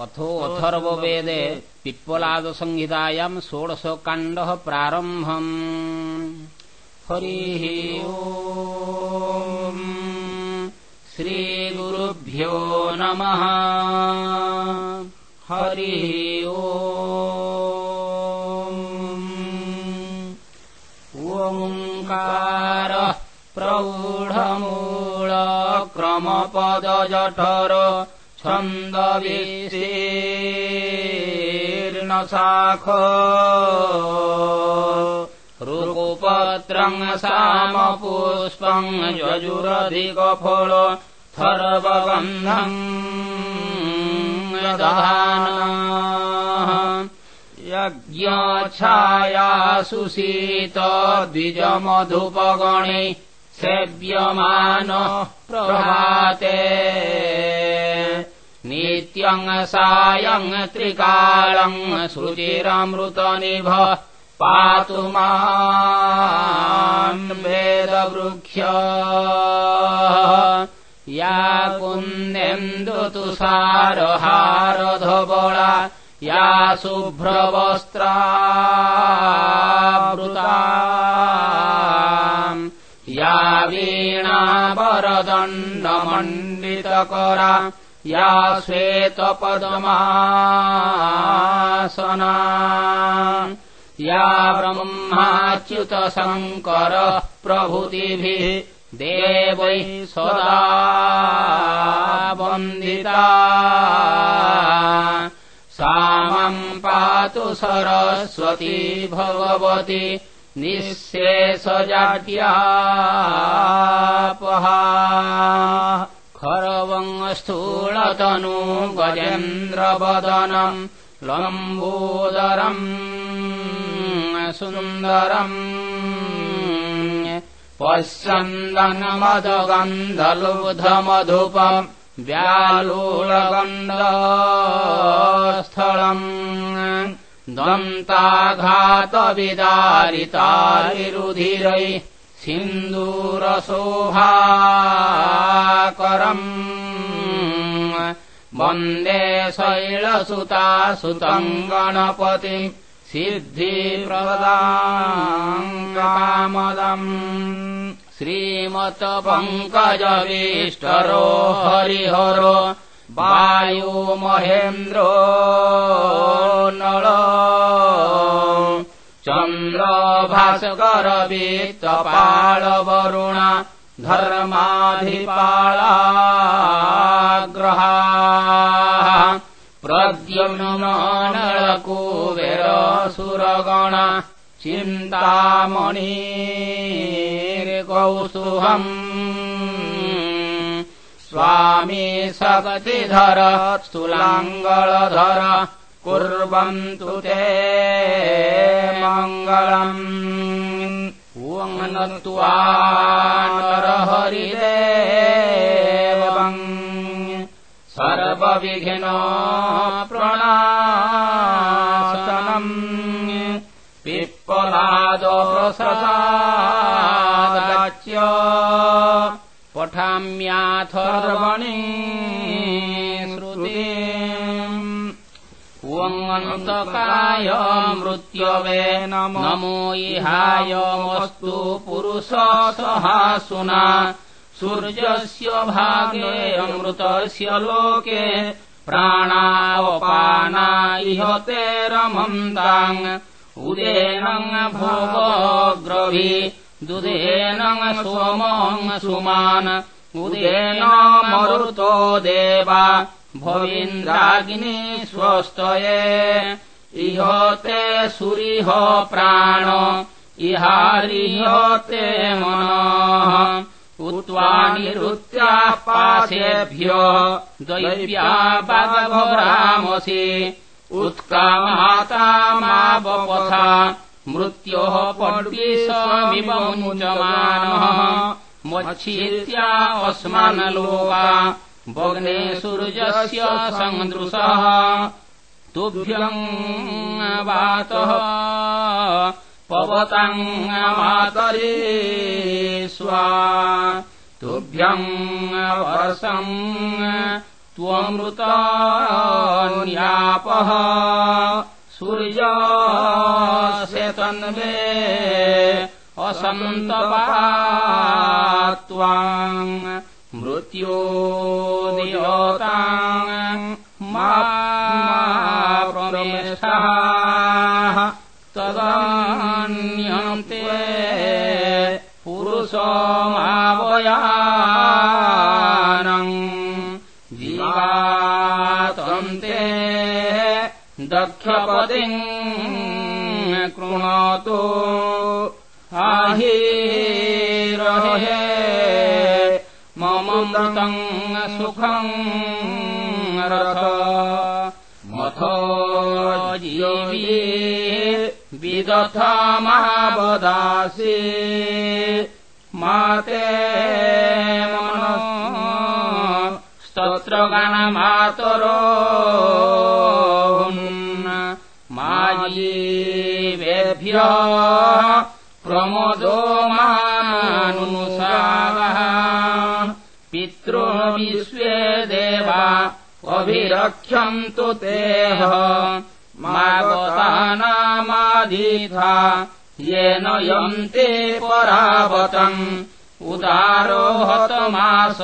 अथोऽथर्ववेदे पिप्पलादसंहितायाम् षोडशकाण्डः प्रारम्भम्। हरिः ओ श्रीगुरुभ्यो नमः। हरिः ओङ्कारः प्रौढमूलक्रमपदजठर छन्दविशीर्णशाख ऋकुपत्रम् सामपुष्पम् यजुरधिकफल थर्वबन्धम् यज्ञछाया सुशीत द्विजमधुपगणे सेव्यमानः प्रभाते नित्यम् सायम् त्रिकालम् शुचिरमृतनिभ पातु मान् वेदवृक्ष या कुन्देन्दुतुषारहारधवला या शुभ्रवस्त्रावृता या वीणावरदण्डमण्डितकरा या श्वेतपदमासना। या ब्रह्माच्युतशङ्कर प्रभृतिभिः देवैः सदा वन्दिता। सामम् पातु सरस्वती भगवती निःशेषजाट्यापहा खरवङ्स्थूलतनु गजेन्द्रवदनम् लम्बोदरम् सुन्दरम्। पश्यन्दनमदगन्धलुब्धमधुपम् व्यालोलगण्डस्थलम् दन्ताघातविदारितारिरुधिरै सिन्दूरशोभाकरम्। वन्दे शैलसुतासुतम् गणपति सिद्धिप्रदाङ्गामदम् श्रीमतपङ्कजवेष्टरो हरिहरो वायो महेन्द्रो नळ चन्द्रभास्करवित्तपाळवरुणा धर्माधिपाळाग्रहा प्रद्युम्नळकुबेरसुरगण चिन्तामणिर्कौसुहम् स्वामी सकतिधर स्थूलाङ्गलधर कुर्वन्तु ते मङ्गलम्। ॐत्वा नरहरिदेवम्। सर्वविघ्नो प्रणासनम्। पिप्पलादप्रसदाच्य पठाम्याथर्वणि ङन्तकाय मृत्यवे नमो इहायमस्तु पुरुषसहासुना सूर्यस्य भागे अमृतस्य लोके प्राणावपाना इहते रमन्ताम् उदेन भोगग्रभि दुदेन सोमम् सुमान् उदेन मरुतो देवा भविन्द्राग्नि स्वस्तये। इहते सुरिह प्राण इहारिहते मनः। उत्वा निरुत्याः पाशेभ्य दैव्या बागभरामसि उत्कामातामावपथा मृत्योः पण्डिसमिव मुञ्जमानः मच्छीत्या अस्मानलोका भग्ने सूर्यस्य सन्दृशः तुभ्यम् वातः पवताम् मातरे स्वा तुभ्यम् वर्षम् त्वमृतान्याय मापः सूर्यस्य तन्वे असन्तपात्वाम् मृत्योदियोताम् मा प्रमेषः सुखम् रथ। मथो जीवी विदथामावदासि माते स्तोत्रगणमातरो मायीवेभ्य प्रमोदो मानुसारः विश्वे देवा अभिरक्षन्तु तेह। मागतानामाधीथा येन यन्ते परावतम्। उदारोहतमास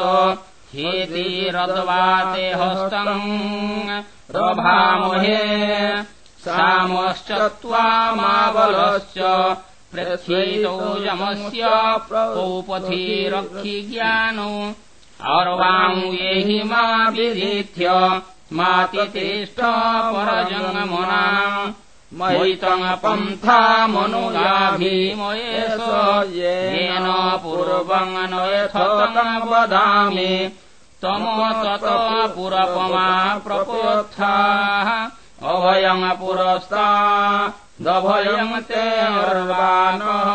हेतिरद्वाते हस्तम्। रभामहे। सामश्च त्वामावलश्च प्रथ्यैतौजमस्य पौपथि ज्ञानो अर्वाम् येहि मा विधीथ्य मातितिष्ठ परजङ्गमुना। मयितङ्पन्था मनुयाभिमयेष येन पूर्वम् नयथतम् वदामि तमतत पुरपमा प्रपोत्थाः अभयम् पुरस्ता दभयम् ते अर्वाणः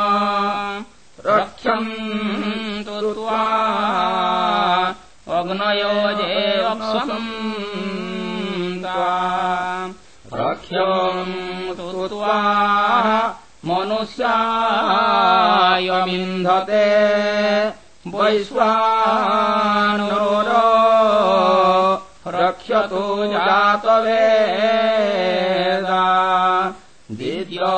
रक्षन्तु त्वा जेवक्ष्वम् रक्ष्यन्तु त्वा। मनुष्यायमिन्धते। वैश्वानोर रक्षतु जातवेदा दिद्योस्तामा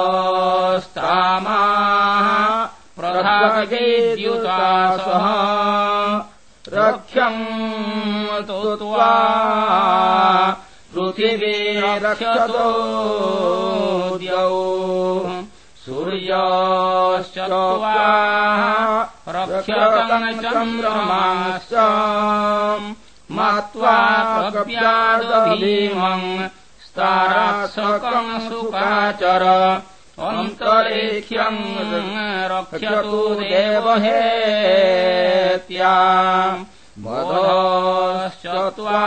प्रधागेद्युता सह रक्षन्तु त्वा पृथिवी रक्षतो द्यौ। सूर्यश्च त्वा रक्षतम् चन्द्रमाश्च मत्वा स्तारासकम् सुकाचर अन्तरेक्ष्यम् रक्षतु देवहेत्या। वधश्च त्वा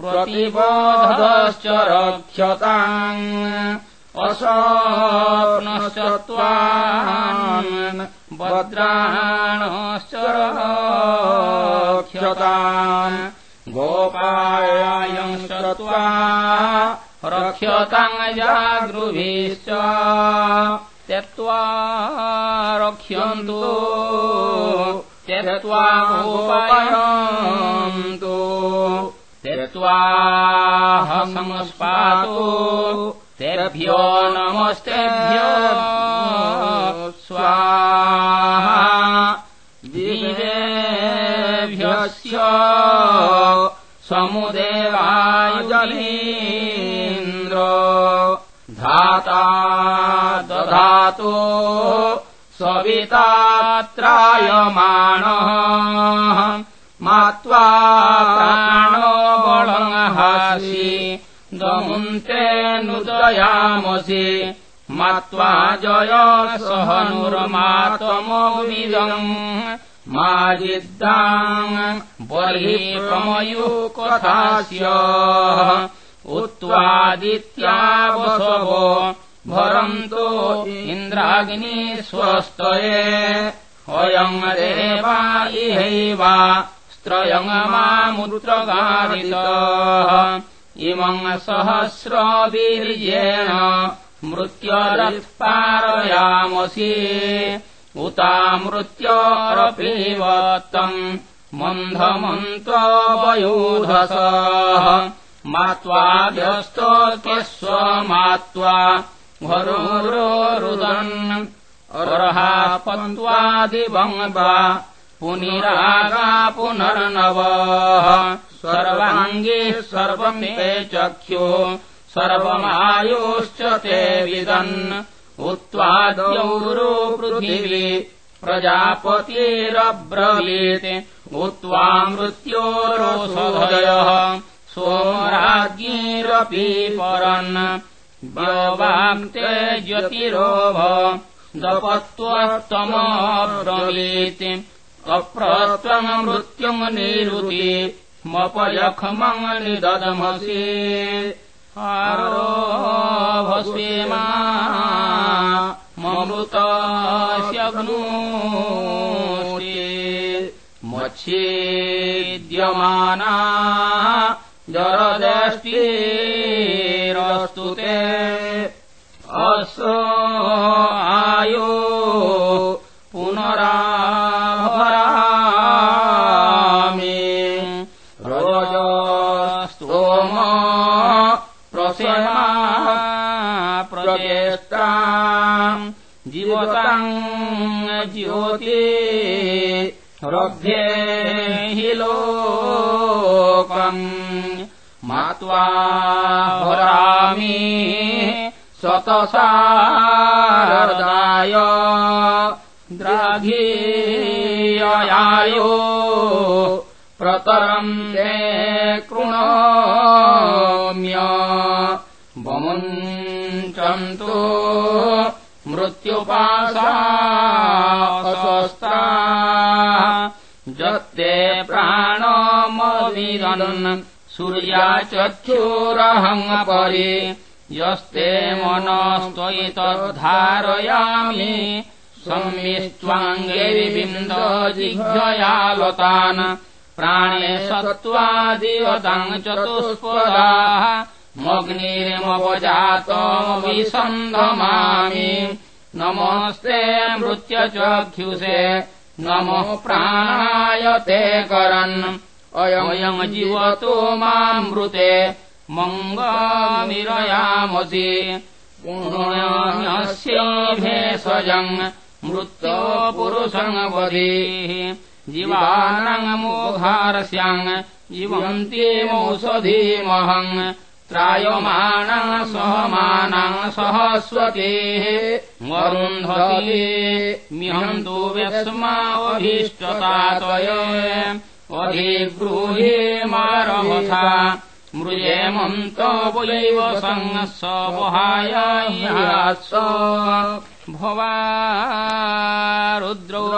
प्रतिबोधश्च रक्षताम्। अशप्नश्च त्वा वद्राणश्च रक्षताम्। गोपायंश्च त्वा रक्षताम् जागृभिश्च। त्यक्त्वा रक्ष्यन्तु त्यक्त्वा गोपायन्तु त्यक्त्वाह संस्पातु तेभ्यो नमस्तेभ्यो। स्वाहा। दिवेभ्यस्य समुदेवायजलीन्द्र धाता दधातु सवितात्रायमाणः मात्वा प्राणो बलङ्हासि दमुन्ते नुदयामसि मात्वा जय सहनुरमातमविदम् मा जिद्दाम् बर्हि प्रमयुः कथास्य उत्त्वादित्यावसवो भरन्तो इन्द्राग्नि स्वस्तये अयम् देवा इहैवा स्त्रयङ्मामुत्रगादित इमम् सहस्रवीर्येण मृत्योरत्पारयामसि उतामृत्योरपीवत्तम् मन्धमन्त्वयोधस मात्वाभ्यस्तोऽस्व मात्वा घरोरुदन् अर्हापन्त्वादिवम् वा पुनिरागा पुनर्नव। सर्वाङ्गी सर्वमे चक्षु सर्वमायुश्च ते विदन्। उत्त्वाद्यौरो पृथिवी प्रजापतिरब्रवीत्। उक्त्वा मृत्योरोषधयः सोमराज्ञीरपि परन्। व्यवाक्ते ज्योतिरोभ दपत्वत्तमब्रवीत् अप्रत्वम् मृत्युम् निरुति मपयखमम् निदधमसि। आरोभस्वेमा ममृतस्यग्नो मच्छेद्यमाना जरदष्टिरस्तु ते। अस आयो पुनराभरामि। रोजस्तोम प्रसेमा प्रचेष्टा जीवताम् ज्योति रभ्ये हि लोकम् मात्वा हरामि सतसारदाय द्राघीययायो प्रतरम् ते कृणोम्य वमुञ्चन्तु मृत्युपासा जत्ते प्राणमविरन् सूर्याचक्षुरहम् परि यस्ते मनस्त्वयि तद्धारयामि संमिष्ट्वाङ्गैर्विन्द जिघ्ययालतान् प्राणे सत्त्वादिवताम् चतुष्पदाः मग्निर्मवजातमविसन्धमामि नमस्ते मृत्यचक्षुषे नमः प्राणाय ते करन् अयमयम् मामृते मङ्गमिरयामसि। पुण्यस्येभेषजम् मृत्यो पुरुषङ्वधीः जीवानङ्मोघारस्याङ् जीवन्तीमौषधीमहम् त्रायमाणम् सहमानम् सहस्वतेः। वरुन्धति मिहन्तु व्यस्मावभीष्टतात्वय अधिब्रूहे मारमथा। मृजेमन्तवैव सङ् स वहायास भवा रुद्रो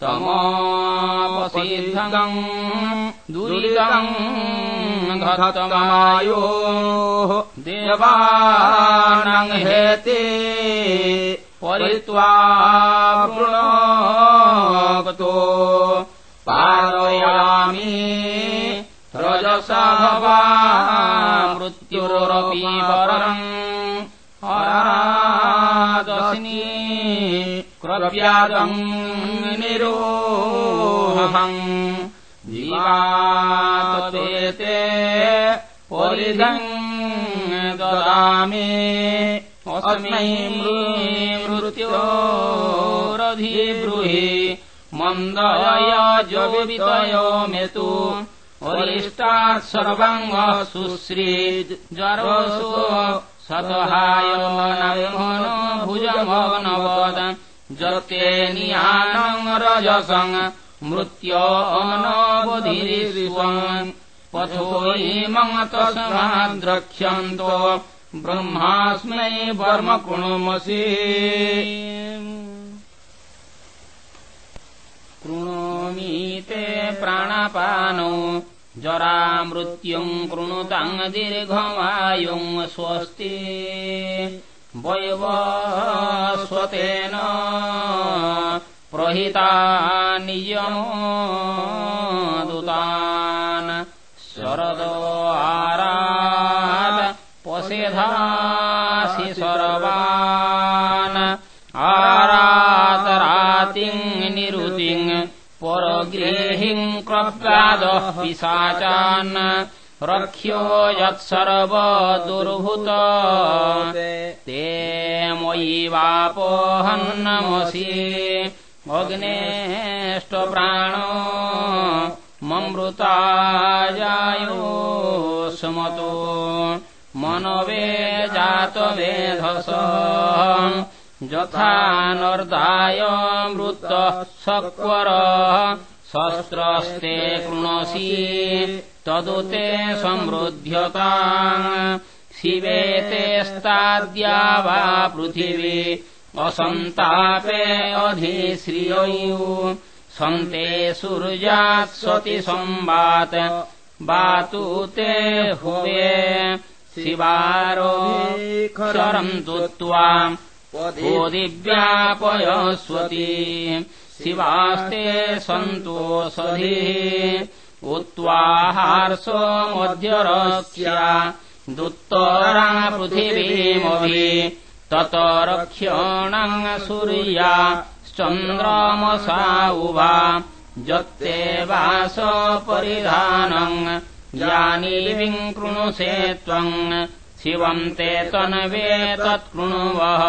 तमापसिद्धम् दुरितम् घतमायो। देवानम् हेते परित्वा वृणगतो पारयामि रजसा भवा मृत्युरपि हरादस्नि क्रव्यादम् निरोहम्। जीवातेते परिदम् ददामि अस्मै मृत्योरधिब्रूहि मन्दयजवितयो मेतु। वरिष्ठात् सर्वाङ्गः सुश्रीत् जरोसु सदहाय नमनो भुजमवनवद जते नियानम् रजसङ् मृत्यो अनवधिरिष्वम् पथो इमम् तस्माद्रक्ष्यन्तो ब्रह्मास्मै वर्म कृणुमसि कृणोमि ते प्राणपानौ जरा मृत्युम् कृणुताम् दीर्घमायुम् स्वस्ति। वैवस्वतेन प्रहिता नियमोदुतान् शरदो क्रव्यादः पिशाचान् रक्ष्यो यत्सर्वदुर्भूत ते मयि वापोहन्नमसि अग्नेष्टप्राणो ममृतायायो स्मतो। मनवे जातवेधस नर्दाय मृतः सक्वर शस्त्रस्ते कृणसि तदुते समृध्यता शिवे तेस्ताद्या वा पृथिवी असन्तापे अधिश्रियौ सन्ते सूर्यात्स्वति संवात वातु ते हुवे। शिवारो क्षरन्तु त्वाम् दिव्यापयस्वती शिवास्ते सन्तोषधिः उत्त्वाहार्षो मध्यरक्ष्या दुत्तरा पृथिवीमभि तत रक्ष्यणम् सूर्या चन्द्रमसा उभा। जत्ते वास परिधानम् यानि विङ्कृणुषे त्वम् शिवम् ते तन्वे तत्कृणुवः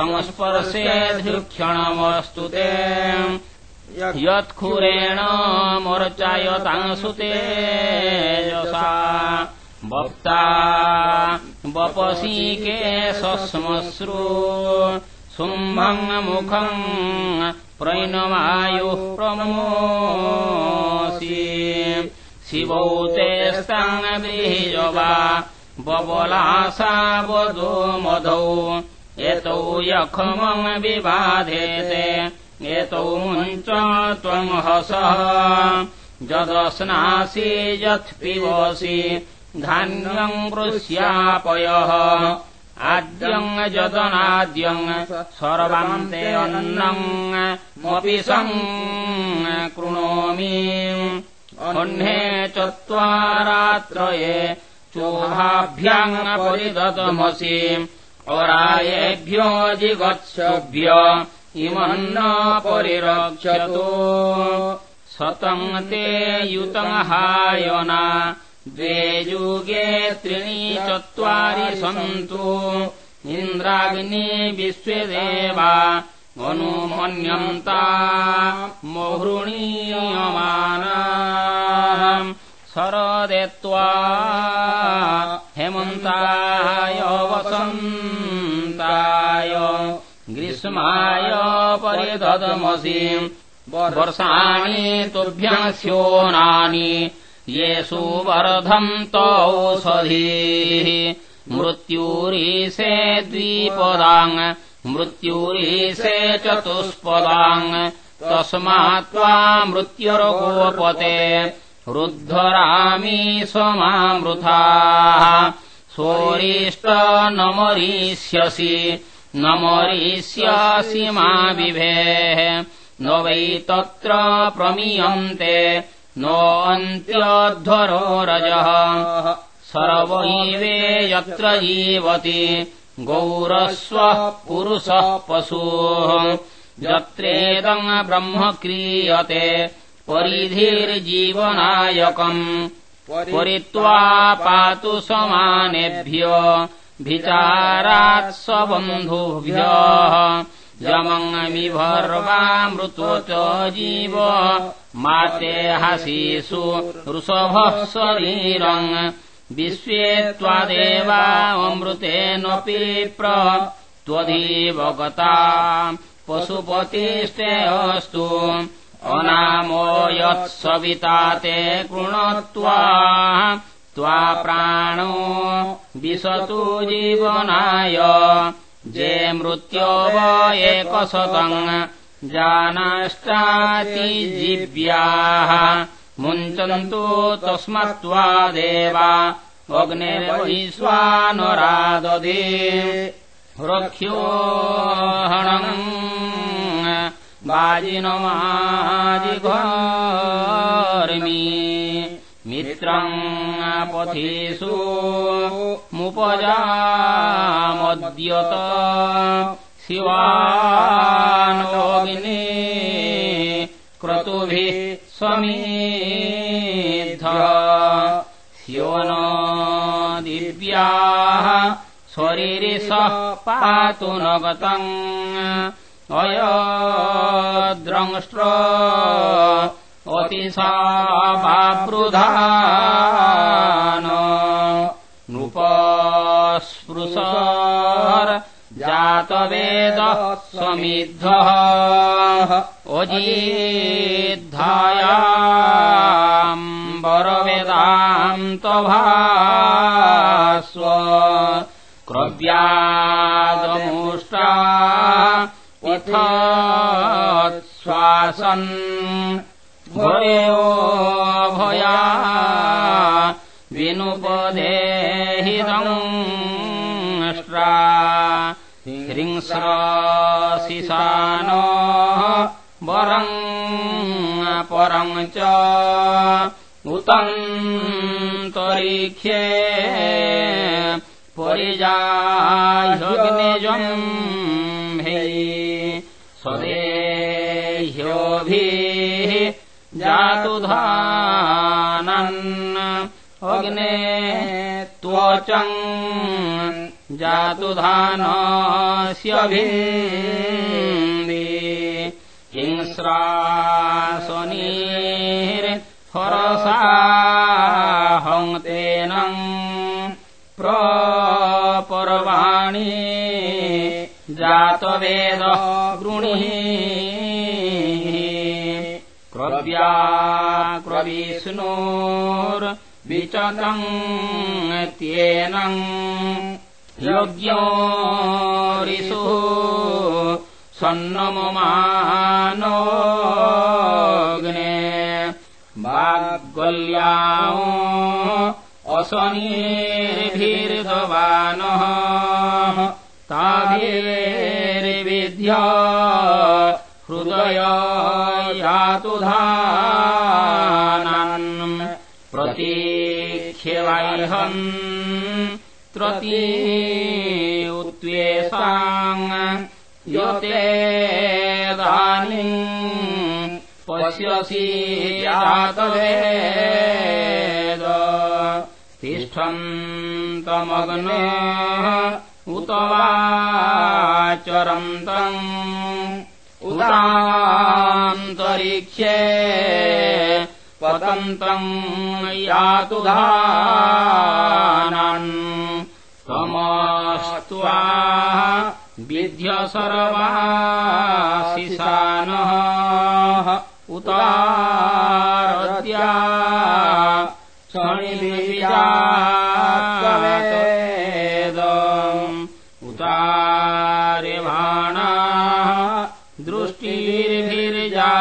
संस्पर्शे धृक्षणमस्तु ते। यत्खुरेण मोर्चायतांसुते यसा वक्ता वपसीके सश्मश्रु शुम्भङ्मुखम् प्रैणवायुः प्रमोसि। शिवौ ते बबलासा वदो मधौ एतौ यखमम् विबाधेते। एतौ मुञ्च त्वम् हसः। जदस्नासि यत्पिबसि धान्यम् कृष्यापयः आद्यम् जदनाद्यम् सर्वान्ते अन्नम् मपि सम् कृणोमि। अह्ने चत्वारात्रये चोहाभ्याम् परिदतमसि अरायेभ्यो जिगच्छभ्य इमन्न परिरक्षतो। शतम् ते युतम् हायना द्वे युगे त्रीणि चत्वारि सन्तु। इन्द्राग्नि विश्वदेवा अनुमन्यन्ता मोहृणीयमाना। शरदेत्वा हेमन्ताय वसन्ताय ग्रीष्माय परिददमसि वर्षाणि तुभ्यम् स्योनानि येषु वर्धन्तौषधीः मृत्युरीशे द्विपदाङ् मृत्युरीशे चतुष्पदाङ् तस्मात् त्वा मृत्युर्गोपते रुद्धरामी स्वमामृथाः। सोरिष्ट न मरिष्यसि न मरिष्यसि मा विभेः। न वै तत्र प्रमीयन्ते नोऽन्त्यध्वरो रजः। सर्वैवे यत्र जीवति गौरस्वः पुरुषः पशुः। यत्रेदम् ब्रह्म क्रियते परिधिर्जीवनायकम्। परित्वा पातु समानेभ्य भिचारात् स्वबन्धुभ्यः यमङ्मिभर्वामृतो च जीव माते हसीषु वृषभः शरीरम्। विश्वे त्वादेवा अमृतेनपि प्र त्वधीवगता पशुपतिष्ठे अस्तु अनामो यत्सविता ते कृणत्वा त्वा प्राणो विशतु जीवनाय। जे मृत्योव एकशतम् जानाष्टातिजीव्याः मुञ्चन्तु तस्मत्त्वा देवा अग्निर्वैश्वानरादधे। रक्ष्योहणम् वाजिनमाजिघर्मि मित्रम् पथिषु मुपजामद्यत। शिवानोगिने क्रतुभिः स्वमेध स्यो न दिव्याः स्वरिरिष पातु न गतम् अयद्रंष्ट्र अतिशापावृधान नृपस्पृशर जातवेद स्वमिद्धः अजीद्धायाम् वरवेदान्तभास्व क्रव्यादमुष्टा श्वासन् भयो भया विनुपदेहिदंष्ट्रा ह्रिंस्रशिशान वरम् परम् च उतन्तरिक्षे परिजाह्यग्निजम् जातु धानन् अग्ने त्वचम् जातु धानस्यभिन्दि हिंस्रासनीर्हरसाहङ्तेन प्रपर्वाणि जातवेद गृणीः क्रव्याक्रविष्णोर्विचतम् त्येनम् यज्ञोरिषु सन्नममानोऽग्ने वाग्गल्याम् असनीर्भिर्धवानः ताभिर्विद्य हृदय यातु धानन् प्रतीख्यवाहन् त्रती उत्वेषाम् यतेदानीम् पश्यसि यातवेद तिष्ठन्तमग्ने उत वाचरन्तम् उदान्तरिक्षे पतन्तम् यातु धानन्। विद्य सर्वाशिशानः उतारद्या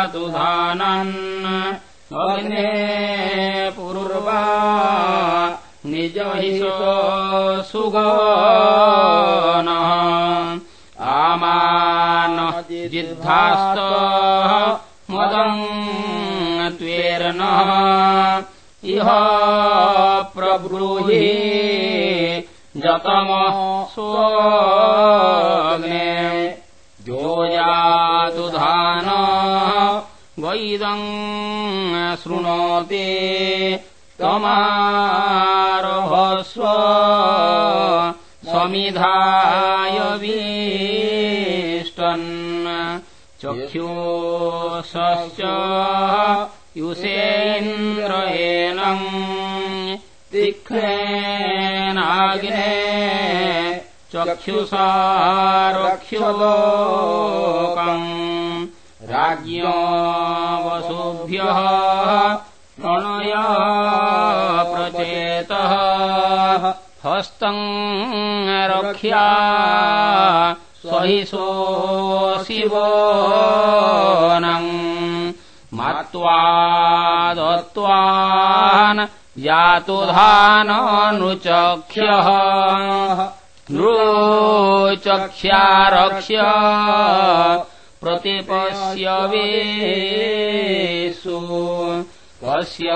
दृष्टिर्भिर्जातु धानन् अग्ने पूर्वा निजहिषो सुगनः। आमान जिद्धास्त मदम् त्वेर्नः। इह प्रब्रूहि जतमः सोऽग्ने जोजातु धान वैदम् शृणोति तमारभस्व समिधाय वीष्टन् चक्षुषश्च युषेन्द्रयेनम् तिक्रेणाग्ने चक्षुषा रक्ष्योलोकम् राज्ञो वसुभ्यः प्रणय प्रचेतः। हस्तम् रक्ष्या स्वहिषो शिवोनम् मत्वा दत्त्वान् यातु धाननृचक्ष्यः। नृचक्ष्यारक्ष्य प्रतिपश्यवेषु। कस्य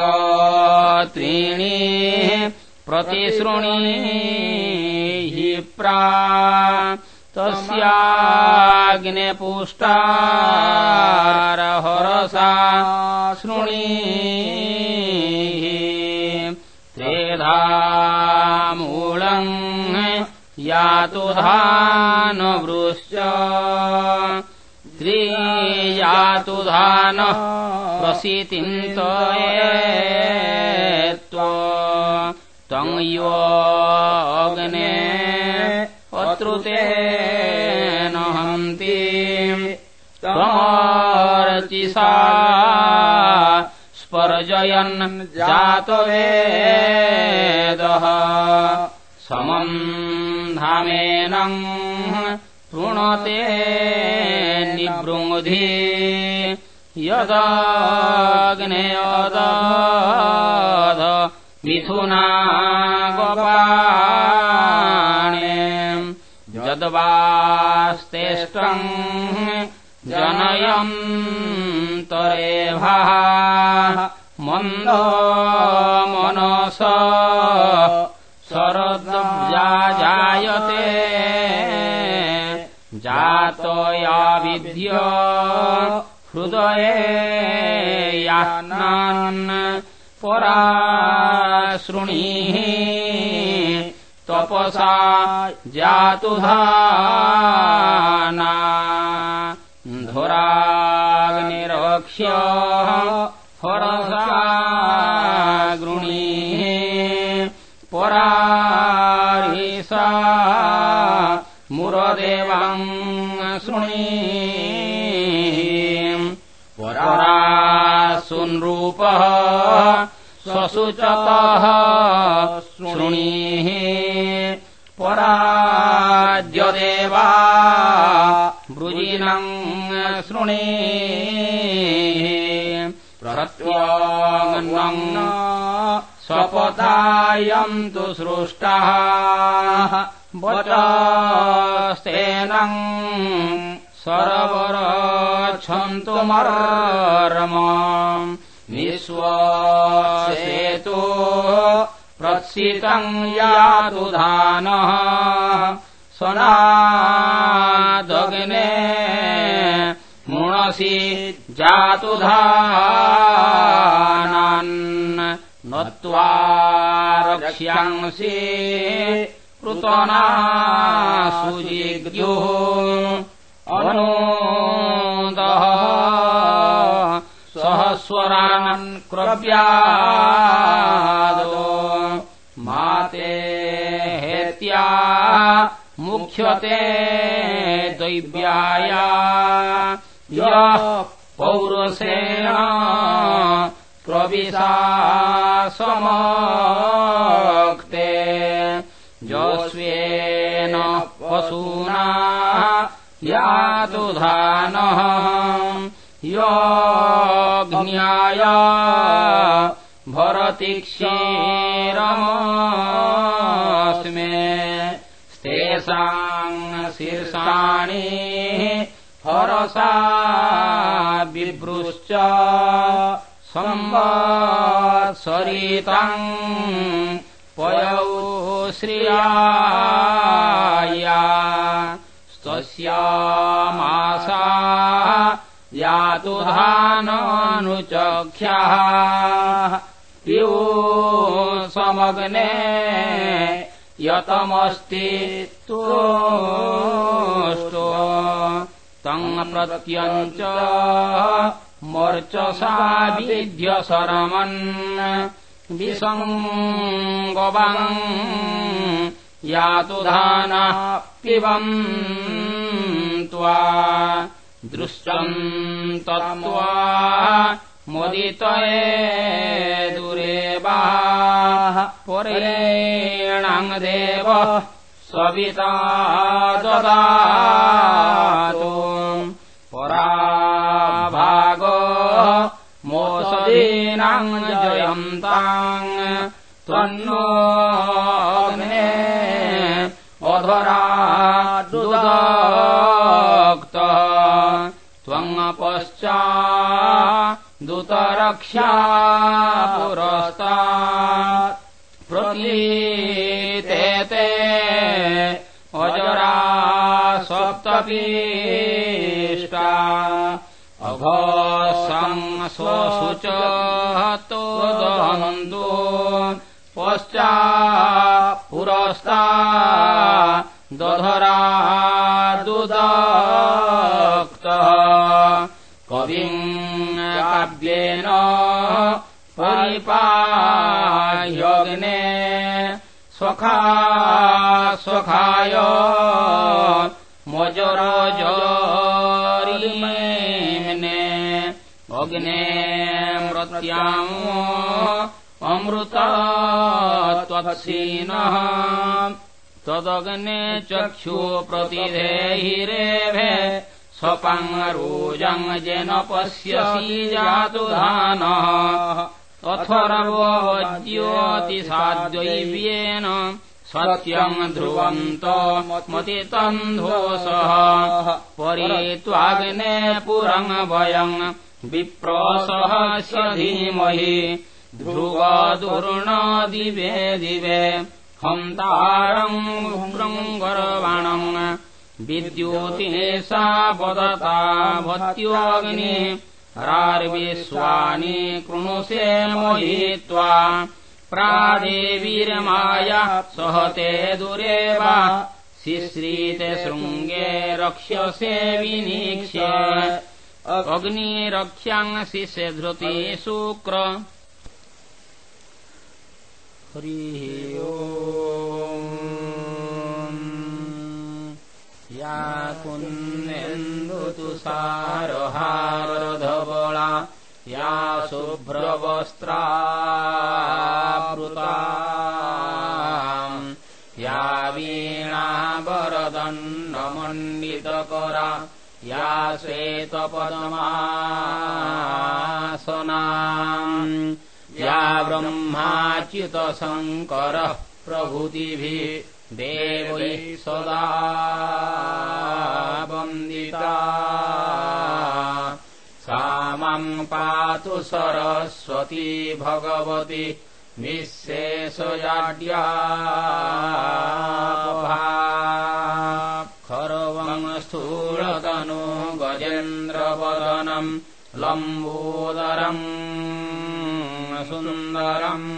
त्रीणि हि प्रा। तस्याग्नेपुष्टारहरसा शृणी त्रेधामूलम् यातु धानवृश्च त्रियातु धान प्रसीतिन्तये त्वम् योऽग्ने अत्रुते न हन्ति त्वमर्चिसा स्पर्जयन् जातवेदः समम् धामेनम् पृणते निबृङ्धि यदाग्ने यदाध मिथुना गोपाणे यद्वास्तेष्टम् जनयम् तरेभः मन्द मनस शरद्जायते जातयाविध्य हृदये यानान् परा शृणीः तपसा जातुधाना। धुराग्निरक्ष्य हरसा गृणीः परारिसा मुरदेवम् शृणी परा सुनृपः स्वशुचतः शृणीः। पराद्यदेवा वृजिनम् शृणी। प्रत्वम् स्वपतायम् तु सृष्टः वचस्तेनम् सरवरच्छन्तुमर्म निःश्वसेतु प्रत्सितम् यातु धानः स्वनादग्ने मुणसि नत्वा रक्ष्यांसि पृतना सुजिग्युः अनोदः सहस्वरान् क्रव्यादो माते हेत्या मुख्यते दैव्याया। यः पौरसेन प्रविशा समक्ते जस्वेन पशूना यातु धानः योऽग्न्याय भरति क्षीरमस्मे स्तेषाम् शीर्षाणि हरसा बिभृश्च संवत्सरितम् पयौ श्रियाया स्तस्यामासा यातु धानानुचख्याः पियो समग्ने यतमस्ति तुष्टो तम् प्रत्यञ्च मर्चसा विद्य विसङ्गवम् यातु धानः पिबम् त्वा दृष्टम् तत्त्वा मुदितये दुरेवाः पुरेणाङ् देव सविता ददातु। पराभागो मोसदीनाम् जयन्ताम् त्वन्नो अधरा दुदक्त त्वम् पश्चा दूतरक्षा पुरस्तात् प्रतीते ते अजरा पीष्टा दहन्तु पश्चा पुरस्ता दधरादुदक्तः कविम् काव्येन परिपाह्यग्ने स्वखा स्वखाय मजरजरिमेने अग्ने मृत्याम् अमृता त्वत्सीनः। त्वदग्ने चक्षु प्रतिधेहिरेभे स्वपाङ्गरोजम् जेन पश्यसि जातु धानः। अथर्वज्योतिसाद्वैव्येन सत्यम् ध्रुवन्त मतितन्धोषः परित्वाग्ने पुरम् वयम् विप्रसहस्य धीमहि ध्रुवदुर्ण दिवे दिवे हन्तारम् भृङ्गरबाणम् विद्युतिसा वदता भत्योऽग्नि रार्विश्वानि कृणुषे मोहित्वा प्रादेवीरमाया सहते दुरेव शिश्रीते शृङ्गे रक्ष्यसे विनीक्ष्य अग्निरक्ष्याङ्सि धृति शुक्र। हरिः या कुन्नेन्दुतुषारहारधवला या शुभ्रवस्त्रावृता या वीणावरदण्डमण्डितकरा या श्वेतपदमासना या ब्रह्माच्युतशङ्करः प्रभृतिभिः देवैः सदा वन्दिता। सा माम् पातु सरस्वती भगवती निःशेषजाड्या खर्वम् स्थूलतनु गजेन्द्रवदनम् लम्बोदरम् सुन्दरम्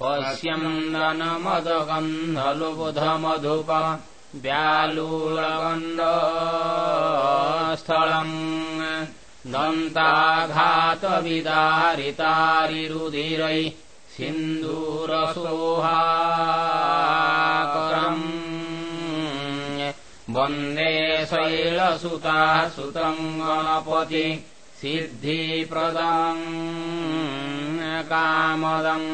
पश्यन्दनमदगन्धलुबुधमधुप व्यालूलगण्डस्थलम् दन्ताघातविदारितारिरुधिरै सिन्दूरसोहाकरम् वन्दे शैलसुता सुतम् गणपति सिद्धिप्रदम् कामदम्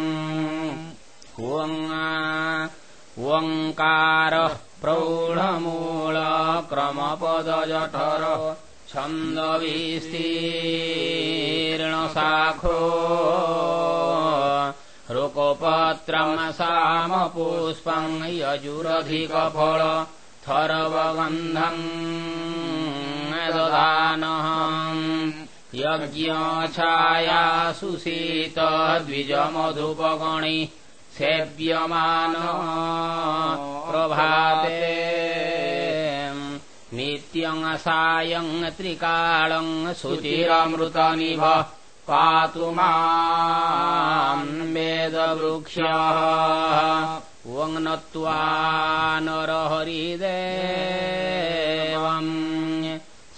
ओङ्कारः प्रौढमूलक्रमपदजठर छन्दविस्तीर्णशाखो रुकोपत्रमसामपुष्पम् यजुरधिकफल थर्वगन्धम् ददानः यज्ञछाया सुशीत द्विजमधुपगणि सेव्यमान। प्रभाते नित्यम् सायम् त्रिकालम् शुचिरमृतनिभ पातु माम् वेदवृक्षः वङ् नत्वा नरहरिदेवम्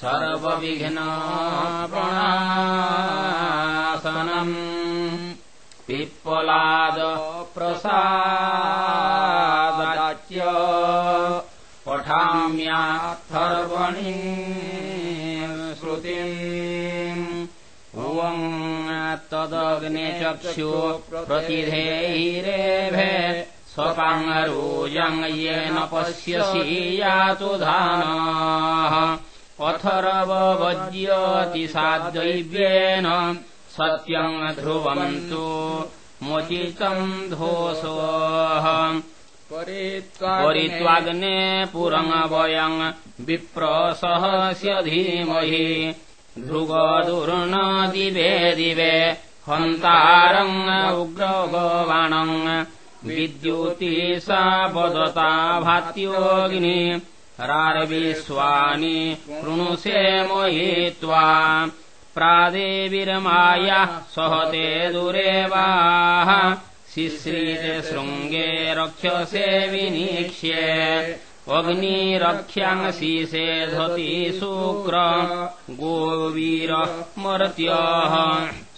सर्वविघ्नप्रणासनम् पिप्पलाद प्रसादाच्य पठाम्याथर्वणि श्रुतिम्। ॐ तदग्ने चक्षु प्रतिधेहिरेभे स्वपाङ्गरोजम् येन पश्यसि यातु धानः। अथर्ववज्यति साद्वैव्येन सत्यम् ध्रुवन्तु मोचितम् धोषोः परित्वाग्ने पुरमवयम् विप्रसहस्य धीमहि। ध्रुवदुर्न दिवे दिवे हन्तारम् उग्रगवाणम् विद्युति सा वदता भात्योऽग्नि रारविश्वानि कृणुषे मोयित्वा प्रादेविरमाया सहते दुरेवाः शिश्रीते शृङ्गे रक्षसे विनीक्ष्ये अग्निरक्ष्याङ्शीषे धति शुक्र गोवीरः मर्त्यः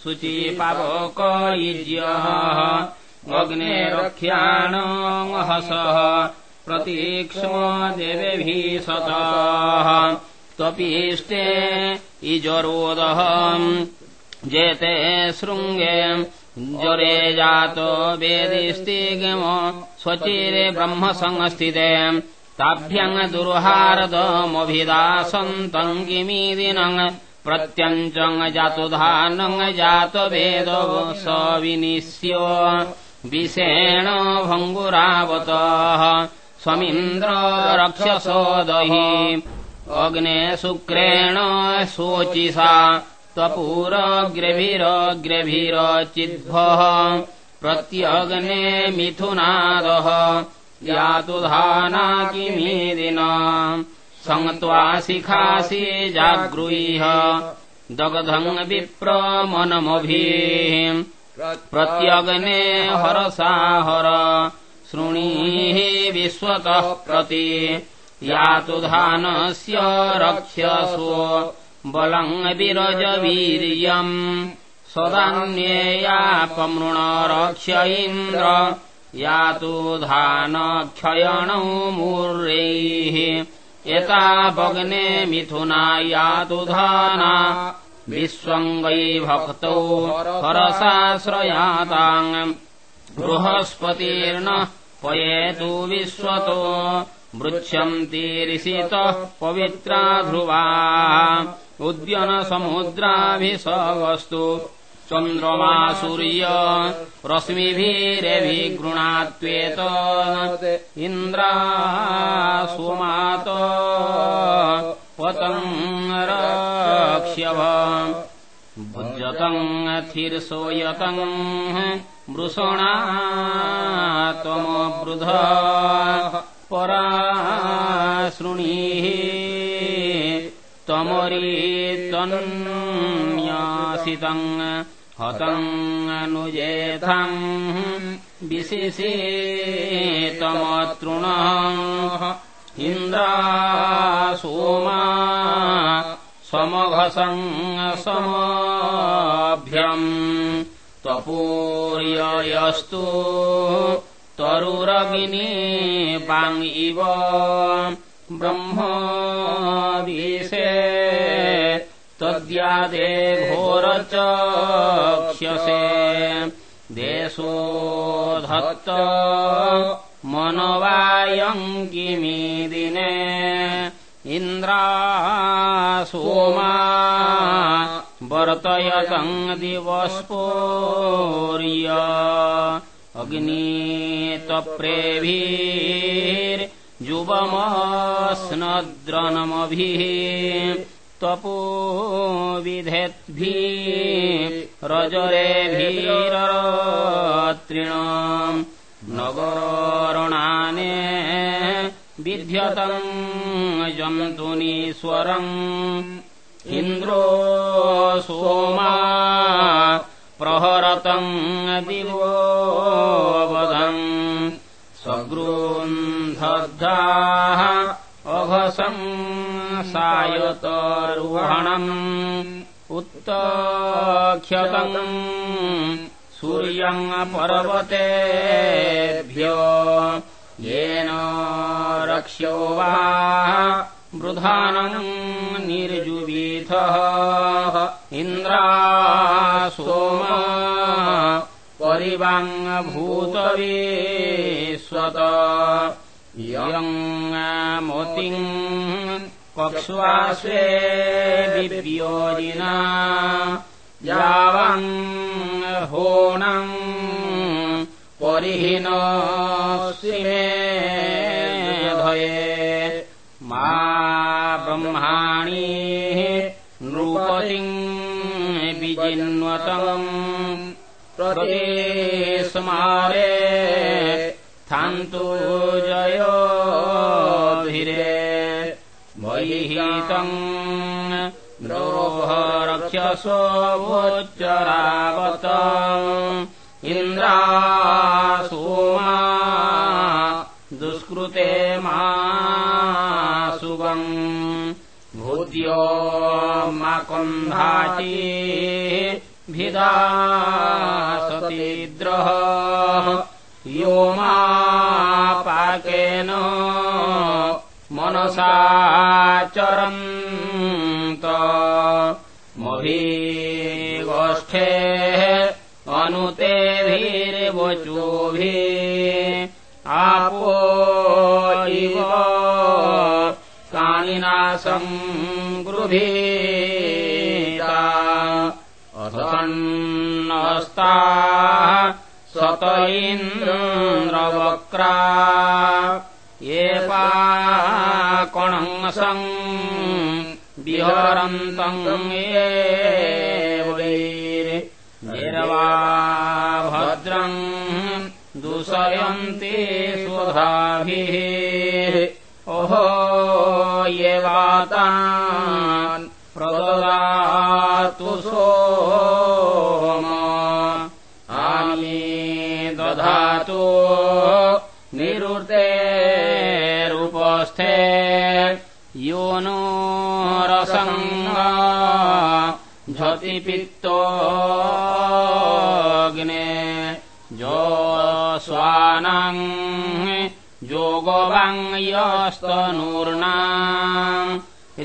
शुचिपावकयुज्यः अग्नेरख्याणहसः प्रतीक्ष्म देवेभिः त्वपीष्टे इजरोदः। जेते शृङ्गे ज्वरे जातो वेदिस्तिगम स्वचिरे ब्रह्मसंस्थिते ताभ्यङ् दुर्हारदमभिदासन्तम् किमीदिनम् प्रत्यञ्चङ् जातुधानङ् जातवेदो स विनिश्य विषेण भङ्गुरावतः स्वमिन्द्र रक्षसो दहि। अग्ने शुक्रेण शोचिषा त्वपूरग्रभिरग्रभिरचिद्भः प्रत्यग्ने मिथुनादः यातु धाना किमीदिन सङ्त्वा शिखासि जागृह्य दग्धम् विप्रमनमभिः प्रत्यग्ने हरसाहर शृणीः विश्वतः प्रति। यातु धानस्य रक्ष्यसु बलम् विरजवीर्यम् सदान्येयापमृणरक्ष्य इन्द्र यातु धानक्षयणौ मूर्यैः एतावग्ने मिथुना यातु धाना विश्वङ्गै भक्तौ हरसाश्रयाताम् बृहस्पतिर्न पयेतु विश्वतो मृच्छन्तीरिषितः पवित्रा ध्रुवा उद्यनसमुद्राभिषवस्तु चन्द्रमा सूर्य रश्मिभिरेभिगृणात्वेत इन्द्रा सोमात पतङ्रक्ष्यभ भुजतम् थिर्सोयतम् मृषणा त्वमवृध परा शृणीः त्वमरीत्वन्यासितम् हतम् अनुजेथम् विशिषे त्वमतृणः इन्द्रा सोमा समघसम् समाभ्यम् त्वपूर्ययस्तु पाङ् इव ब्रह्मदिशे त्वद्यादे घोरचक्ष्यसे देशो धत्त मनवायम् किमीदिने? इन्द्रा सोमा वर्तयतम् दिवस्पोर्य अग्नीतप्रेभिर्जुवमस्नद्रनमभिः तपो विधेद्भिः रजरेभिरत्रिणाम् नगरणाने विध्यतम् जन्तुनीश्वरम् इन्द्रो सोमा प्रहरतम् दिवोऽवधम् स्वगृन्धद्धाः अघसम् सायतरुहणम्। उत्तख्यतम् सूर्यम् पर्वतेभ्य येन रक्ष्यो वा वृधानम् निर्जुवीथः। इन्द्रा सोमा परिवाङ्भूतवेश्वत यम् मोतिम् होणम् परिहीनोऽस्मिमेधये मा ब्रह्माणि नृपतिम् विजिन्वतम् प्रदेशमारे थान्तु जयोभिरे। हीतम् द्रोह रक्षसोच्चरावत इन्द्रा सोमा दुष्कृते मा सुगम् भूद्यो मा कुन्धाची भिदा सतीद्रः यो मा पाकेन मनसाचरन्त अनुतेभिर्वचोभिः आपो इव कानिनासम् गृभीता असन्नस्ता सत इन्द्रवक्रा ये पाकणसम् विहरन्तम् एवा भद्रम् दूषयन्ति स्वधाभिः ओहो ये वातान् प्रददातु सोम। आमी दधातु निरुतेरुपस्थे यो नो झतिपित्तोऽग्ने जो स्वानाम् जोगवाङ्यस्तनूर्णा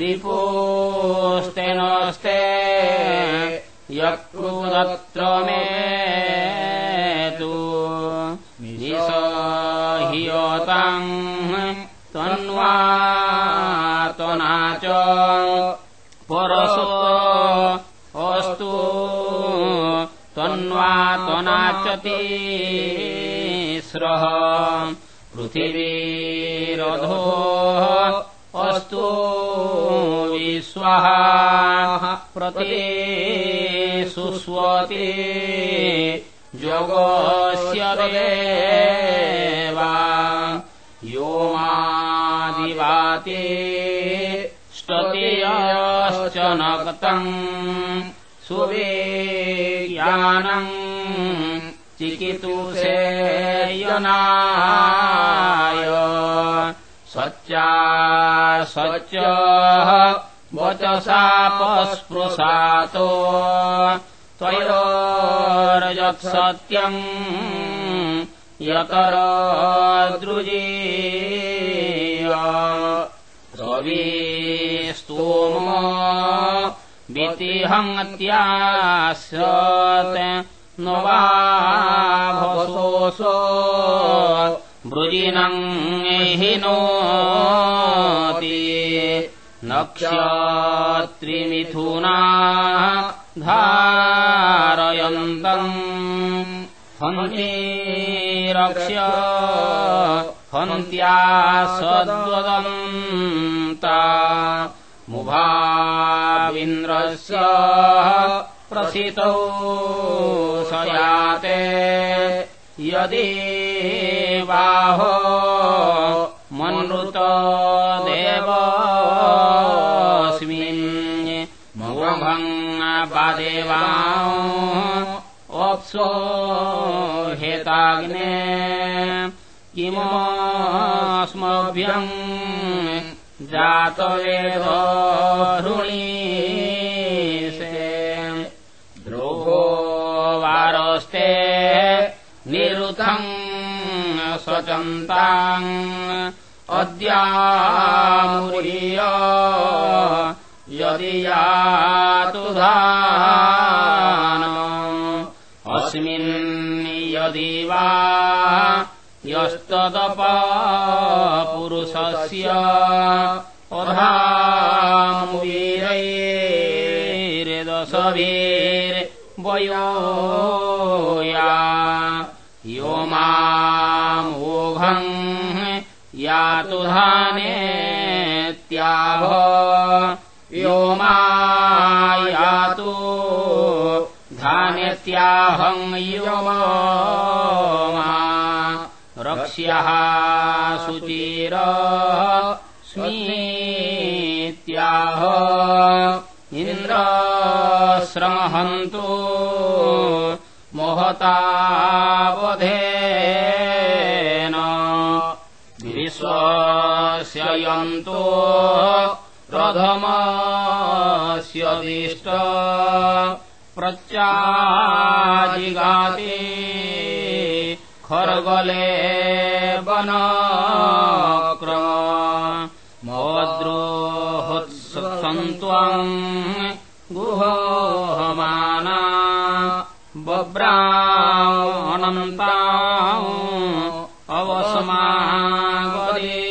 रिपोस्ते नस्ते यक्रुदत्र मे तु हियताम् त्वन्वा त्वना च परसो त्वनाचति। स्रः। पृथिवीरधो अस्तु विश्वः। सुस्वति जोगस्य देवा। यो मादिवाति स्ततियश्च नक्तम् सुवेज्ञानम् चिकितुषेयनाय सच्चा सच्च वचसापस्पृशातो। त्वयोरजत्सत्यम् यतरदृजीय रविस्तोम वितिहङ्त्यास्यत् न वा वृजिनम् हि नोति नक्षत्रिमिथुना धारयन्तम् हन्तिरक्ष्य हन्त्यासद्वदन्ता मुभाविन्द्रस्य प्रसितौ स याते यदि बाहो मन्रुतदेवस्मिन् मोभङ्गदेवा अप्सो हेताग्ने। किमस्मभ्यम् जातवेदरुणीसे वारस्ते निरुतम् स्वचन्ताम् अद्यामुरीय यदि यातु धान अस्मिन् यदि वा यस्तदपपुरुषस्य अधामुवीरैर्दशभिर्वयो या यो। मामोघम् यातु धानेत्याभ यो मा यातु धानेत्याहम् यो रक्ष्यः शुचिर स्मीत्येव इत्याह इन्द्रश्रमहन्तु मोहतावधेन विश्वस्य यन्तो प्रथमस्य दिष्ट प्रच्चाजिगाति खर्गले वनक्रम गुहोहमाना बभ्रामणन्ता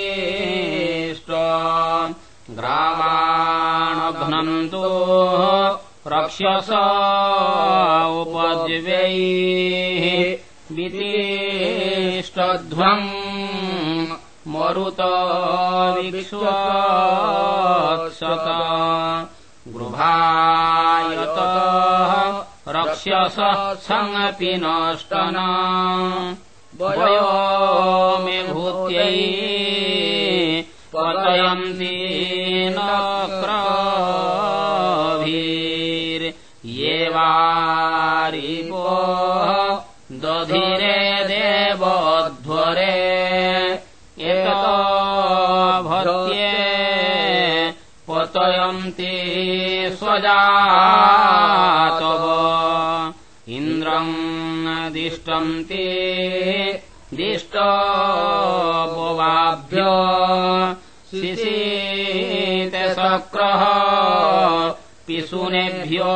अवसमागरेष्ट ग्रामाणघ्नन्तो रक्ष्यस उपद्वैः वितिष्टध्वम् मरुतविश्वत्सत गृहायत रक्ष्यस सङपि नष्टन। वयो मे भूत्यै पतयन्ति स्वजातव इन्द्रम् दिष्टन्ति दिष्टोपवाभ्य शिशीतशक्रः पिशुनेभ्यो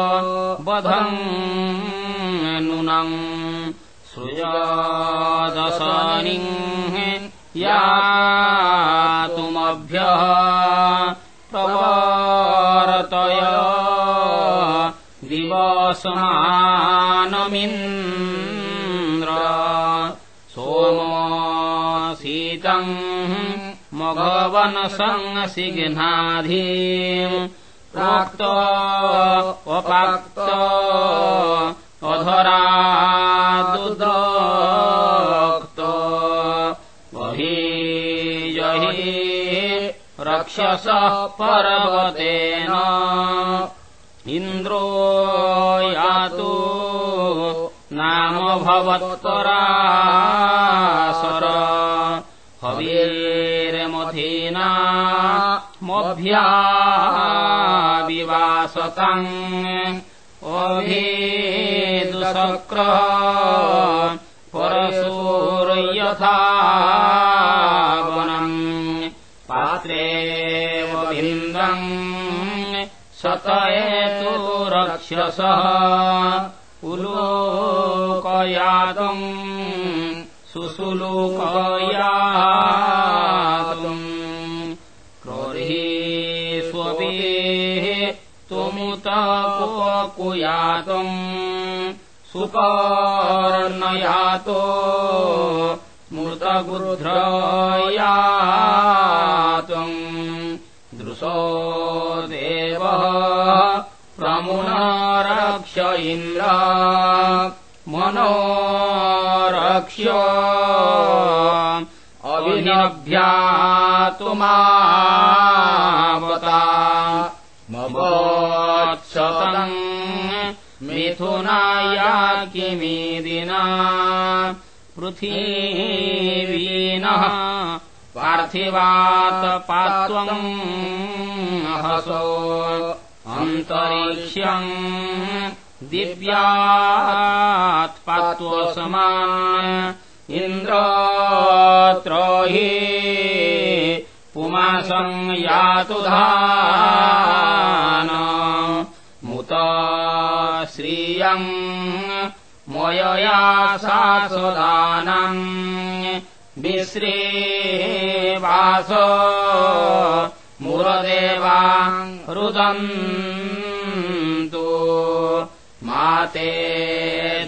बधम् नूनम् सृजादशनिः यातुमभ्यः दिवसमानमिन्द्र सोमोऽसीतम् मघवनसंसिघ्नाधी प्राक्त अपाक्त अधरादुद्रक्त बहिजहि रक्षसः पर्वतेन इन्द्रो यातु नाम भवत्परासर हवीर्मथीना मभ्या विवासतम् अभेदुशक्रः परशूर्यथा वनम् पात्रेव बिन्दम् शत एतु रक्षसः। उलोकयातम् सुसुलोकयातुम्। क्रोर्हि स्वपेः त्वमुतकुयातुम् सुपर्णयातो मृतगुध्रयातुम् देवः। प्रमुनरक्ष इन्द्र। मनोरक्ष्य अविनभ्यातुमावता मवत्सतम् मिथुनाया किमीदिना पृथिवीनः पार्थिवात् पात्वम् हसो अन्तरिक्ष्यम् दिव्यात् पात्वसमान् इन्द्रत्र हि पुमासम् यातु धान। मुत श्रियम् मयया शासदानम् विश्रेवास मुरदेवा रुदन्तु माते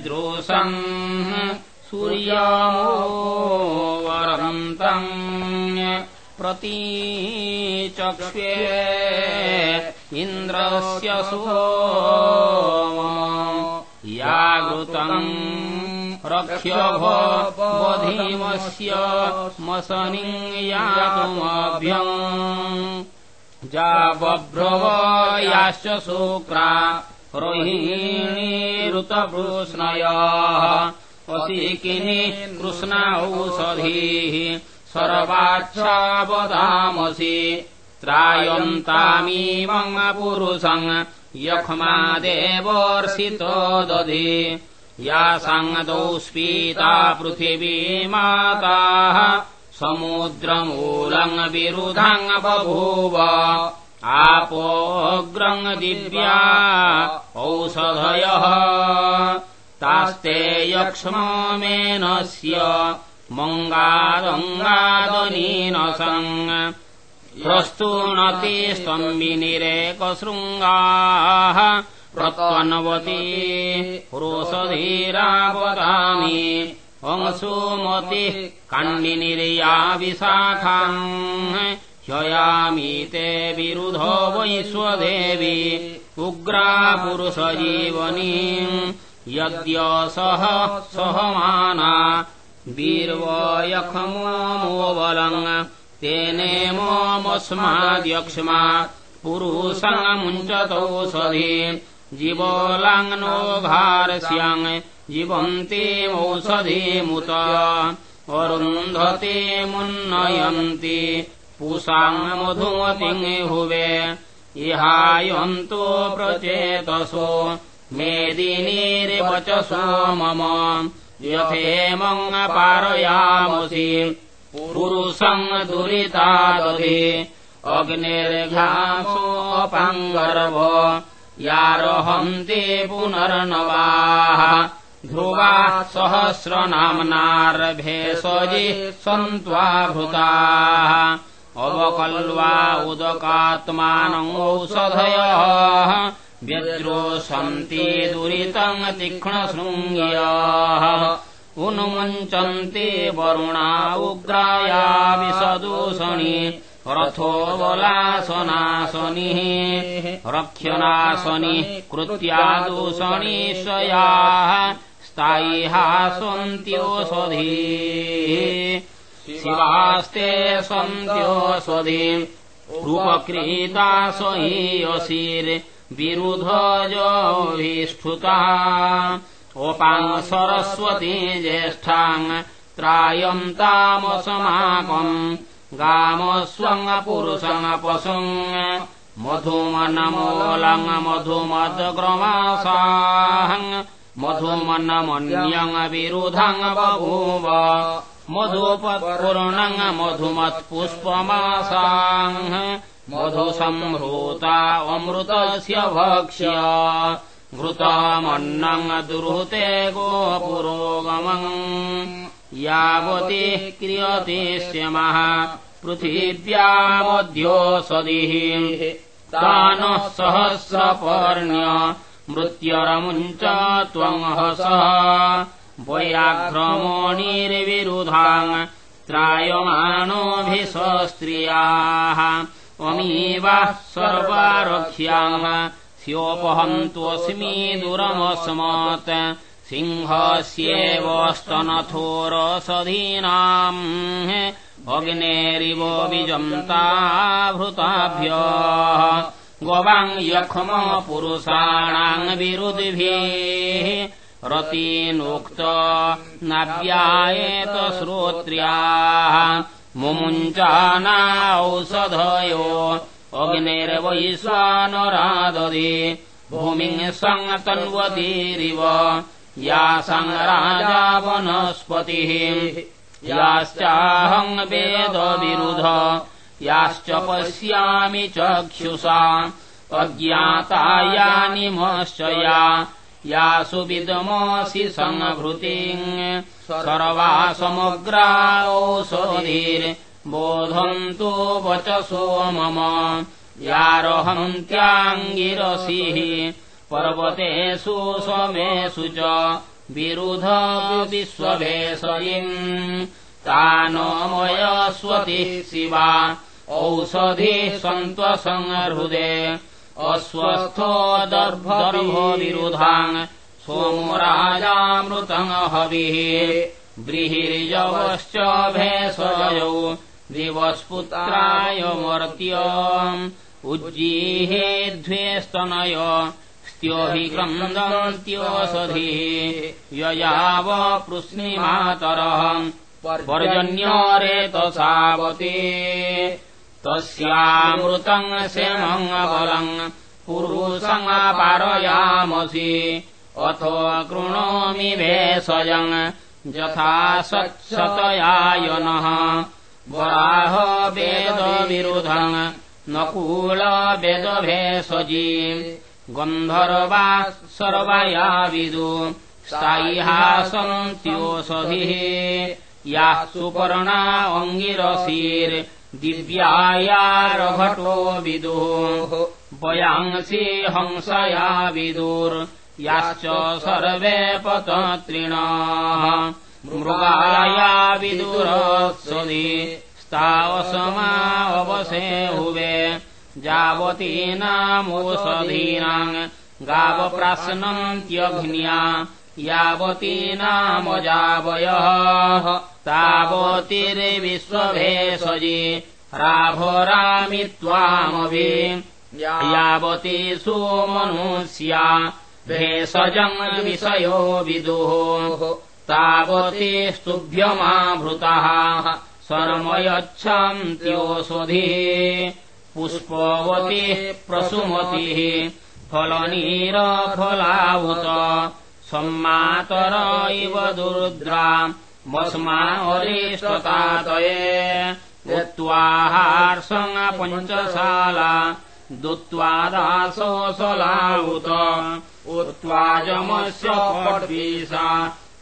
दृशम् सूर्यमोवरन्तम् प्रतीचक्ष्ये इन्द्रस्य सोम यागृतम् रक्ष्यभवधीमस्य मसनियातुमभ्यम् जाबभ्रव याश्च शुक्रा रोहिणीरुतभृष्णयः वसिकिनि कृष्णा औषधीः सर्वाच्छा वदामसि दधि या सङ्गदौ स्फीता पृथिवी माताः समुद्रमूलम् विरुधम् बभूव आपोऽग्रम् दिव्या औषधयः। तास्ते यक्ष्ममेनस्य मङ्गादङ्गादनीनसम् ह्रस्तुनति स्तम्बिनिरेकशृङ्गाः प्रत्वन्वती पुरोषधीरावदामि अंशुमतिः काण्डिनिर्या विशाखाम् ह्ययामि ते विरुधो वैश्वदेवी उग्रा पुरुषजीवनीम् यद्यसः सहमाना वीर्वयखमोबलम् तेनेमोमस्माद्यक्ष्मा पुरुषमुञ्चतौषधि जीवोलाङ्नो भारस्याङ् जीवन्तीमौषधीमुत अरुन्धते मुन्नयन्ति पुषाङ्मधुमतिङ् हुवे। इहायन्तो प्रचेतसो मेदिनीर्वचसो मम। यथेमङ्गपारयामसि पुरुषम् दुरितादधि अग्निर्घासोऽपाङ्गर्भ यारहन्ति पुनर्नवाः। ध्रुवा सहस्रनाम्नार्भेषजि सन्त्वाभृताः अवकल्वा उदकात्मानौषधयः व्यज्रोशन्ति दुरितम् तीक्ष्णशृङ्ग्याः। उन्मुञ्चन्ति वरुणा उग्राया विसदूषणी रथो बलासनासनिः रक्षनासनिः कृत्यादूषणी स्वयाः स्थायिहा सन्त्योषधीः शिवास्ते सन्त्योषधी रूपक्रीता स्वहीयशीर्विरुधजोऽभिष्ठुता ओपाङ् सरस्वती ज्येष्ठाङ् त्रायन्तामसमाकम् गामस्वङ्पुरुषङ्पशुम् मधुमनमूलम् मधुमद्ग्रमासाहम् मधुमनमन्यङ् विरुधङ् बभूव। मधुपत्पूर्णङ् मधुमत्पुष्पमासाङ् मधुसंहृता अमृतस्य भक्ष्य। घृतमन्नम् दुरुते गोपुरोगमम् यावती क्रियते स्यमः पृथिव्यामध्योषधिः तानः सहस्रपर्ण्य मृत्युरमुञ्च त्वम् हसः। वयाघ्रमणिर्विरुधाम् त्रायमाणोऽभिस्त्रियाः अमीवाः सर्वारक्ष्याः। स्योपहन्तोऽस्मि दुरमस्मात्। सिंहस्येवस्तनथोरसधीनाम् अग्नेरिव विजन्ताभृताभ्यः गवाम् यक्ष्म पुरुषाणाम् विरुद्भिः रतीनोक्त नाव्यायेत श्रोत्र्याः मुमुञ्चाना औषधयो सङ्गतन्वतीरिव या सङ्गराजा वनस्पतिः याश्चाहम् वेदविरुध याश्च पश्यामि चक्षुषा अज्ञाता यानिमश्च या यासु विदमसि सङ्भृतिम् सर्वा समग्रा ओषधीर्बोधन्तु वचसो मम यारहन्त्याङ्गिरसिः पर्वतेषु समेषु च विरुध विश्वभेषयिम् तानमयस्वतिः शिवा। औषधिः सन्त्वसंहृदे अस्वस्थो दर्भो विरुधान् सोमराजामृतम् हविः व्रीहिर्यवश्च भेषजौ। दिवस्पुत्राय मर्त्य। उज्जीहे द्वे स्तनय स्त्यो हि क्रन्दन्त्योषधिः ययाव पृश्निमातरः पर्जन्यरेतसावते तस्यामृतम् श्यमङ्गलम् पुरुषङ्गापारयामसि अथो कृणोमि भेषजम् यथा सत्सतयायनः वराह वेदविरुधम् नकूल वेदभेषजी गन्धर्वा सर्वया विदु स्थायिहा सन्त्योषधिः याः सुपर्णा रघटो विदुः। वयांसि हंसया विदुर्याश्च सर्वे पततृणाः मृगाया विदुरस्वदि स्तावसमा हुवे जावतीनामोषधीनाम् गावप्राश्नन्त्यघ्न्या यावतीनामजावयः तावतीर्विश्वभेषजि राभरामि त्वामभि यावती सुमनुष्या भेषजम् विषयो विदुः तावती स्तुभ्यमाभृतः शर्मयच्छन्त्योषधिः पुष्पवतिः प्रसुमतिः फलनीरफलावुत सम्मातर इव दुर्द्रा मस्मा अरिष्टतातये उत्त्वाहार्षङ् पञ्चशाला दुत्वा उत्त्वाजमस्य पड्वीसा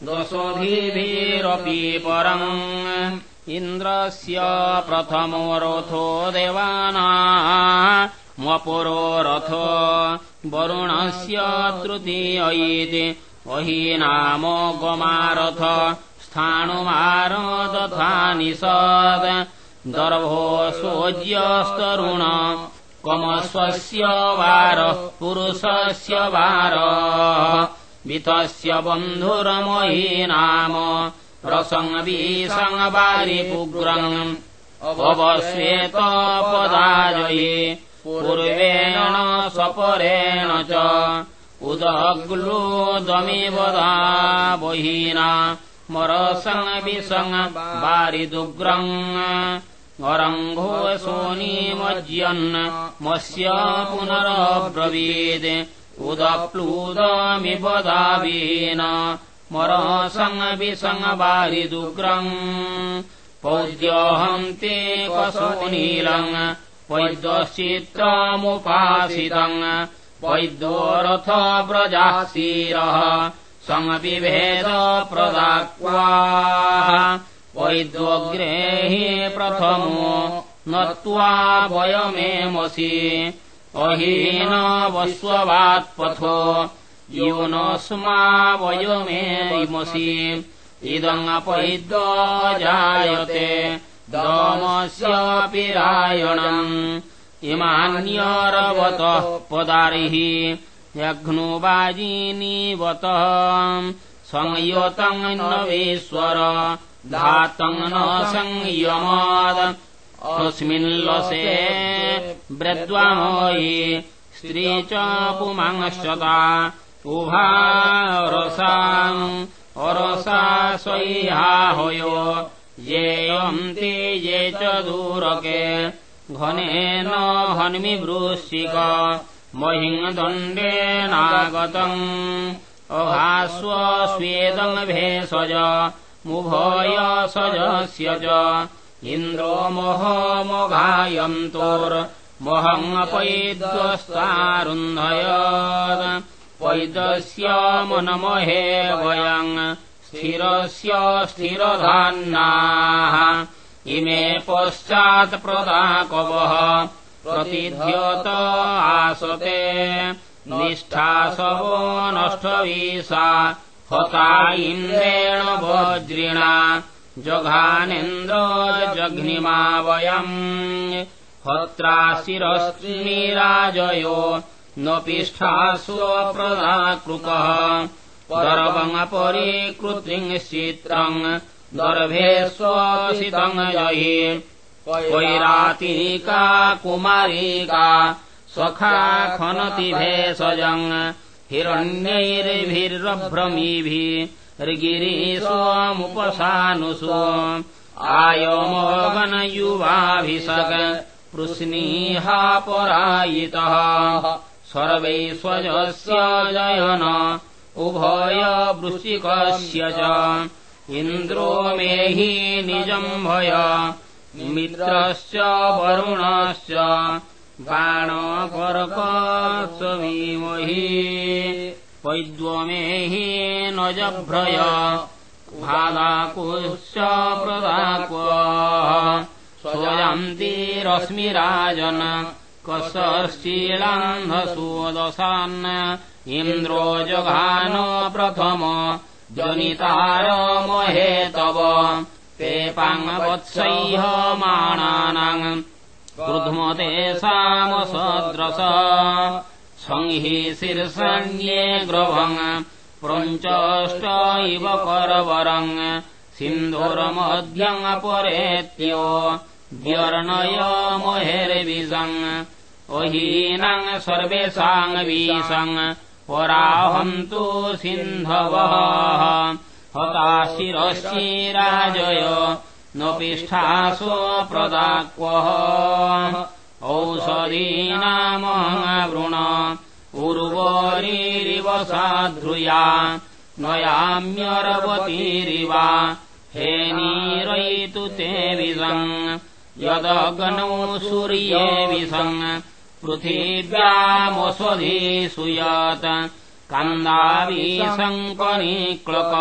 दशधिभिरपि परम् इन्द्रस्य प्रथमो रथो देवाना मपुरो रथो वरुणस्य तृतीय इति अहि नाम गमारथ स्थाणुमार तथा निषद् दर्भो सोज्यस्तरुण कमस्वस्य वारः पुरुषस्य वारः वितस्य बन्धुरमयी नाम प्रसङ्गवीसङ्गवारिपुग्रम् अवश्वेतपदाजये पूर्वेण सपरेण च। उदग्लूदमिवदा बहीना मरसङ्गविसङ्ग वारिदुग्रम् अरङ्घो सोनीमज्यन् मस्य पुनरब्रवीद्। उदप्लूदमिपदावीन मरसङ्गविसङ्गवारिदुग्रम् पौद्यहन्ते कसोनीलम् वैद्यश्चित्रमुपासितम्। वैद्योरथ व्रजासीरः सङ्गविभेद प्रदाक्वा। वैद्योऽग्रेहि प्रथमो नत्वा वयमेमसि। अहीन वस्ववात्पथो यो न स्मा वयमेमसि इदङपैद्य जायते। दमस्यापि रायणम्। इमान्यरवतः पदारिः। यघ्नुवाजीनीवतः संयतङ्नवेश्वर धातम् न संयमाद। अस्मिन्लसे ब्रद्वामयि स्त्री च पुमांश्चता उभारसाम् अरसा स्वैहाहयो येयन्ति ये च दूरके घनेन हन्मि वृश्चिक महिङ्दण्डेनागतम् अभास्व स्वेदम् भेषज मुभय सजस्य च इन्द्रो मोहमपैद्वस्तारुन्धयत् पैदस्य मनमहे वयम् स्थिरस्य स्थिरधान्नाः। इमे पश्चात्प्रदाकवः प्रतिध्यत आसते। निष्ठासवो नष्टवीसा हता इन्द्रेण वज्रिणा। जघानेन्द्र जघ्निमा वयम्। हत्रा शिरश्रीराजयो न पिष्ठास्वप्रदाकृकः दर्वङ्परीकृतिम् चित्रम् दर्भे स्वसितम् जहि वैरातिका कुमारिका सखा खनति भेषजम् हिरण्यैर्भिर्रभ्रमीभिर्गिरीष्वमुपसानुषु आयमोगनयुवाभिषग परायितः सर्वै स्वजस्य जयन। उभय वृश्चिकस्य च। इन्द्रो मेहि निजम् भय। मित्रश्च वरुणश्च। बाणकर्कस्वमीमहि वैद्वमेहि न जभ्रय भादाकुश्च प्रदाक्व स्वयन्तिरश्मिराजन् कश्चिलान्धसुदशान् इन्द्रो जघान प्रथम जनितार महे तव। ते पाङ्वत्सैह माणानाम् क्रुध्मते सामसद्रस। सङ्हि शीर्षण्ये ग्रभम् प्रञ्चष्ट इव सिन्धुरमध्यङ्गपरेत्यो व्यर्णय महेर्विषम् अहीनाम् सर्वेषाम् विषम् पराहन्तु सिन्धवः। हता शिरशिराजय न पिष्ठासो प्रदाक्वः। औषधीनामवृण उर्वरीरिव साध्रुया। नयाम्यरवतीरिवा हे नीरयितु ते विषम् यदग्नौ सूर्ये विषम् पृथिव्यामस्वधीसुयत् कन्दावीशङ्कनीक्लक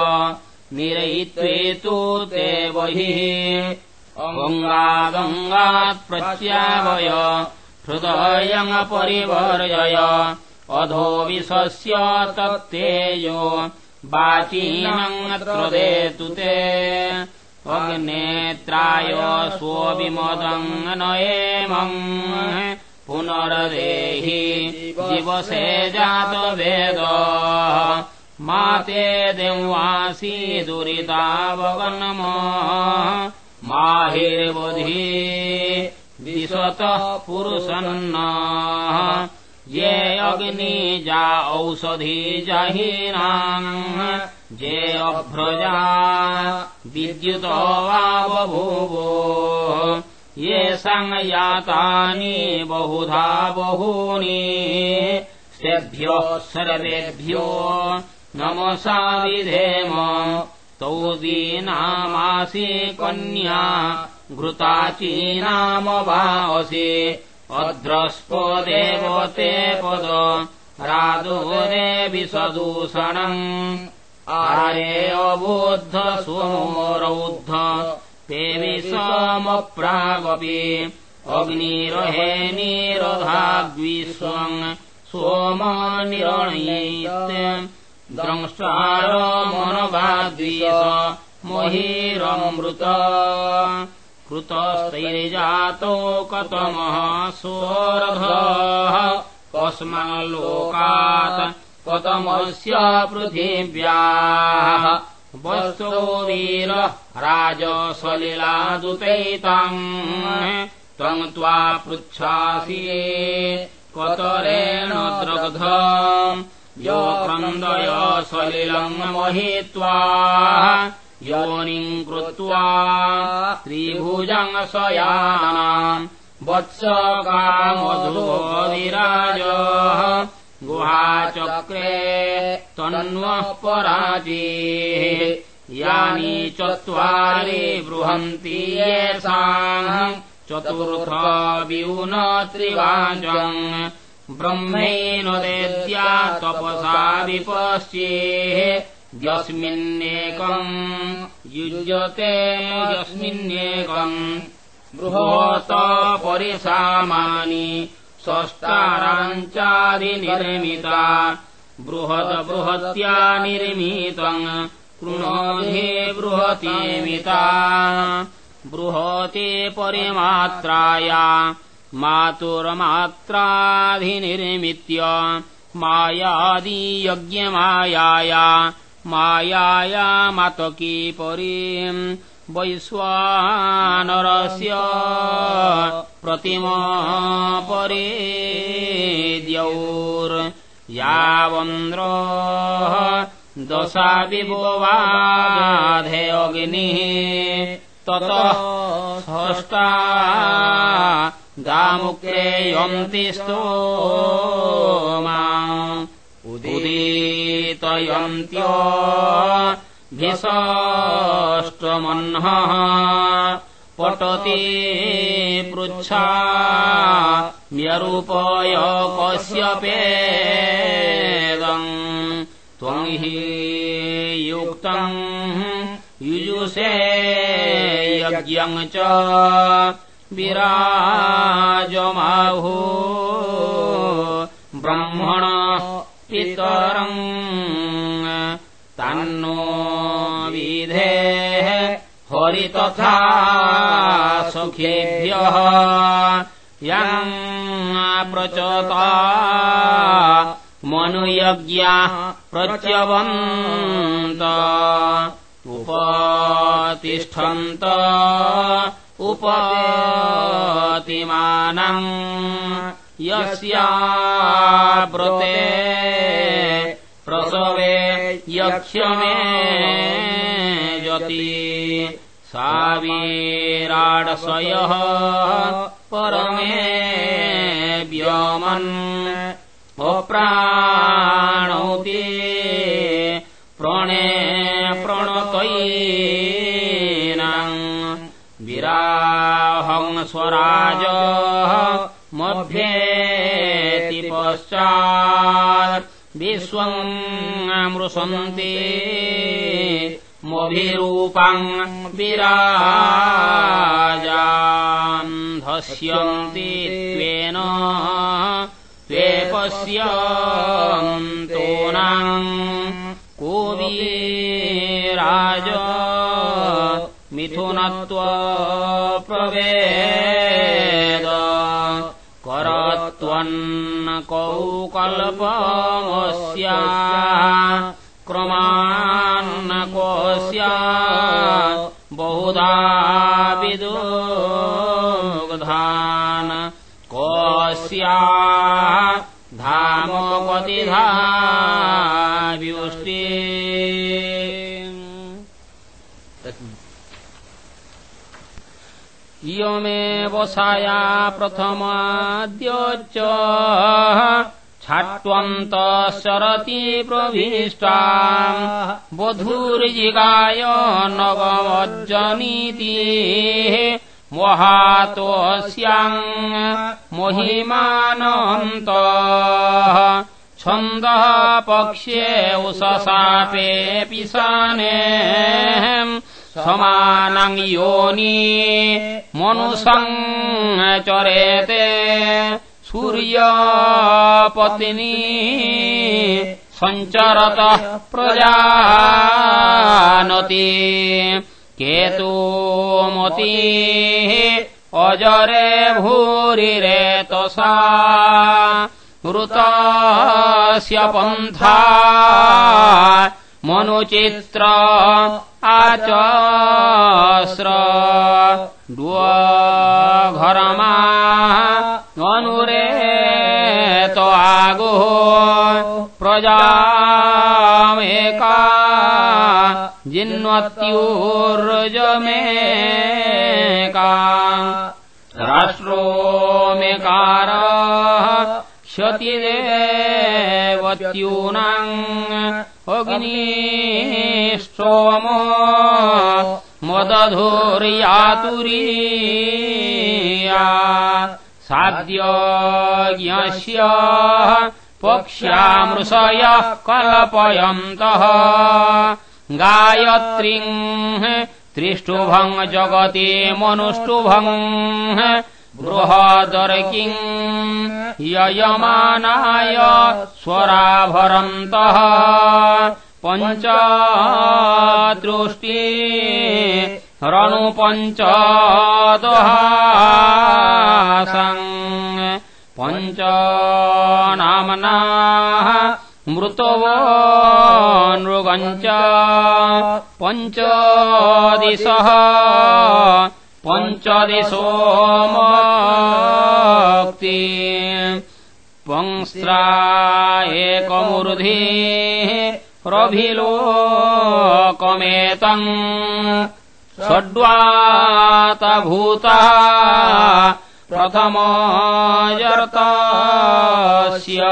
निरयित्वे तु ते बहिः गङ्गागङ्गात्प्रत्यावय हृदयङ्परिवर्जय अधो विशस्य तत्तेजो। वाचीनङ्त्र देतु ते। अग्नेत्राय स्वविमदम् नयेमम् पुनरदेहि दिवसे जातवेद माते देवासी दुरितावगन्म माहिर्बुधि दिशतः पुरुषन्न। ये अग्निजा औषधी जहीनाम् जे अभ्रजा विद्युतो वा बभूवो ये सङ्यातानि बहुधा बहूनि। तेभ्यः सर्वेभ्यो नमसा विधेम तौ दीनामासि कन्या घृताचीनाम वासि अध्रस्पदेव ते पद रादोरे विसदूषणम्। आरे अबोद्ध सोमोरौद्ध ते विषमप्रागपि अग्निरहे निरधाग्विश्वम् सोमनिरणयित् द्रंष्टारमनवाद्वीष महिरमृत। कृतस्तैर्जातो कतमः सोऽर्धः। कस्माल्लोकात् कतमस्य पृथिव्याः वस्तो वीर राजसलिलादुतैताम् त्वम् त्वा पृच्छासि यो क्रन्दय सलिलम् महित्वा। योनिम् कृत्वा त्रिभुजम् शयानाम् वत्सकामधुविराज गुहाचक्रे तन्वः पराजीः यानि चत्वारि बृहन्ति येषाम् चतुर्थ व्यून त्रिवाचम् ब्रह्मेण देद्या तपसा विपश्चेः यस्मिन्नेकम् युज्यते यस्मिन्नेकम् बृहत परिसामानि षष्टाराञ्चादिनिर्मिता बृहदबृहत्या निर्मितम् कृणोधे बृहतीमिता। बृहते परिमात्राया मातुर्मात्राधिनिर्मित्य मायादियज्ञमायाया मायाया मातकी परीम् वैश्वानरस्य प्रतिमा परे द्यौर्यावन्द्र दशा विभोवाधे अग्निः ततः षष्टा गामुक्रेयन्ति स्तोमा उदीतयन्त्य भिषष्टमह्नः पटति पृच्छा म्यरूपय कस्यपेदम् त्वम् हि युक्तम् युजुषे यज्ञम् च विराजमाहु। ब्रह्मण पितरम्। तन्नो तथा सुखेभ्यः। यम् प्रचता मनुयज्ञा प्रत्यवन्त। उपतिष्ठन्त। उपतिमानम् यस्याव्रते प्रसवे यक्ष्यमे यति सावीराडसयः परमे व्योमन् अप्राणौति प्रणे प्रणतैनाम् विराहम् स्वराज मभ्येति पश्चात् विश्वम् मृशन्ति मोभिरूपम् विराजान्धस्यन्ति त्वेन त्वे पश्यन्तोनाम् कोवीराज मिथुनत्वप्रवेद करत्वन्न कौकल्पमस्या क्रमान्न कोऽस्या बहुधा विदुग्धान् कोऽस्या धामोपतिधा व्युष्टि इयमेव साया प्रथमाद्योच्च छाट्वन्तः प्रभीष्टा वधूर्जिगाय नवमज्जनीति। मोहातोऽस्याम् मोहिमानन्त। छन्दः पक्ष्ये उषसापेऽपि साने। समानम् योनी मनुसञ्चरेते सूर्यपत्नी सञ्चरतः प्रजानति। केतुमती अजरे भूरिरेतसा ऋतस्य पन्था मनुचित्र आचस्र। घरमा आगो प्रजामेका जिन्वत्युर्जमेका राष्ट्रोमेकार क्षतिदेवत्यूनाम् अग्निष्टोम मदधूर्यातुरीया साध्यज्ञस्य पक्ष्यामृषयः कल्पयन्तः। गायत्रीम् त्रिष्टुभम् जगति मनुष्टुभम् बृहदर्किम् ययमानाय स्वराभरन्तः। पञ्चदृष्टि नाम्नाः मृतवो नृग पञ्च पञ्चदिशो मोक्ति पंस्रा एकमूर्धि रभिलोकमेतम् षड्वातभूता प्रथमोऽजर्तस्य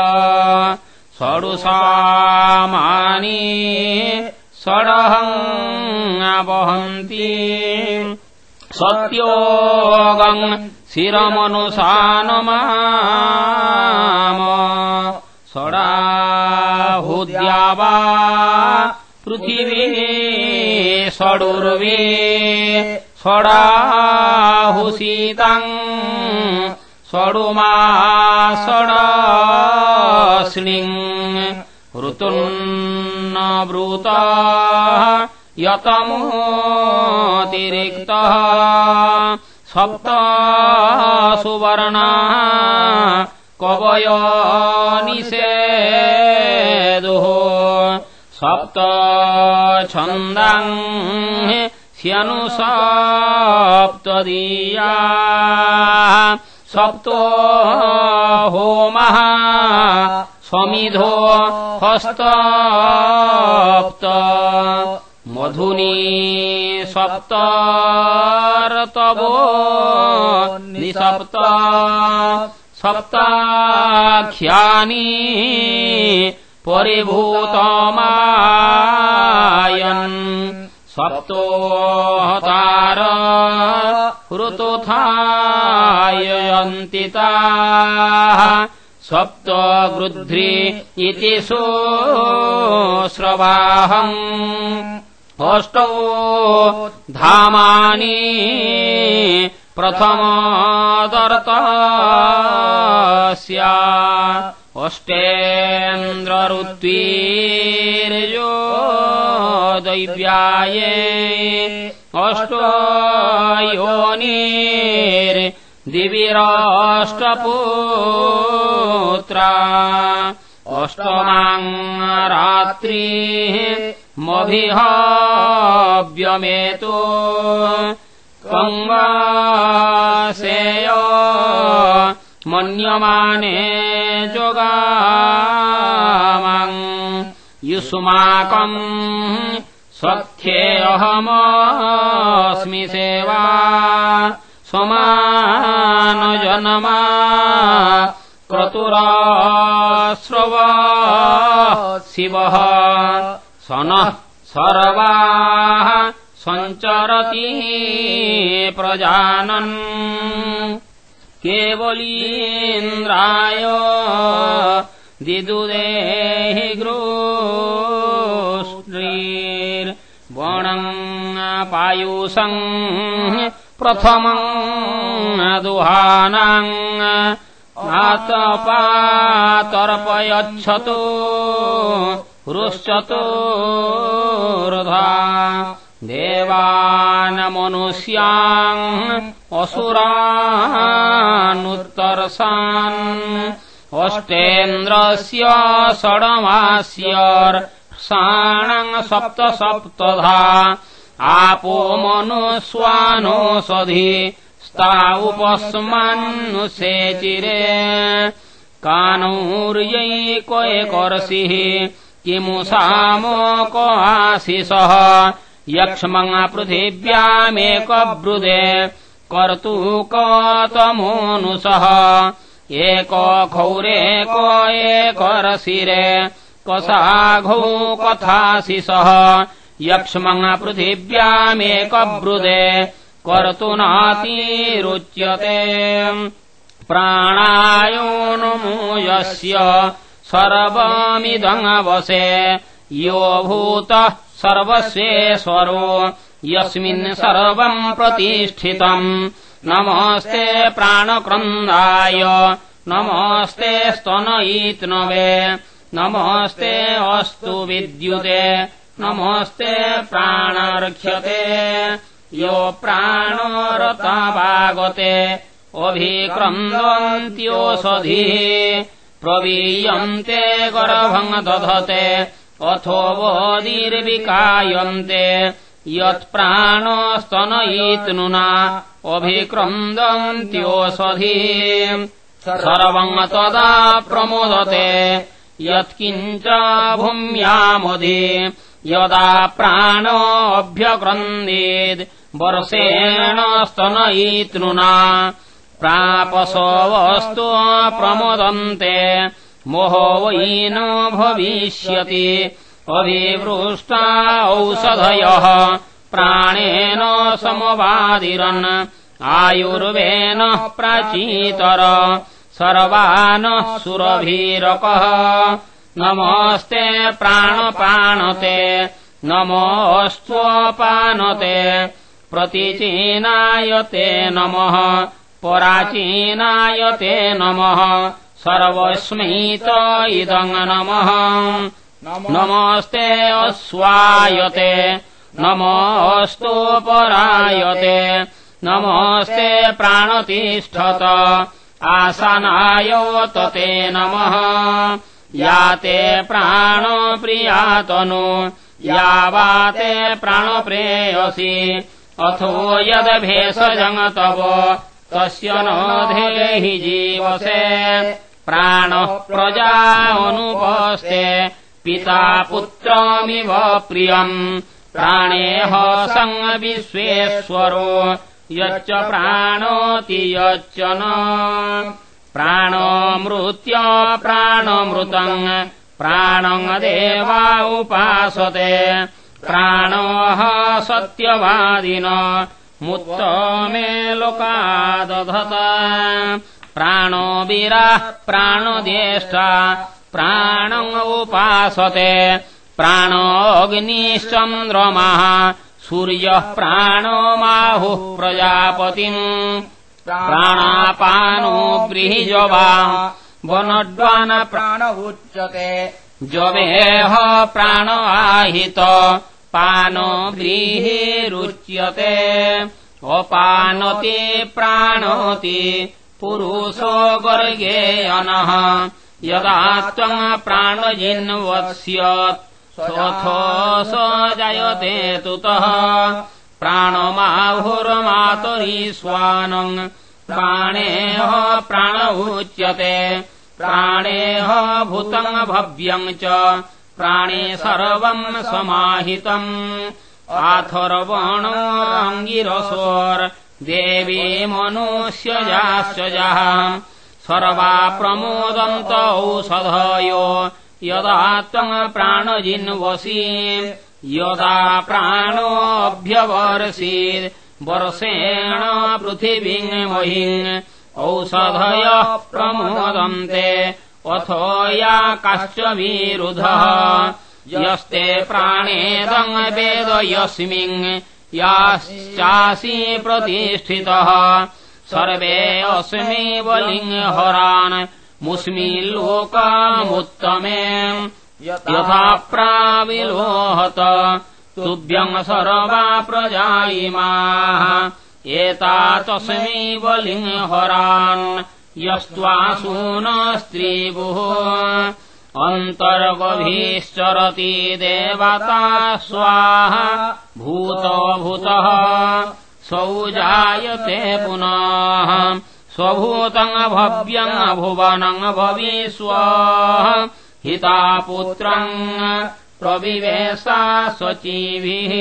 षडुसामानि षडहम् सत्योगम् शिरमनुसानमा षडाहुद्या वा पृथिवी षडुर्वे षडाहुसीतम् षडुमा षडाश्निम् ऋतुन्न ब्रूत यतमोऽतिरिक्तः सप्त सुवर्णा कवय निषेदुः सप्त छन्दाम् ह्यनुसप्तदीया। सप्तो होमः स्वमिधो हस्तप्त। मधुनी सप्तार्तवो निसप्त। सप्ताख्यानि परिभूतमायन्। सप्तोहतार ऋतुथायन्ति ताः। सप्त गृध्रि इति सोऽस्रवाहम् अष्टौ धामानि प्रथमादर्तस्या अष्टेन्द्रऋत्वीर्यो दैव्याये अष्टो योनिर्दिविराष्टपुत्रा अष्टमाम् रात्रिः मभिहाव्यमेतो कङ्गासेय मन्यमाने जोगामम् युष्माकम् सख्येऽहमस्मि सेवा समानजनमा क्रतुराश्रव शिवः स नः सर्वाः सञ्चरति प्रजानन् केवलीन्द्राय दिदुदेहि ग्रोश्रीर्वणम् पायुषम् प्रथमम् दुहानाम् आतपातर्पयच्छतु हृश्चतुर्धा देवानमनुष्याम् असुरानुत्तरसान् अष्टेन्द्रस्य सप्तधा आपो मनुष्वानोषधि स्ता उपस्मान्नुसेचिरे कानौर्यैकैकर्षिः किमु सामोक आशिषः यक्ष्मपृथिव्यामेकब्रुदे कर्तूकतमोऽनुसः एक खौरेक एकरशिरे कसाघौ कथाशिषः यक्ष्मपृथिव्यामेकब्रुदे कर्तुनातिरुच्यते प्राणायोनुमूयस्य सर्वमिदङवसे यो भूतः सर्वस्वेश्वरो यस्मिन् सर्वम् प्रतिष्ठितम्। नमस्ते प्राणक्रन्दाय नमस्ते स्तनयित्नवे नमस्ते अस्तु विद्युते नमस्ते प्राणर्क्ष्यते यो प्राणरतावागते अभिक्रन्दन्त्योषधिः प्रवीयन्ते गर्भम् दधते अथो वोदीर्विकायन्ते यत्प्राणस्तनयित्नुना अभिक्रन्दन्त्योषधी सर्वम् तदा प्रमोदते यत्किञ्च भूम्यामधि यदा प्राणोऽभ्यक्रन्देद् वर्षेण स्तनयितृना प्रापसोऽवस्तु प्रमोदन्ते मोहो वै न भविष्यति अभिवृष्टा औषधयः प्राणेन समवादिरन् आयुर्वेन प्राचीतर सर्वानः सुरभीरकः नमस्ते प्राणपाणते नमोऽस्त्वपानते प्रतिचीनायते नमः पराचीनायते नमः सर्वस्मैत इदम् नमः नमस्ते अश्वायते नमोऽस्तोपरायते नमस्ते प्राणतिष्ठत आसनायोतते नमः। याते प्राणप्रियातनु यावाते प्राणप्रेयसि अथो यदभेषजम् तव तस्य न धेहि जीवसे प्राणः प्रजानुपस्ते पिता पुत्रमिव प्रियम्। प्राणेह सङ्गविश्वेश्वरो यच्च प्राणोति यच्च न। प्राणोऽमृत्य प्राणमृतम् प्राणम् देवा उपासते। प्राणोः सत्यवादिन मुत्त मे लोकादधत प्राणो वीराः प्राणोदेष्टा प्राणम् उपासते। प्राणोऽग्निश्चन्द्रमः सूर्यः प्राणो माहुः प्रजापतिम्। प्राणापानो गृहिजवा वनड्वान प्राण उच्यते। जवेह प्राण आहित पानो व्रीहिरुच्यते अपानति प्राणोति पुरुषो गर्गे अनः। यदा त्वम् प्राणजिन्वत्स्यत् सोऽथो स जायते तुतः। प्राणमाहुर्मातुरीश्वानम्। प्राणेह प्राण उच्यते प्राणेह भूतम् भव्यम् च। प्राणे सर्वम् समाहितम् आथर्वणोऽङ्गिरसोर्देवी मनुष्यजाश्चजः सर्वा प्रमोदन्त औषधयो। यदा प्राणजिन्वसि यदा प्राणोऽभ्यवर्षीद् वर्षेण पृथिवीम् महिम् औषधयः प्रमोदन्ते अथो या कश्च विरुधः। यस्ते प्राणेदम् वेद यस्मिन् याश्चासि प्रतिष्ठितः। सर्वे अस्मि बलिङ्हरान् मुस्मिल्लोकामुत्तमे यथा प्राविलोहत। तुभ्यम् सर्वा प्रजा इमाः एता तस्मै बलिङ्हरान् यस्त्वासून स्त्रीभुः अन्तर्गभीश्चरति देवता स्वाहा भूतो भूतः सौजायते पुनः। स्वभूतम् भव्यम् भुवनम् हिता पुत्रम् प्रविवेशा स्वचीभिः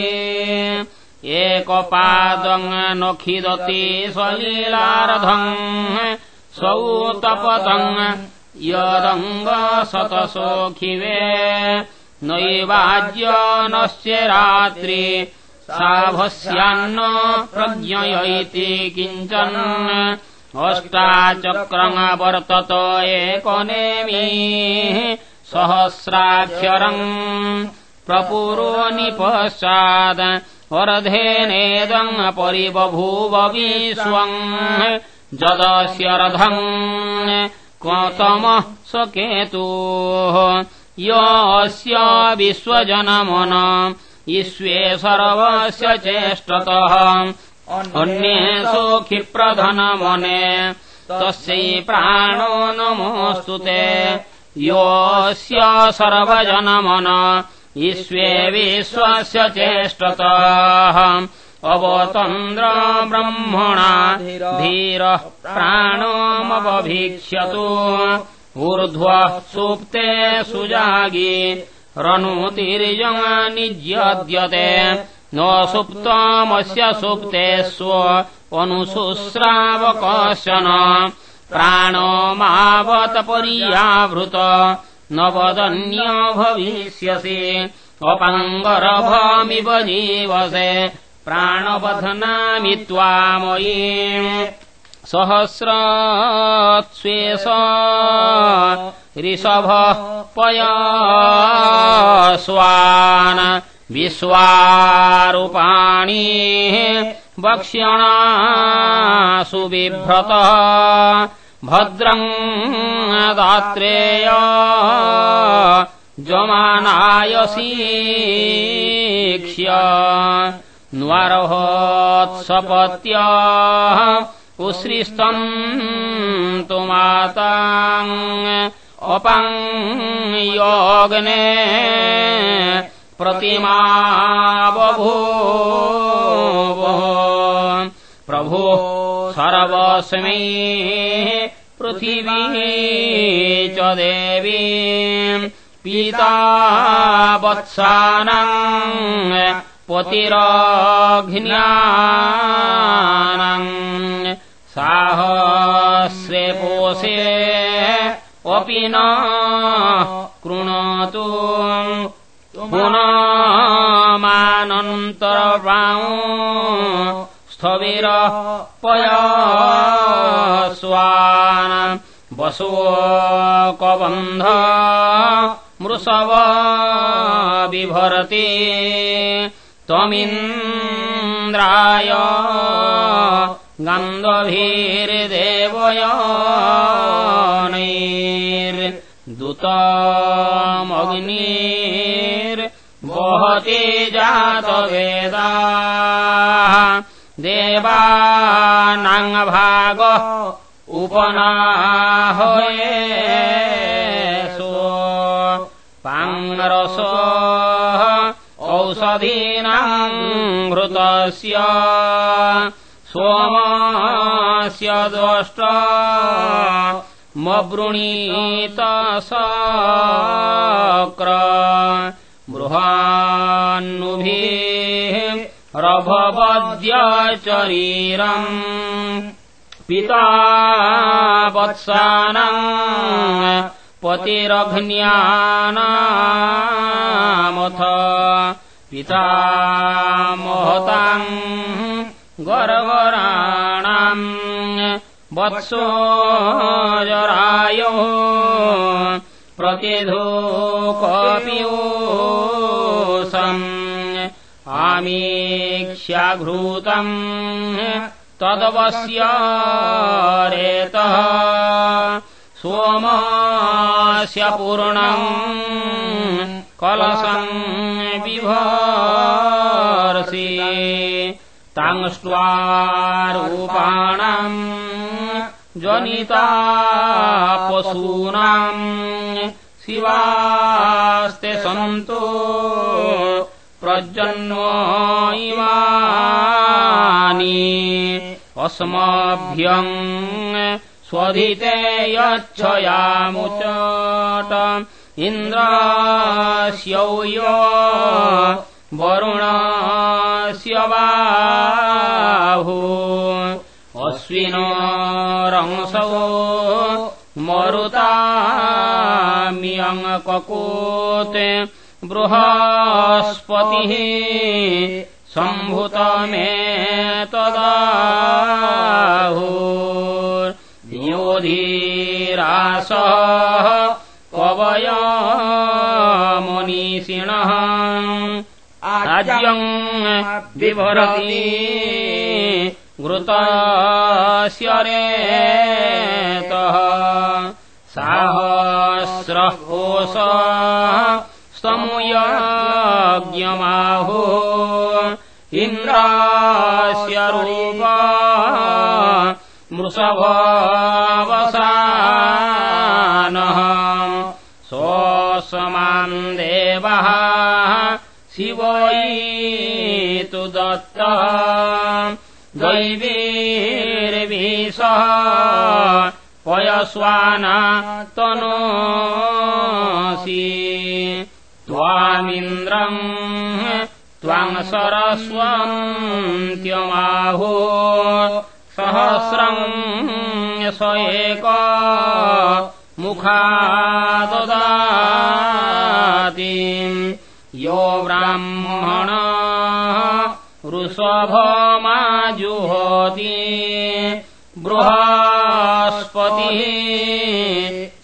एकपादम् नखिदति स्वलीलार्धम् स्वौतपतम् यदङ्गशतसोऽखिवे नैवाज्यनस्य रात्रि। साभस्यान्न प्रज्ञय किञ्चन्। अष्टाचक्रमवर्तत एकनेमी। सहस्राक्षरम् प्रपुरो निपश्चाद। वर्धेनेदम् परिबभूव विश्वम् जदस्य रथम् क्वतमः केतुः यस्य विश्वजनमन ईश्वे सर्वस्य चेष्टतः। अन्ये सोऽखिप्रधनमने तस्यै प्राणो नमोऽस्तु ते। योऽस्य सर्वजनमन ईश्वे विश्वस्य चेष्टताः अवतन्द्र ब्रह्मणा धीरः प्राणोमवभीक्ष्यतु ऊर्ध्वः सुप्ते सुजागी रनुतिर्यनिज्यद्यते न सुप्तमस्य सुप्ते स्व अनुशुश्रावकशन प्राणो मावतपर्यावृत न वदन्य भविष्यसि। अपङ्गरभमिव जीवसे प्राणबध्नामि त्वामयी। सहस्रत्स्वेष ऋषभः पयास्वान् विश्वारूपाणि वक्ष्यणा सुबिभ्रत भद्रम् दात्रेय जमानायसीक्ष्य न्वरहोत्सपत्य उश्रिस्तम् तु माता योगने प्रतिमा बभो प्रभो सर्वस्मै पृथिवी च देवी पिता वत्सानम् पतिरघ्न्यानम्। साहस्रे पोषे अपि न कृणोतु। पुनमानन्तरवाम् स्थविरः पयस्वान् वसुकबन्ध मृषव बिभरति त्वमिन्द्राय गन्धभिर्देवयानैर्दूतमग्निर्वहति जातवेदाः। देवानाङ्भागः उपनाहये सो पाङ्रस औषधीनाम् घृतस्य सोमस्य द्वष्ट मब्रुणीत सक्र बृहान्नुभिः रभवद्यचरीरम् पिता वत्सानम् पतिरघ्न्यानामथ पिता महताम् गर्वराणाम् वत्सो जरायो प्रतिधोकपियोसम् आमीक्ष्याघ्रूतम् तदवस्य रेतः सोमस्य पूर्णम् कलशम् बिभर्षि ताङ्ष्ट्वारूपाणाम् जनिता पशूनाम् शिवास्ते सन्तो प्रजन्म इमानि। अस्मभ्यम् स्वधिते यच्छयामुचट इन्द्रास्यौय वरुणस्य बाहु। अश्विनो रंसौ मरुताम्यङ्ककोते बृहस्पतिः सम्भुतमे कवयमनीषिणः राज्यम् बिभरति घृतस्य रेतः साहस्रः दत्तः दैवीर्विषः पयस्वाना तनोऽसि। त्वामिन्द्रम् त्वाम् सरस्वन्त्यमाहो। सहस्रम् स एक मुखा ददाति। यो ब्राह्मण वृषभमा जुहोति बृहस्पतिः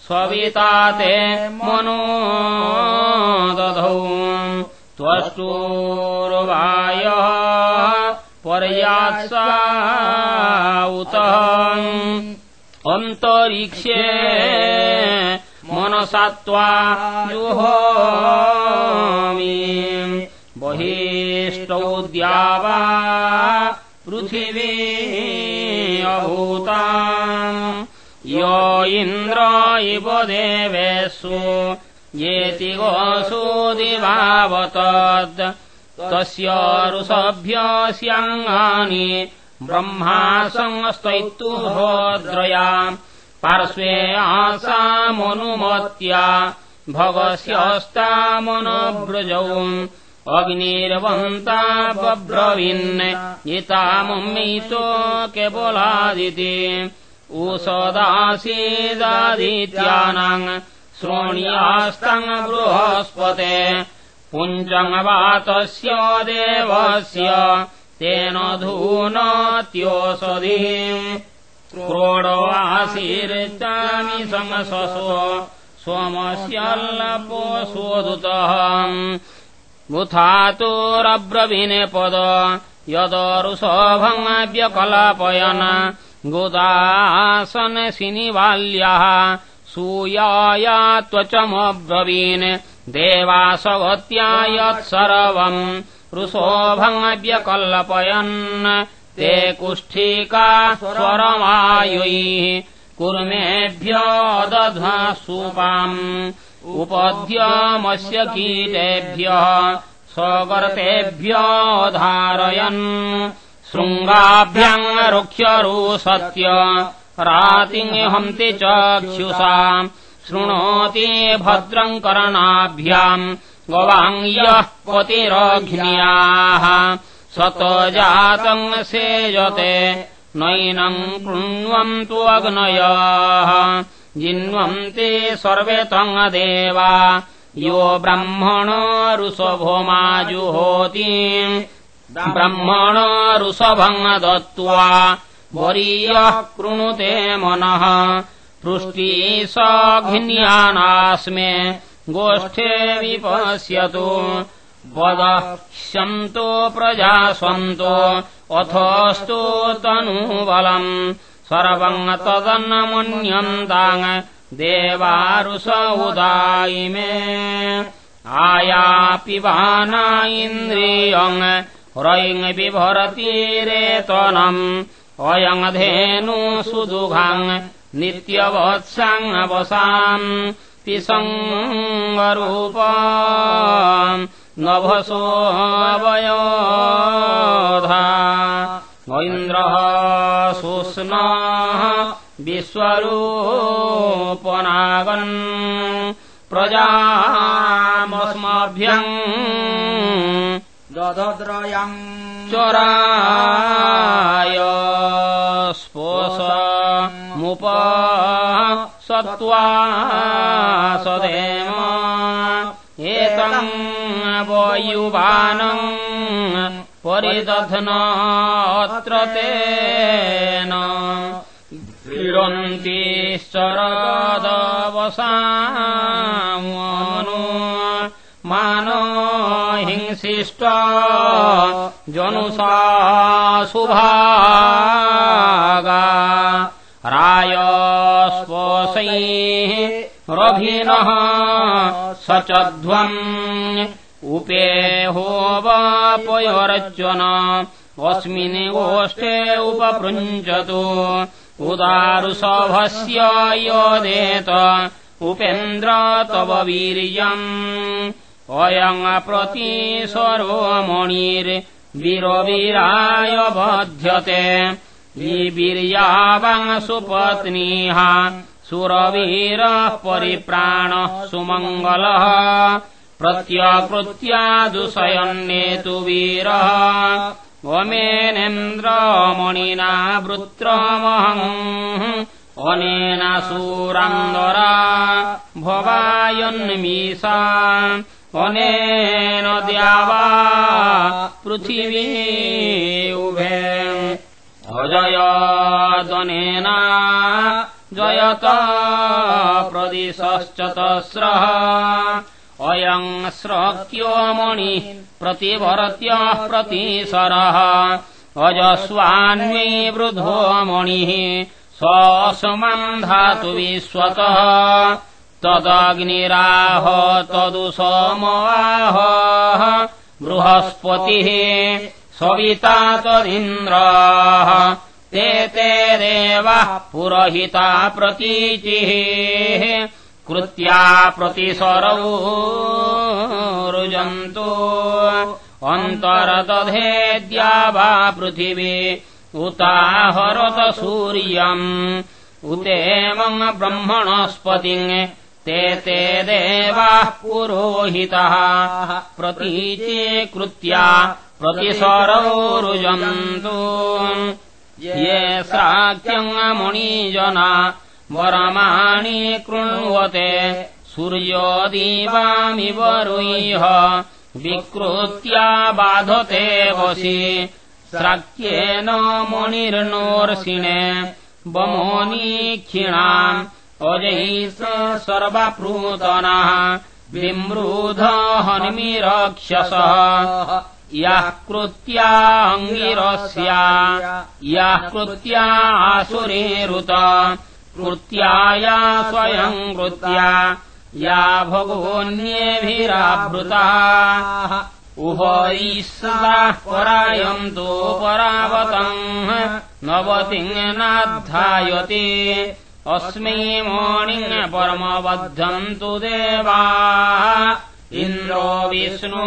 स्वविता ते मनो दधौ त्वष्टोर्वाय पर्यात्सा उत। अन्तरिक्षे मनसा जुहोमि बहिष्टौ द्यावा पृथिवी अभूता। य इन्द्र इव देवेषु येति गोसु दिवावतद् तस्य ऋषभ्यस्याङ्गानि ब्रह्मा संस्तैतु भद्रया। पार्श्वे आसामनुमत्या भगस्यस्तामनव्रजौ अग्निर्वन्ता बब्रवीन् एतामम्मितो केवलादिति उषदासीदादित्यानाम् श्रोण्यास्तम् बृहस्पते। पुञ्जङ्वातस्य देवस्य तेन धूनत्योषधिः क्रोडवासीर्चामि समससो सोमस्यल्लपोषोदुतः बुथातोरब्रवीनेपद यदरुषभङ्ग्यकलापयन् गोदासनशिनिवाल्याः सूयाया त्वचमब्रवीन्। देवासवत्या यत्सर्वम् ऋषोभङ्ग्यकल्पयन् ते कुष्ठिका स्वरमायुैः कुर्मेभ्य दध्वासूपाम् उपद्यमस्य कीटेभ्यः स्वगर्तेभ्य धारयन्। रुक्ष्यरुसत्य रातिहन्ति चक्षुषा। शृणोति भद्रम् करणाभ्याम् गवाङ्ग्यः पतिरघ्न्याः स्वतजातम् सेजते नैनम् कृण्वन्तु अग्नयः जिन्वन्ति सर्वे देवा यो ब्रह्मण ऋषभोमा जुहोति ब्रह्मण ऋषभम् दत्त्वा वरीयः कृणुते मनः। पृष्टी सघिन्यानास्मे गोष्ठे विपश्यतु। वदह्यन्तो प्रजास्वन्तो अथोऽस्तु तनूबलम् सर्वम् तदन्नमन्यन्ताङ् देवारुष उदायिमे आयापिबाना इन्द्रियम् रयिङ् बिभरतिरेतनम् अयङ्धेनु सुदुघाङ् नित्यवत्साङ्गवसाम् पिसङ्गरूप नभसोऽवयोधा इन्द्रः सुस्नः विश्वरूपनागन् प्रजामस्मभ्यम् ददद्रयम् चोराय स्पोषमुप सत्त्वा सदेम एतम् वयुवानम् परिदध्नात्र तेन क्रीडन्तिश्चरदवसामनु मानो हिंसिष्ट जनुषा सुभागा रायस्पोषैः रभिनः स च ध्वम् उपेहोवापयोरज्वन अस्मिन् गोष्ठे उपपृञ्चतु उदारुसभस्य योदेत। उपेन्द्र तव वीर्यम्। अयम् प्रति सर्वमणिर् वीरवीराय बध्यते। सुपत्नीः। सुरवीरः परिप्राणः सुमङ्गलः प्रत्यकृत्यादुशयन्नेतु वीरः। वमेनेन्द्रमणिना वृत्रमहम् अनेन सूरन्दरा भवायन्मीसा। अनेन द्यावा पृथिवी उभे। अजयदनेन जयत प्रदिशश्चतस्रः अयम् स्रक्योमणि प्रतिभरत्यः प्रतिसरः। अजस्वान्वी वृद्धो मणिः स्वसमम् धातु विश्वतः। तदग्निराह तदु सोमवाह बृहस्पतिः सविता तदिन्द्राः। ते ते देवः पुरहिता प्रतीचिः कृत्या प्रतिसरौ रुजन्तु अन्तरदधेद्या वा पृथिवी उताहरत सूर्यम्। उतेमम् ब्रह्मणस्पतिम् ते ते देवाः पुरोहितः। प्रतीचे कृत्या प्रतिसरौरुजन्तु। ये साख्यङ्मुणिजना वरमाणि कृण्वते सूर्योदीवामिव रुह्य विकृत्या बाधते वसि स्राक्येन मुनिर्नोर्षिणे बमोनीक्षिणाम् अजैः सर्वप्रूतनः विमृध हनिमिरक्षसः। यः कृत्याङ्गिरस्या यः कृत्यासुरेरुत कृत्याया स्वयम् कृत्या। या भगोऽन्येभिरावृताः उभयैः परायन्तु परावतम्। नवतिङ्नाध्यायते अस्मै मणिम् परमबद्धन्तु देवा। इन्द्रो विष्णु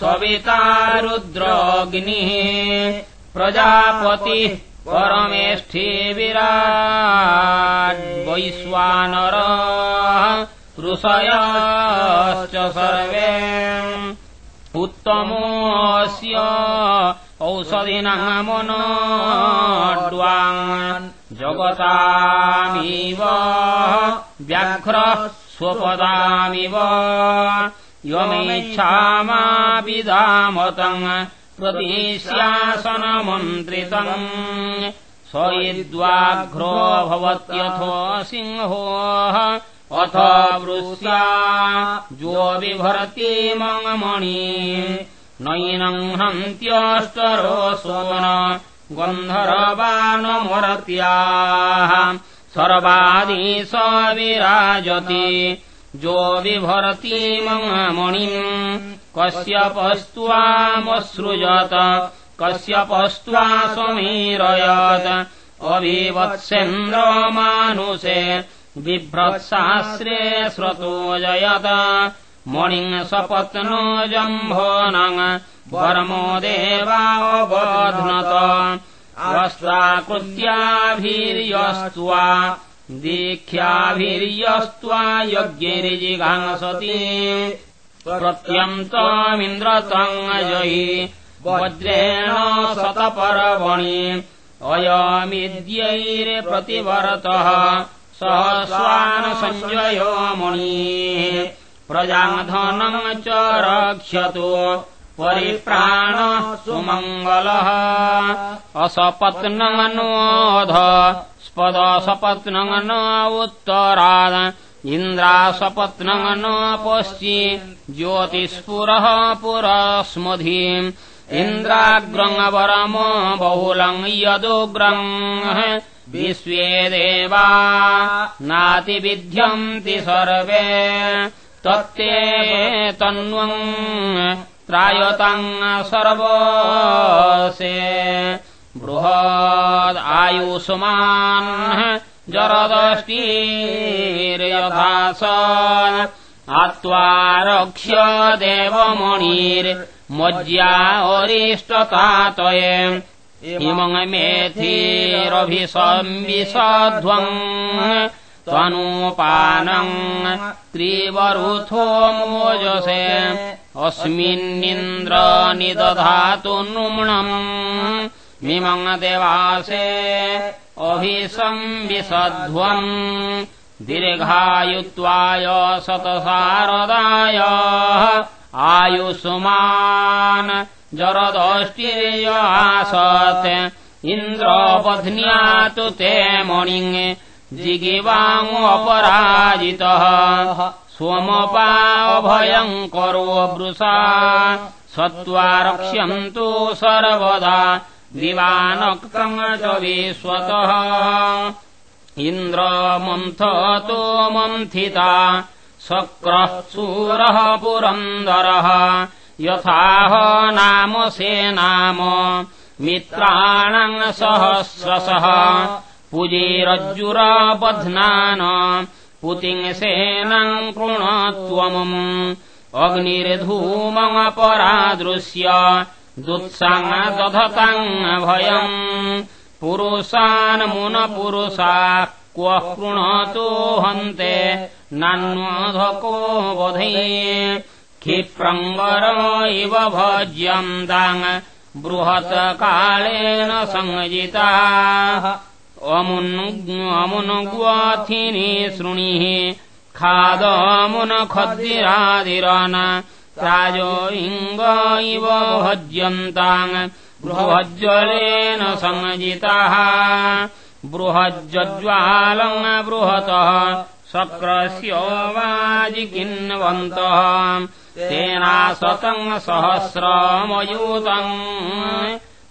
सविता रुद्रग्निः प्रजापतिः परमेष्ठी विराट् वैश्वानर ऋषयश्च सर्वे। उत्तमोऽस्य औषधिनामनोड्वान् जगतामिव व्याघ्रः स्वपदामिव यमेच्छामापिदामतम् स यद्वाघ्रो भवत्यथो सिंहो। अथ वृष्या जो बिभरति मङ्मणि नैनम् हन्त्यस्तरो सोन गन्धर्वानमरत्याः सर्वादि स विराजति जो बिभरति मङ्मणिम् कस्यपस्त्वामसृजत कस्यपस्त्वा समीरयत्। अभिवत्सेन्द्रमानुषे बिभ्रत्सास्रे स्रतो जयत। मणिम् सपत्नो जम्भोनङ् वर्मो देवावबध्नत वस्त्राकृत्याभिर्यस्त्वा दीख्याभिर्यस्त्वा यज्ञैर्जिघांसति प्रत्यन्तमिन्द्रतम् अजयि। वज्रेण शतपर्वणि अयमिद्यैर्प्रतिवरतः। सहस्वानसञ्जयो मणिः प्रजाधनम् च रक्ष्यतु परिप्राणः सुमङ्गलः। असपत्नमनोध स्पदसपत्नम् न उत्तराद इन्द्रासपत्नम् न पश्चि ज्योतिस्पुरः पुरस्मधीम् इन्द्राग्रङ्गवरमो बहुलम् यदुग्रम् विश्वे देवा नातिविध्यन्ति सर्वे। तत्ते तन्वम् त्रायतम् सर्वसे बृहदायुष्मान् जरदष्टिर्यथा स आत्वा रक्ष्य देवमणिर् मज्या अरिष्टतातये इमङ्मेथिरभिसंविषध्वम् त्वनुपानम् त्रिवरुथो मोजसे। अस्मिन्निन्द्र निदधातु नृम्णम् मिमङ् देवासे अभिसंविषध्वम् दीर्घायुत्वाय शतसारदाय आयुष्मान् जरदष्टिर्य आसत् इन्द्रपध्न्यातु ते मणिङ् जिगिवामुपराजितः। स्वमपाभयम् करो वृषा सत्त्वा रक्ष्यन्तु सर्वदा दिवानक्तम् च विश्वतः इन्द्रमन्थतो मन्थिता शक्रः सूरः पुरन्दरः। यथाह नाम सेनाम मित्राणाम् सहस्रशः। पुजीरज्जुरबध्नान पुतिङ्सेनाम् कृणत्वमम्। अग्निर्धूमपरादृश्य दुत्साङ्गदधताम् भयम् पुरुषान्मुनपुरुषा क्व कृणोतु हन्ते नान्वधको वधे। क्षिप्रङ्गर इव भज्यन्ताङ् बृहत्कालेन संजिताः अमुनुग्वाथिनि शृणिः खादमुनखद्दिरादिरन राजो इङ्ग इव भज्यन्ताङ् बृहज्ज्वलेन संजिताः बृहज्ज्वालम् बृहतः। शक्रस्य वाजिकिन्वन्तः तेनाशतम् सहस्रमयूतम्।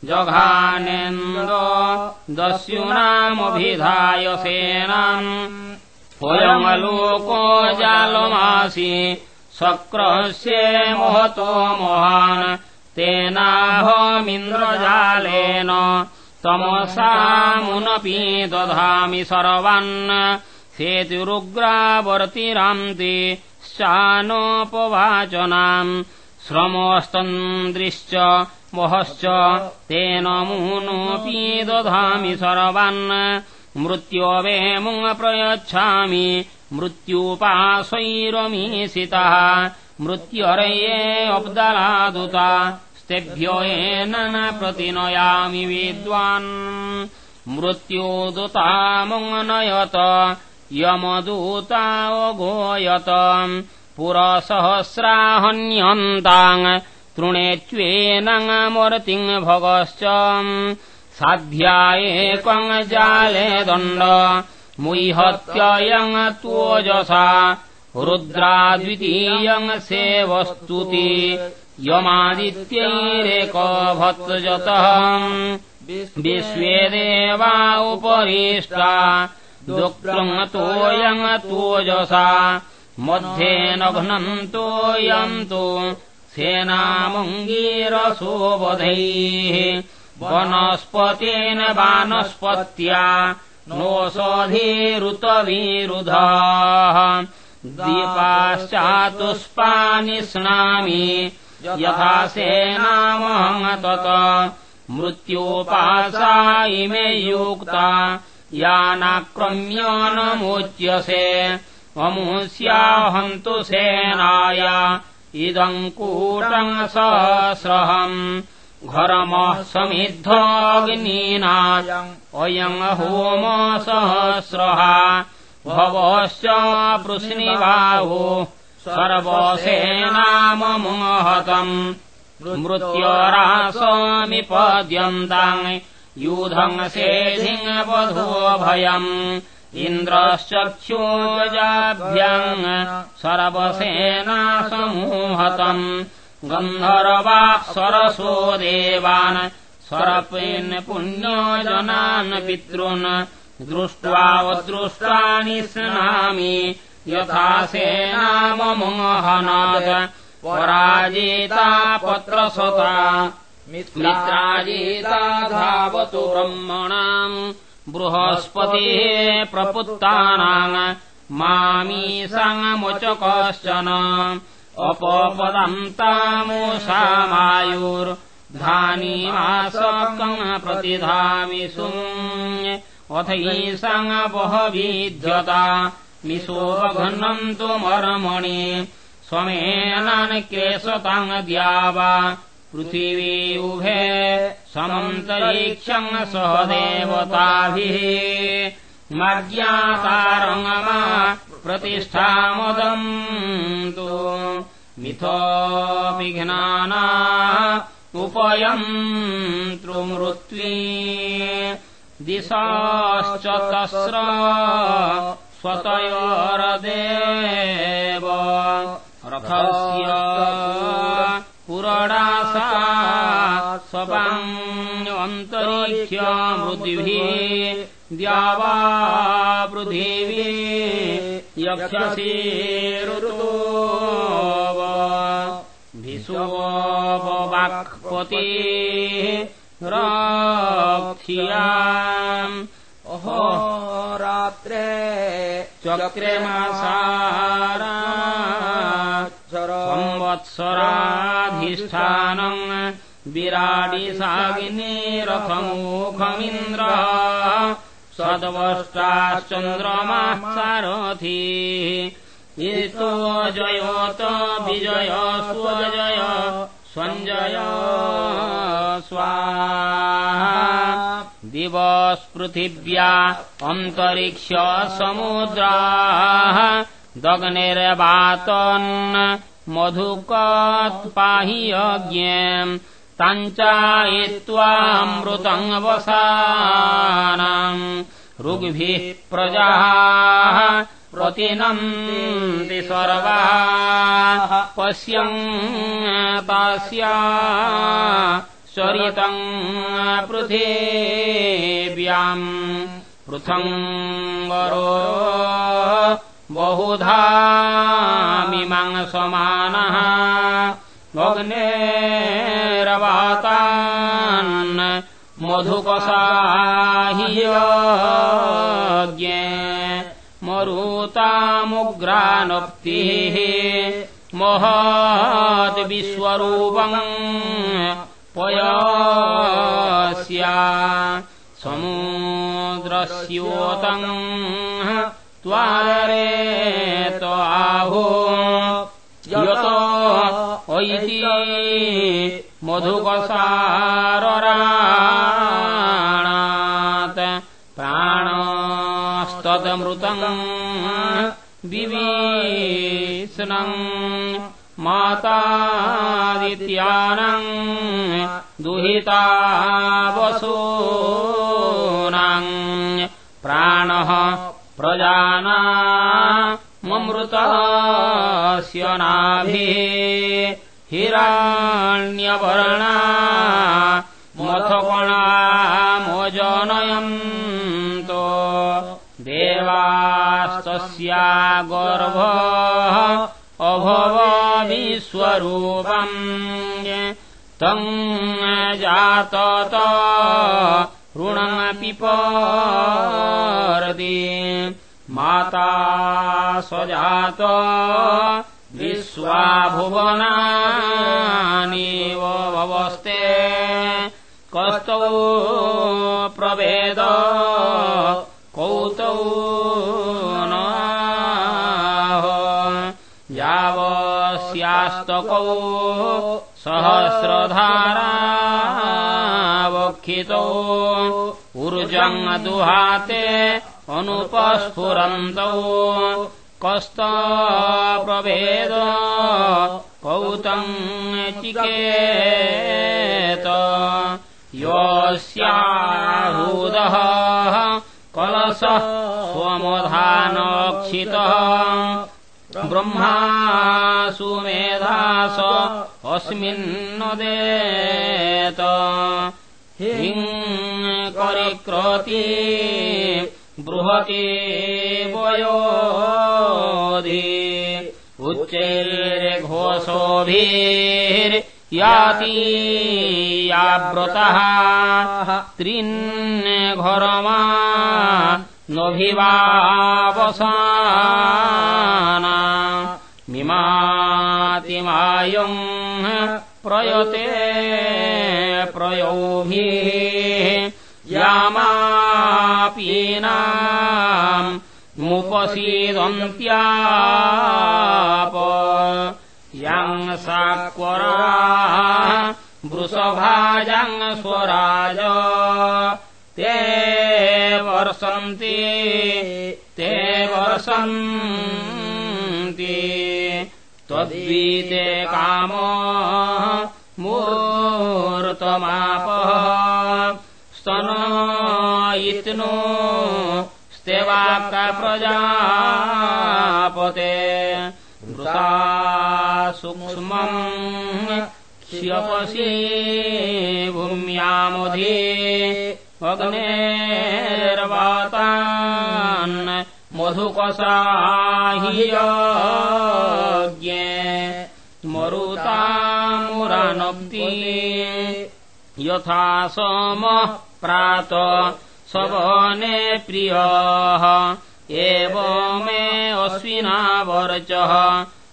जघानेन्द्र दस्युनामभिधाय सेनाम्। स्वयमलोको जालमासि शक्रस्य महतो महान् तेनाहमिन्द्रजालेन तमसामुनपि दधामि सर्वान्। सेतुरुग्रावर्तिरान्ति शानोपवाचनाम् श्रमस्तन्द्रिश्च महश्च तेन मूनोऽपि दधामि सर्वान्। मृत्योवेमुम् प्रयच्छामि मृत्युपाशैरमीशितः मृत्युरये अब्दलादुता। स्तेभ्यो येन न प्रतिनयामि विद्वान्। मृत्युदुतामुङ्नयत यमदूतावगोयत पुरसहस्राहन्यन्ताङ्। तृणेत्वेनमर्तिङ् भगश्च। साध्यायेकम् जाले दण्ड मुह्यत्ययम् त्वोजसा रुद्राद्वितीयम् सेवस्तुति यमादित्यैरेकभत्जतः विश्वे देवा उपरिष्टा दुःखम् तोजसा मध्ये नघ्नन्तोऽयन्तु सेनामङ्गीरसोऽवधैः वनस्पतेन वानस्पत्या नोषधीरुतवीरुधाः दीपाश्चातुष्पानि स्नामि यथा सेनामहम् तत मृत्योपासा इमे युक्ता। यानाक्रम्य नमोच्यसे अमुष्याहन्तु सेनाय। इदम् कूटम् सहस्रहम् घरमः समिद्धोऽग्नीनायम् अयम् होम सहस्रः भवश्च पृश्निबाहो सर्वसेनाममोहतम् मृत्योरासमिपद्यन्ताम् यूधम् सेधिङ्वधोभयम् इन्द्रश्चक्षोजाभ्याम् सर्वसेना समूहतम् गन्धर्वाः सरसो देवान् सरपेन् पुण्यजनान् पितॄन् दृष्ट्वावदृष्टानि स्नामि। यथा सेनाममोहनात् पराजिता पत्रसता। मित्राजिता धावतु ब्रह्मणाम् बृहस्पतिः प्रपुत्तानाम् मामीसाङ्मुच कश्चन अपपदन्तामुषामायुर्धानीमासकम् प्रतिधामिषु अथैषाङपहविध्यता मिशोघन्नम् तु मर्मणि स्वमेनानि क्लेशताङ् द्यावा। पृथिवी उभे समन्तरीक्षम् सह देवताभिः मज्ञातारङ्गमा प्रतिष्ठामुदम् तु मिथोऽपिघ्नाना उपयन्तृमृत्वी दिशाश्च तस्र स्वतयोरदेव रथस्य पुरडासा स्वपाञ्जन्तरिक्ष्यमृद्भिः द्यावा पृथिवी यक्षसेरुतो भिषोपवाक्पति राक्षियाम्। अहो रात्रे चक्रेमासारा संवत्सराधिष्ठानम् विराडिसागिनीरथमुखमिन्द्र। सद्वष्टाश्चन्द्रमाः सारथी इतो जयोत विजय स्वजय स्वञ्जय स्वाहा। दिवस्पृथिव्या अन्तरिक्ष समुद्राः दग्निर्वातन् मधुकत्पाहि यज्ञम् वसानाम् ऋग्भिः प्रजाः प्रतिनन्ति सर्वाः पश्यन् तास्या चरितम् पृथिव्याम् पृथङ्गरो बहुधा मीमांसमानः अग्नेरवातान् मधुकसाहियज्ञे मरुतामुग्रानप्तिः महद्विश्वरूपम् पयस्या समुद्रस्योतम् त्वारे मधुकसारराणात् प्राणस्तदमृतम् विवीष्णम् मातादित्यानम् दुहिता वसूनाम् प्राणः प्रजाना ममृतस्य नाभिः हिराण्यवर्णा मथपणामोजनयन्तो देवास्तस्या गर्भ अभव विश्वरूपम् तम् जातत ऋणमपिपरति माता स्वजात विश्वाभुवनानीव भवस्ते कस्तौ प्रभेद कौतौ यावस्यास्तकौ सहस्रधारावक्षितौ ऊर्जम् दुहाते अनुपस्फुरन्तौ कस्त प्रभेद कौतम् चिकेत। योऽस्याहूदः कलशः स्वमधानक्षितः। ब्रह्मा सुमेधास अस्मिन्नदेत हिम् करिक्रति बृहति वयोधि उच्चैर्घोषोभिर्याति याव्रतः त्रीन्घरमा नभिवावसाना मिमाति कान्तिमायुम् प्रयते प्रयोभिः यामापीनाम् मुपसीदन्त्याप। यम् साक्वरा वृषभाजम् स्वराज। ते वर्षन्ति ते वर्षन्ति त्वद्वीते कामो मूर्तमापः इत्नो स्तेवाक्का प्रजापते वृता सूक्ष्मम् क्ष्यपसि भूम्यामधि अग्नेर्वातान् मधुकसाह्यज्ञे मरुतामुरानब्दि यथा सोमः प्रात सवने प्रियः। एव मे अश्विनावर्चः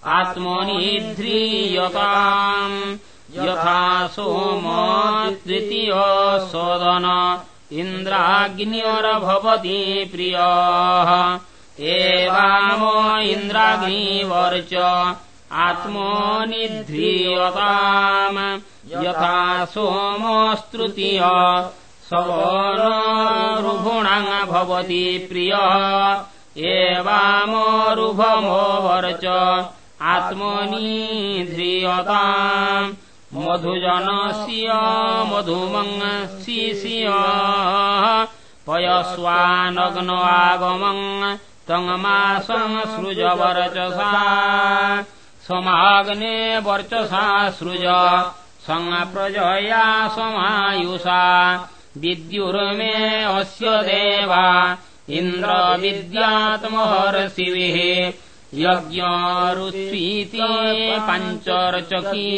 आत्मनिध्रीयताम् यथा सोम तृतीय सोदन इन्द्राग्न्यरभवति प्रियः। एवाम इन्द्राग्निवर्च आत्मनिध्रीयताम् यथा सोमस्तृतीय सवनरुभुणम् भवति प्रियः। एवामरुभमोवर्च आत्मनिध्रीयताम् मधुजनस्य मधुमङ्गशिष्य। पयस्वानग्न आगमम् तङ्मासम् सृजवर्चसा। समाग्ने वर्चसा सृज। सङ्प्रजया समायुषा विद्युर्मे अस्य देवा इन्द्रविद्यात्महर्षिभिः यज्ञरुष्वीति पञ्चर्चकी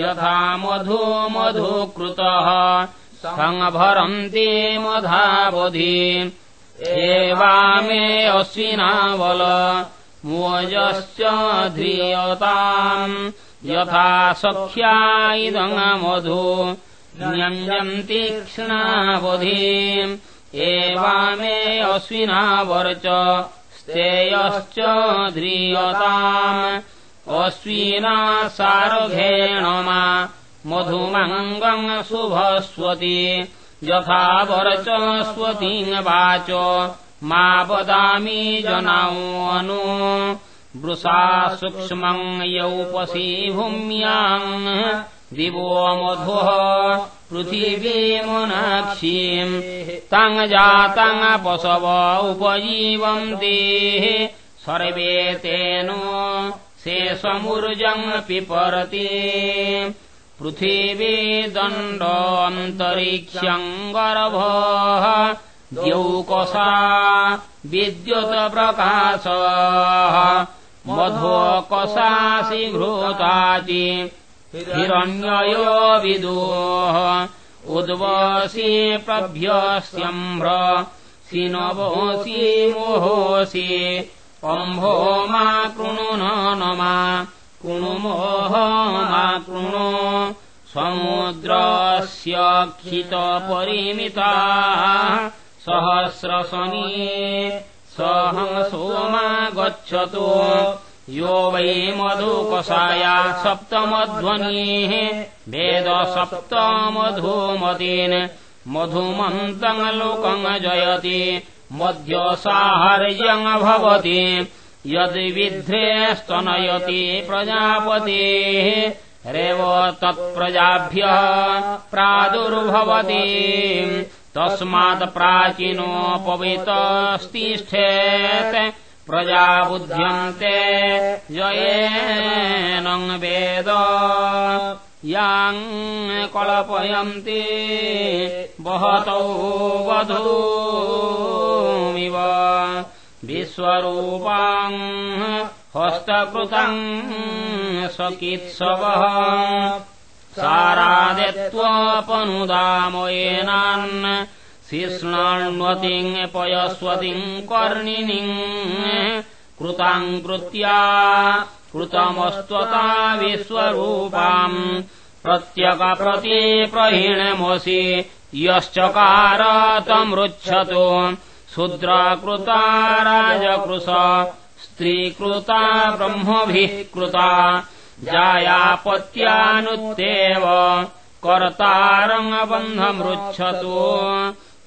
यथा मधु मधुकृतः सङ्भरन्ति मधावधि एवामे अश्विनावल मोजश्च ध्रियताम् यथा सख्या इदम् क्षणावधि एवामे अश्विनावर्च स्तेयश्च ध्रियताम्। अश्विना सारघेण मा मधुमङ्गम् शुभस्वति। यथा वर्च स्वतीम् वाच मा वदामि जनानु वृषा सूक्ष्मम् यौपसी भूम्याम् दिवो मधुः पृथिवीमुनाक्षीम् तङ् जातङ् पशव उपजीवन्ति। सर्वे तेन शेषमुर्जम् पिपरति पृथिवी दण्डोऽन्तरिक्षम् गर्भः द्यौकसा विद्युत्प्रकाशः मधोकसासि घृताचि हिरण्ययो विदोः। उद्वसि प्रभ्यस्यम्भ्र सिनवोऽसि मोहोऽसि अम्भो मा कृणु न मा कृणु मोह मा कृणु समुद्रस्य क्षितपरिमिता सहस्रशनी सहं सोमा गच्छतु यो वै मधुकषाया सप्तमध्वनिः वेद सप्तमधुमतीन् मधुमन्तम् लोकम् जयति मध्यसाहार्यम् भवति यद्विध्रे स्तनयति प्रजापतेः रेव तत्प्रजाभ्यः प्रादुर्भवति। तस्मात् प्राचीनोपवितस्तिष्ठेत् प्रजाबुध्यन्ते जयेनम् वेद याम् कल्पयन्ति वहतौ वधूमिव विश्वरूपाम् हस्तकृतम् सकित्सवः सारादित्वपनुदामयेनान् शिष्णाण्वतिम् पयस्वतिम् कर्णिनीम् कृताम् कृत्या कृतमस्त्वता विश्वरूपाम् प्रत्यकप्रति प्रहीणमसि यश्चकार तमृच्छतु शूद्रकृता राजकृश स्त्रीकृता ब्रह्मभिः कृता जायापत्यानुत्येव कर्तारङ्गबन्धमृच्छतु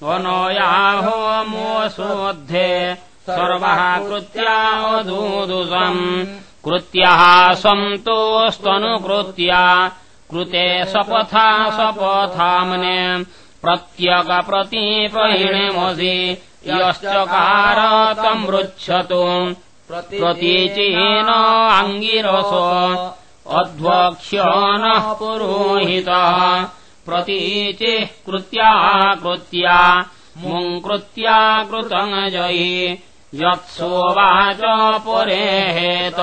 अनयाहोमोऽसोऽध्ये सर्वः कृत्यावधूदुषम् कृत्यः सन्तोस्तनुकृत्या कृते सपथा सपथाम्ने प्रत्यगप्रतिपहिणेमसि यश्चकार तमृच्छतु प्रतीचीन अङ्गिरस अध्वक्ष्य नः पुरोहितः प्रतीचिः कृत्या कृत्या मुङ्कृत्या कृतम् यत्सोवाच पुरेहेत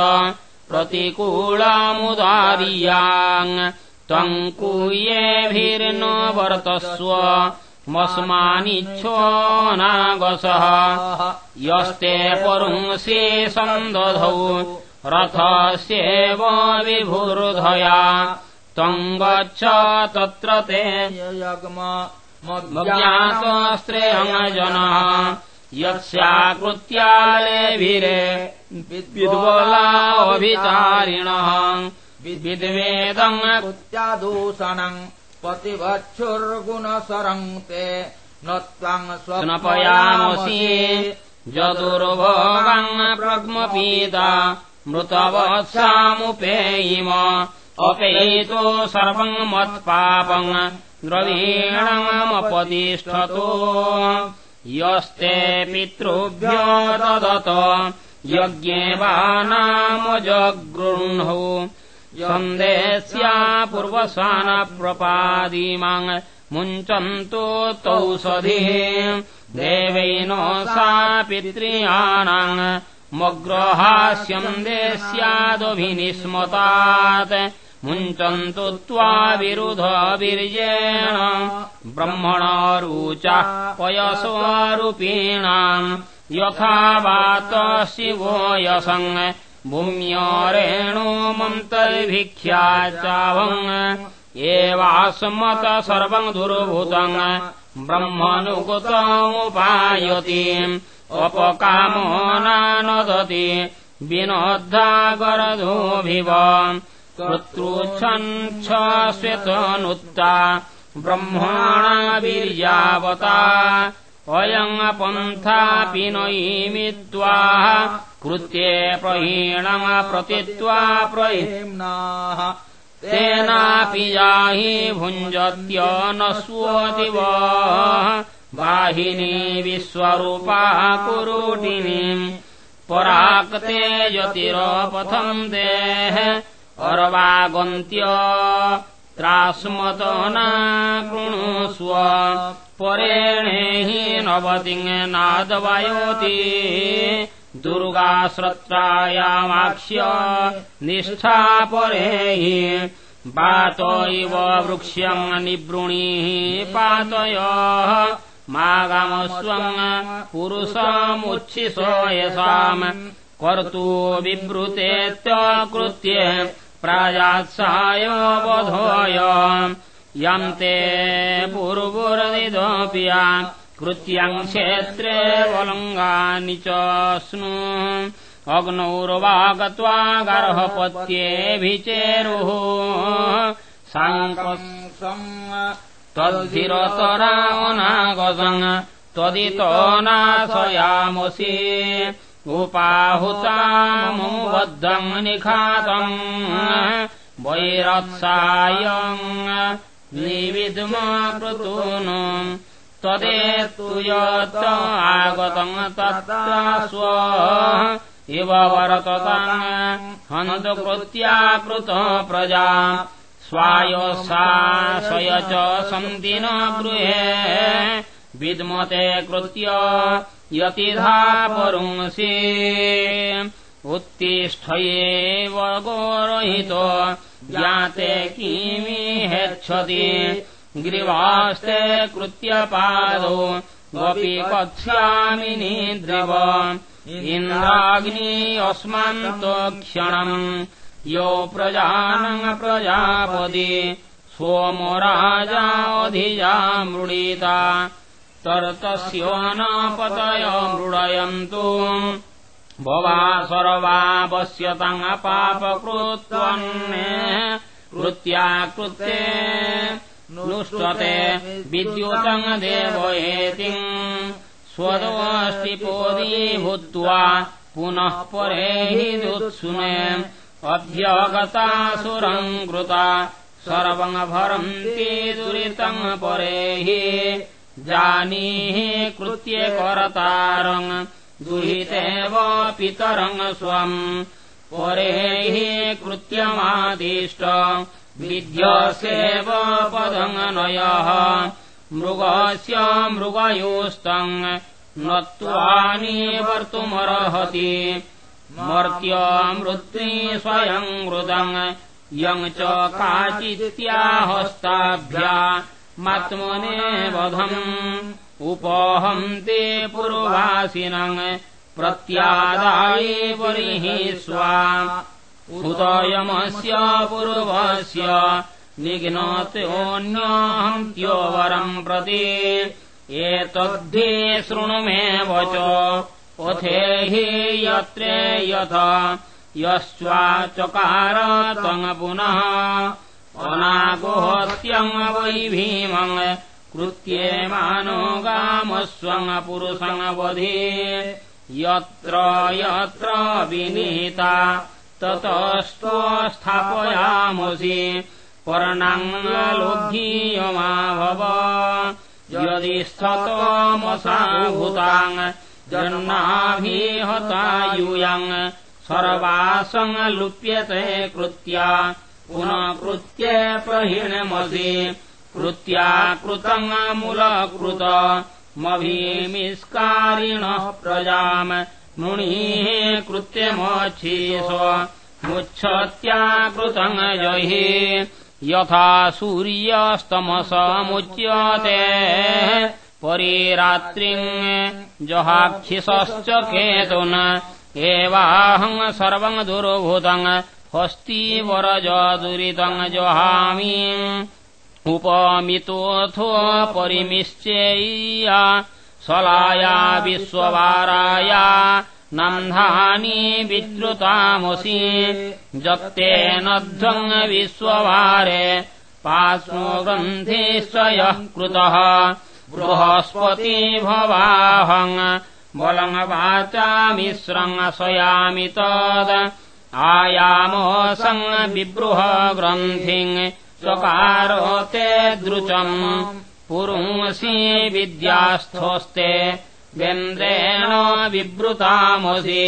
प्रतिकूलमुदार्याङ् त्वम् कूयेभिर्न वर्तस्व मस्मानिच्छो नागसः। यस्ते पुंसि सन्दधौ रथस्येव विभुर्धया त्वम् गच्छ तत्र ते यग्मज्ञातस्त्रेयजनः यस्याकृत्यालेभिरे विद्वलाभिचारिणः विद्वेदम् कृत्यादूषणम् पतिवच्छुर्गुणसरम् ते न त्वम् स्वनपयामसि जदुर्भोगम् प्रग्मपीता मृतवत्सामुपेयिम अपेयितो सर्वम् मत्पापम् द्रवीणमपतिष्ठतो। यस्ते पितृभ्यो ददत यज्ञे वा नाम जगृह्णौ। सन्देस्या पूर्वसानप्रपादीमाङ् मुञ्चन्तो तौषधिः। देवैनो सा पित्र्याणाम् मग्रहास्यम् देस्यादभिनिस्मतात् मुञ्चन्तु त्वा विरुधवीर्येण ब्रह्मणारूचा पयसोरूपीणाम् यथा वात शिवो यसङ् भूम्यरेणो मन्तर्भिख्या चावम् एवास्मत सर्वम् दुर्भूतम् ब्रह्मनुगतमुपायति अपकामो नानदति विनोद्धागरधोभिव कृत्रुच्छन् श्वेतनुत्ता ब्रह्मणा वीर्यावता अयङ्पन्थापि नयिमि त्वा कृत्ये प्रहीणम् प्रतित्वा प्रहीम्नाः तेनापि याहि भुञ्जत्य न स्वोदिव वाहिनी विश्वरूपा कुरुटिनीम् पराक्ते यतिरपथम् देः अर्वागन्त्य त्रास्मतो न कृणुष्व। परेणे हि नवतिङ्नादवायोति दुर्गाश्रत्रायामाक्ष्य निष्ठा परे हि। पात इव वृक्ष्यम् निवृणीः पातयः। मागामस्वम् पुरुषमुच्छिष यसाम्। कर्तु विवृतेत्यकृत्य प्रायात्साय वधोय यम् ते पूर्वुरदिदोऽप्या कृत्यम् क्षेत्रे वलङ्गानि च स्नु अग्नौर्वा गत्वा गर्भपत्येऽभिचेरुः साङ्कम् त्वद्धिरतरावनागसम् त्वदितो नाशयामसि उपाहुतामुबद्धम् निखातम् वैरत्सायम् निविद्मा कृतून् त्वदेतु यत् आगतम् तत्र स्व इव वर्तताम् हन्तकृत्या कृत प्रजा स्वायोसाशय च सन्ति न गृहे विद्मते कृत्य यतिधा पुंसि उत्तिष्ठयेव गोरहितो ज्ञाते किमि हेच्छति? ग्रीवास्ते कृत्यपादो गोपि कक्ष्यामि निद्रिव। इन्द्राग्नि अस्मान्तो क्षणम् यो प्रजानम् प्रजापदि सोमो राजाधिजा मृणीता तर्तस्यो मृडयन्तु। भवा सर्वापश्यतङ्पापकृत्वन्ने कृत्याकृत्ये नुष्टते विद्युतम् देवयेतिम् स्वदोऽस्तिपोदी भूत्वा पुनः परे हि दुत्सुने अभ्यगतासुरम् कृता सर्वम् भरन्ति दुरितम् परे हि जानीः कृत्ये करतारम् दुहितेव पितरम् स्वम् परे कृत्यमादिष्ट विद्यसेव पदम् नयः। मृगस्य मृगयोस्तम् नत्वानिवर्तुमर्हति मर्त्यमृत्ति स्वयम् मृदम् यम् च काचित्याहस्ताभ्या मात्मने वधम् उपहन्ते पुर्वासिनम्। प्रत्यादाये परिः स्वा। उदयमस्य पूर्वस्य। निघ्नतोऽन्यहन्त्योवरम् प्रति। एतद्धि शृणु मे वच। पथे हि यत्रे यथ। यश्चाचकार त्वम् पुनः अनागोहत्यम् वै भीमम् कृत्येमानो गामस्वम् पुरुषमवधि यत्र यत्र विनीता ततस्तो स्थापयामसि। पर्णाङ्गलोघीयमाभव यदि स्थतोमसाभूताङ् जन्नाभिहतायूयम् सर्वासङ्लुप्यते कृत्या पुनः कृत्ये प्रहीणमसि। कृत्या कृतङ्मूलकृत मभीमिस्कारिणः प्रजाम्। मुणिः कृत्यमच्छीष मुच्छत्याकृतम् जहि यथा सूर्यस्तमसमुच्यते परिरात्रिम् जहाक्षिषश्च केतुन्। एवाहम् सर्वम् दुर्भूतम् हस्तीवरज दुरितम् जहामि। उपमितोऽथो परिमिश्चेय्या। सलाया विश्ववाराया। नन्धानि विद्रुतामसि। जक्तेनध्वम् विश्ववारे। पास्मो ग्रन्थिश्चयः कृतः। बृहस्पति भवाहम् बलम् वाचामिश्रम् स्वयामि तद् आयामोऽसम् बिब्रुह ग्रन्थिम् चकारो ते दृचम् पुरुंसि विद्यास्थोस्ते व्यन्द्रेण विवृतामसि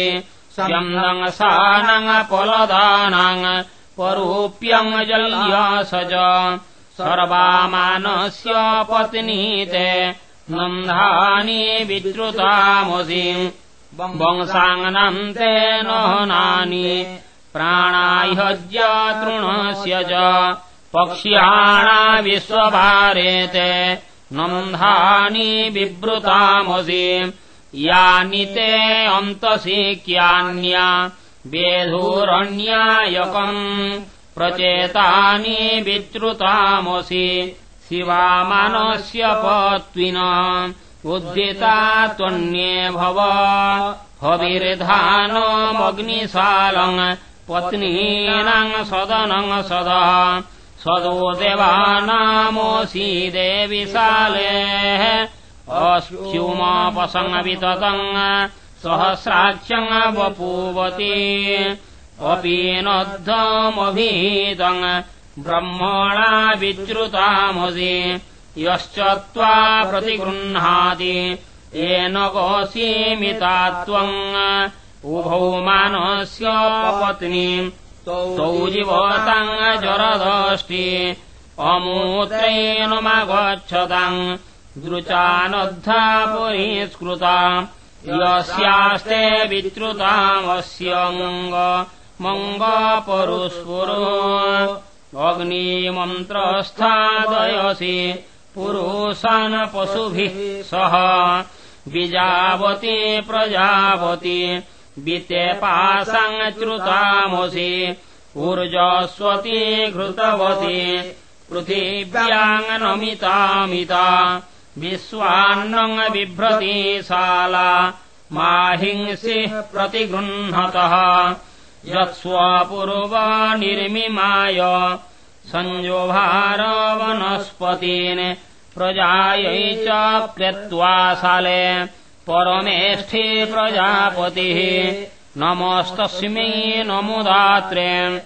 स्यन्दङ्सानङ्पलदानाङ् परूप्यम् जल्यास च सर्वामानस्य पत्नीते नन्धानि विद्रुतामसि वंसाङ्गनन्ते नानि प्राणाह्यज्य तृणस्य च पक्ष्याणा विश्वभारेते नन्धानि विवृतामसि यानि ते अन्तशिक्यान्या वेधूरण्यायकम् प्रचेतानि विद्रुतामसि शिवामानस्य पत्विन उद्धिता त्वन्ये भव। हविर्धानमग्निशालम् पत्नीनाम् सदनम् सदा। सदो देवानामोऽसि देविशालेः अस्युमापसङ्गविततम् सहस्राख्यम् वपूवती अपि नद्धमभीतम् ब्रह्मणा विद्रुतामसि यश्च त्वा प्रतिगृह्णाति येन गोऽसीमिता त्वम् उभौ मानस्य पत्नी तौ जीवताम् जरदष्टि अमूत्रेणुमगच्छताम् दृचानद्धा पुरीस्कृता यस्यास्ते विद्रुतामस्य मङ्ग मङ्गपरुस्पुरो अग्निमन्त्रस्थादयसि पुरुषान् पशुभिः सह। बीजावती प्रजावती ऊर्जस्वती घृतवती पृथिव्याङ्नमितामिता विश्वान्नम् बिभ्रती शाला माहिंसिः प्रतिगृह्णतः यत्स्वपूर्वनिर्मिमाय संयोभारवनस्पतीन् प्रजायै च साले परमेष्ठे प्रजापतिः। नमस्तस्मै नमुदात्रे।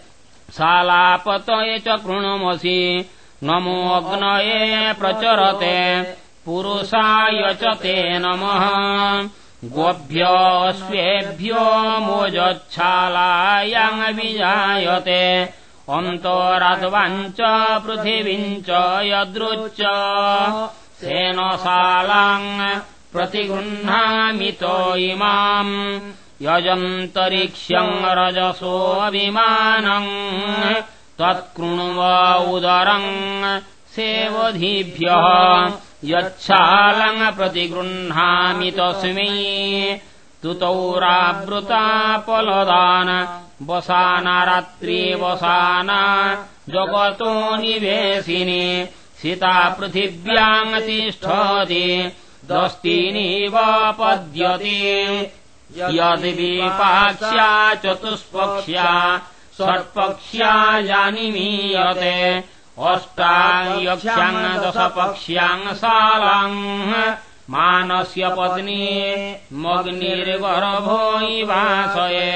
शालापतये च कृणुमसि। नमोऽग्नये प्रचरते। पुरुषाय च ते नमः। गोभ्यस्वेभ्यो मोजच्छालायाङ्विजायते अन्तोरध्वञ्च पृथिवीम् च यदृच्च सेनशालाम् प्रतिगृह्णामितो इमाम् यजन्तरिक्ष्यम् रजसोऽभिमानम् त्वत्कृणुव उदरम् सेवधीभ्यः। यच्छालम् प्रतिगृह्णामि तस्मै तुतौरावृतापलदान वसाना रात्री वसाना जगतो निवेशिनि सीता पृथिव्याम् तिष्ठति दस्तीनीव पद्यते। यद्विपाक्ष्या चतुष्पक्ष्या षट्पक्ष्या जानिमीयते अष्टायक्ष्याङ् दशपक्ष्याङ् शालाम् मानस्य पत्नी मग्निर्गर्भो इवासये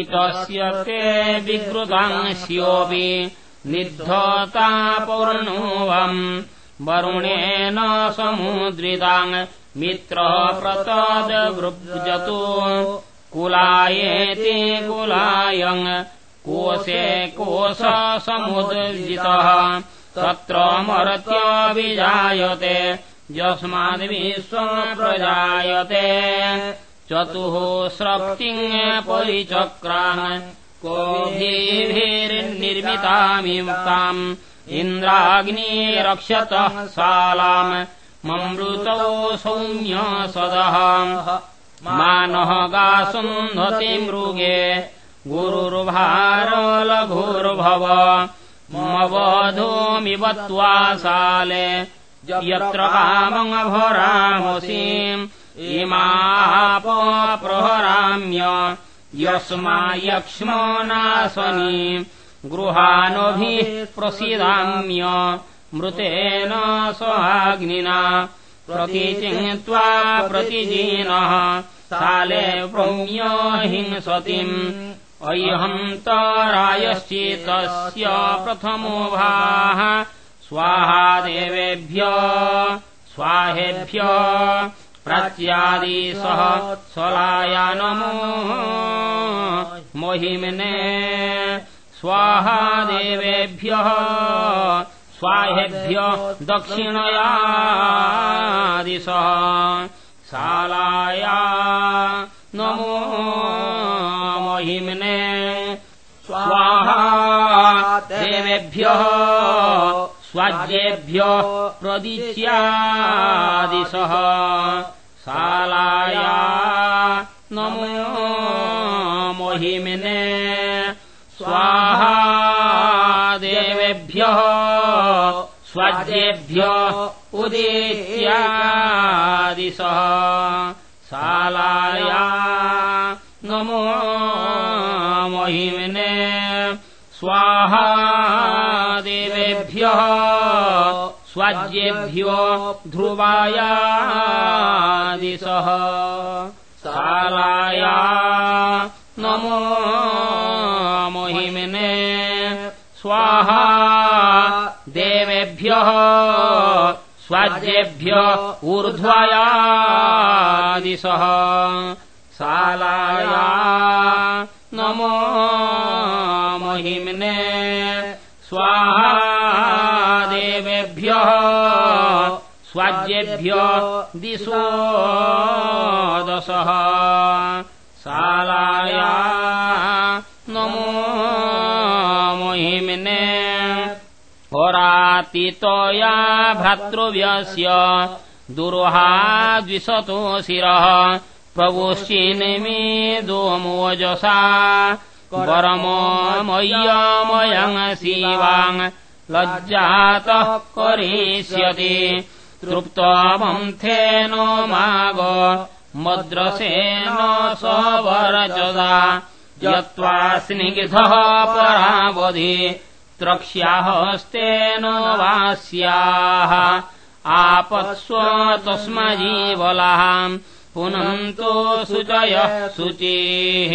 इतस्य ते विकृतांस्योऽपि निद्धता पौर्णोऽहम् वरुणेन समुद्रिताङ् मित्रः प्रतदवृजतु कुलायेति कुलायङ् कोशे कोशसमुद्जितः तत्र मर्त्यभिजायते। यस्माद्विश्वम् प्रजायते चतुः स्रक्तिम् परिचक्रान् कोभिर्निर्मितामिताम् इन्द्राग्नि रक्षतः शालाम्। ममृतौ सौम्य सदः। मानः गासुन्धति मृगे। गुरुर्भारलघुर्भव मवधूमिव त्वा साले यत्र कामङ्भरामसीम् इमापप्रहराम्य यस्मा यक्ष्मो नासनी गृहानभिः प्रसीदाम्य मृतेन स्वाग्निना प्रतिचित्वा प्रतिजीनः साले प्रौम्य हिंसतिम् अय्यहन्तरायश्चितस्य प्रथमो भाः स्वाहा देवेभ्य स्वाहेभ्य प्राच्यादिसः स्वलाया नमो महिम्ने। स्वाहा देवेभ्यः स्वाहेभ्य दक्षिणयादिशः शालाया नमो महिम्ने। स्वाहा देवेभ्यः स्वाज्येभ्य प्रदिच्यादिशः। शालाया नमो महिम्ने। स्वाहा देवेभ्यः स्वाज्येभ्य उदेत्यादिशः। शालाया नमो महिम्ने। स्वाहा देवेभ्यः स्वाज्येभ्यो ध्रुवायादिशः शालाया नमो महिम्ने स्वाहा देवेभ्यः स्वाज्येभ्य ऊर्ध्वयादिशः शालाया नमो महिम्ने स्वाहा स्वाज्येभ्य दिशो दशः शालाया नमो महिम्ने। होरातितोया भ्रातृव्यस्य दुर्हा द्विषतो शिरः। प्रवोश्चिन्मे दोमोजसा। परमो मय्यमयम् शिवाङ् लज्जातः करिष्यति। तृप्तमन्थेन माग मद्रसेन यत्त्वा स्निग्धः परावधि त्रक्ष्याहस्तेन वास्याः आपत्स्व तस्मजीवलः पुनन्तो शुचयः शुचिः।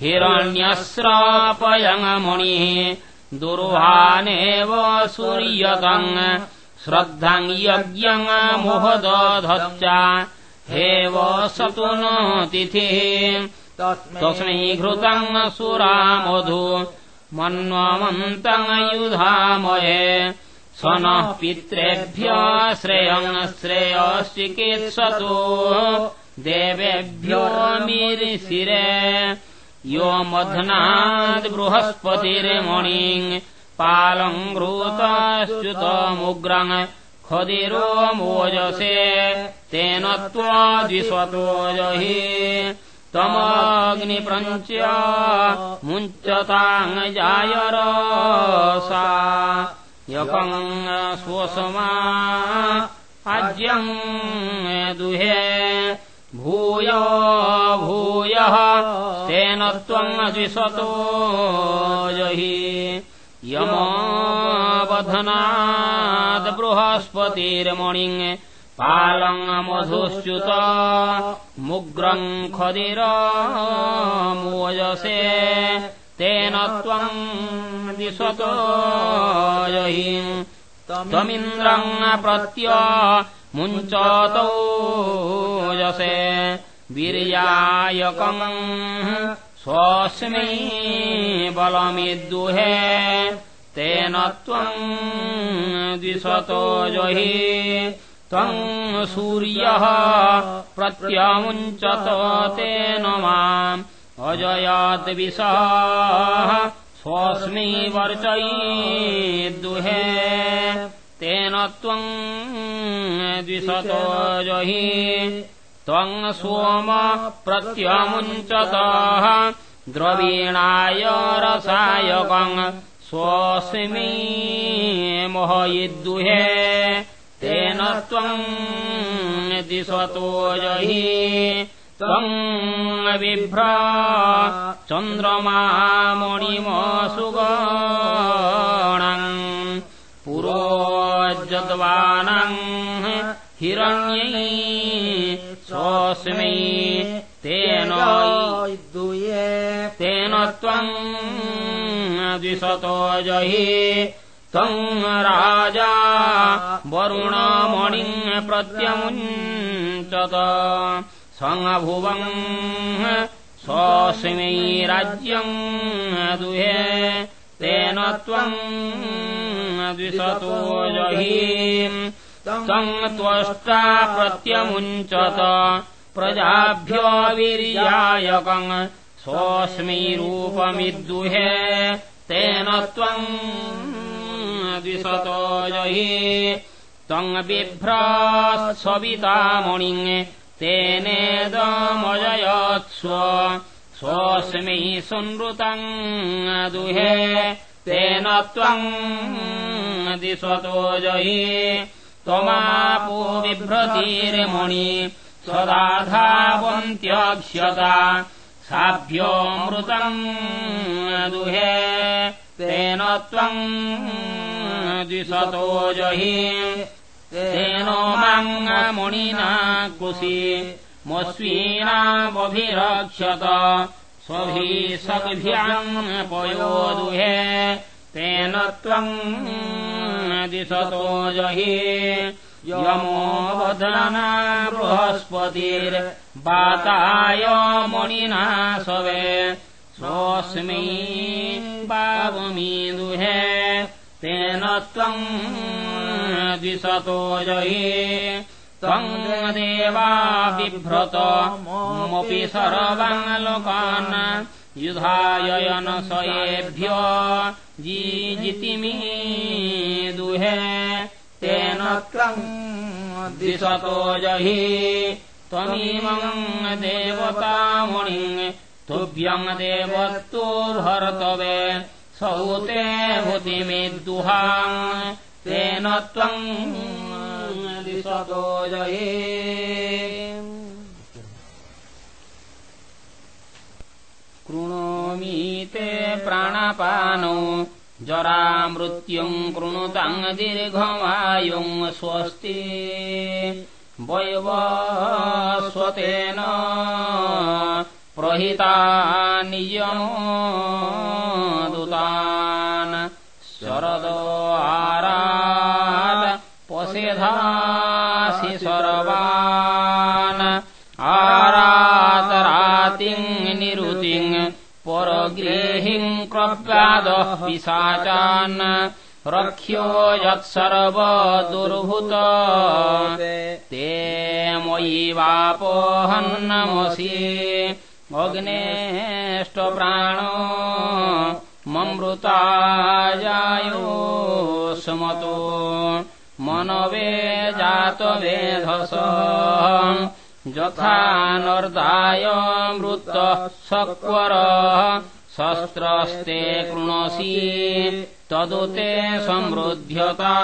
हिरण्यस्रापयङ्मुनिः दुर्वानेव सूर्यतम् श्रद्धम् यज्ञम् मुहदधश्च। हेव सतुनतिथिः तस्मै घृतम् सुरामधु। मन्वमन्तम् युधामये। स नः पित्रेभ्य श्रेयम् श्रेयश्चिकित्सतु। देवेभ्यो मीरिशिरे यो मध्नाद् बृहस्पतिर्मणिम् पालम् घृतश्च्युतमुग्रम् खदिरो मोजसे तेन त्वाद्विषतो जहि। तमग्निप्रञ्च मुञ्चताङ्जायरसा यकम् स्वसमा आज्यम् दुहे भूय भूयः तेन त्वम् द्विषतो जहि। यमोऽवधनाद् बृहस्पतिर्मणिम् पालम् मधुश्च्युत मुग्रम् खदिरमोजसे तेन त्वम् दिशतो जहि त्वमिन्द्रम् प्रत्य मुञ्चतौ यसे वीर्यायकम् स्वस्मै बलमिद्दुहे तेन त्वम् द्विषतो जहि त्वम् सूर्यः प्रत्यमुञ्चत तेन माम् अजयाद्विषः स्वस्मै वर्चयिद्दुहे तेन त्वम् द्विषतो जहि। त्वम् सोम प्रत्यमुञ्चतः द्रवीणाय रसायकम् स्वस्मै मोहयिद्दुहे तेन त्वम् दिशतो जहि त्वम् बिभ्र चन्द्रमामणिमसुगणम् पुरोजद्वानम् हिरण्यै स्वस्मै तेन दुये तेन त्वम् द्विषतो जहि त्वम् राजा वरुणमणिम् प्रत्यमुञ्चत सङ्गभुवम् स्वस्मै राज्यम् दुहे तेन त्वम् द्विषतो जहि। तम् त्वष्टा प्रत्यमुञ्चत प्रजाभ्यो वीर्यायकम् स्वस्मै रूपमिद्दुहे तेन त्वम् द्विषतो जहि। त्वम् बिभ्रस्ववितामणिम् तेनेदमजयत्स्व स्वस्मै संवृतम् दुहे तेन त्वम् दिशतो जहि त्वमापो बिभ्रतिर्मणि सदाधावन्त्यक्ष्यता साभ्योऽमृतम् दुहे तेन त्वम् द्विषतो जहि तेन माङ्गमुनिना कुशि मस्वीनामभिरक्षत स्वभिः सद्भ्याम् पयो दुहे तेन त्वम् दिशतो जहि यमो वदना बृहस्पतिर्वाताय मुनिना सवे स्वस्मै पावमी दुहे तेन त्वम् द्विषतो जहि। त्वम् देवा बिभ्रतमपि सर्वान् लोकान् युधायन सयेभ्य। जीजितिमी दुहे तेन त्वम् दिशतो जहि। त्वमिमम् देवतामुनिम् तुभ्यम् देवत्तो सौते भूतिमिद्दुहाम् तेन त्वम् दिशतो जहि कृणोमि ते प्राणपानौ जरामृत्युम् कृणुताम् दीर्घमायुम् स्वस्ति। वैवस्वतेन प्रहिता नियमोदुतान् शरदो आरात् पशेधासि सर्वान्। आरात् रातिम् निरुतिम् परगृहिम् क्रव्यादः पिशाचान्। रक्ष्यो यत्सर्वदुर्भूत ते मयि वापोहन्नमसि अग्नेष्टप्राणो ममृतायायो स्मतो मनवे जातवेधस यथा नर्दाय मृत सक्वर शस्त्रस्ते कृणसि तदुते समृध्यता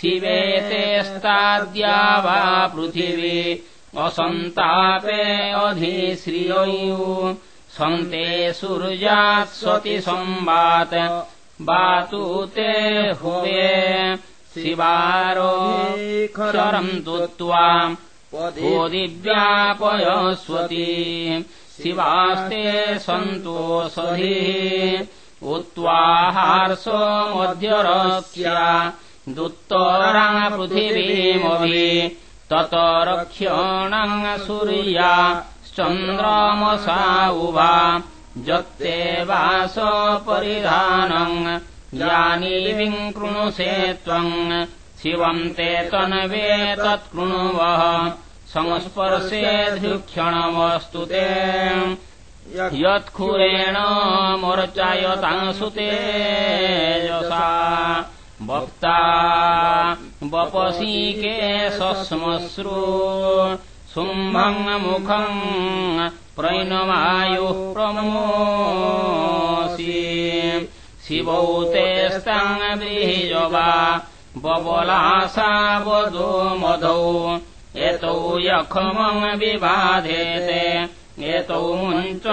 शिवे तेस्ताद्या वा पृथिवी असन्तापे अधिश्रियौ सन्ते सूर्यात्स्वति संवात् वातु ते त्वाम् दिव्यापयस्वती शिवास्ते सन्तोषधिः उत्त्वाहार्षो मध्यरक्ष्या दुत्तरा पृथिवीमभि तत रक्ष्यणम् सूर्या चन्द्रमसा उभा। जत्ते वास परिधानम् यानि विङ्कृणुषे त्वम् शिवम् ते तन्वे तत्कृणुवः संस्पर्शे धृक्षणमस्तु ते। यत्खुरेण मोर्चायतांसुते यसा वक्ता वपसीके सश्मश्रु शुम्भम् मुखम् प्रैणमायुः प्रमोसि। शिवौ तेस्ताङ्गृहिजवा बबलासा वदो मधौ। एतौ यखमम् विबाधेते एतौ मुञ्च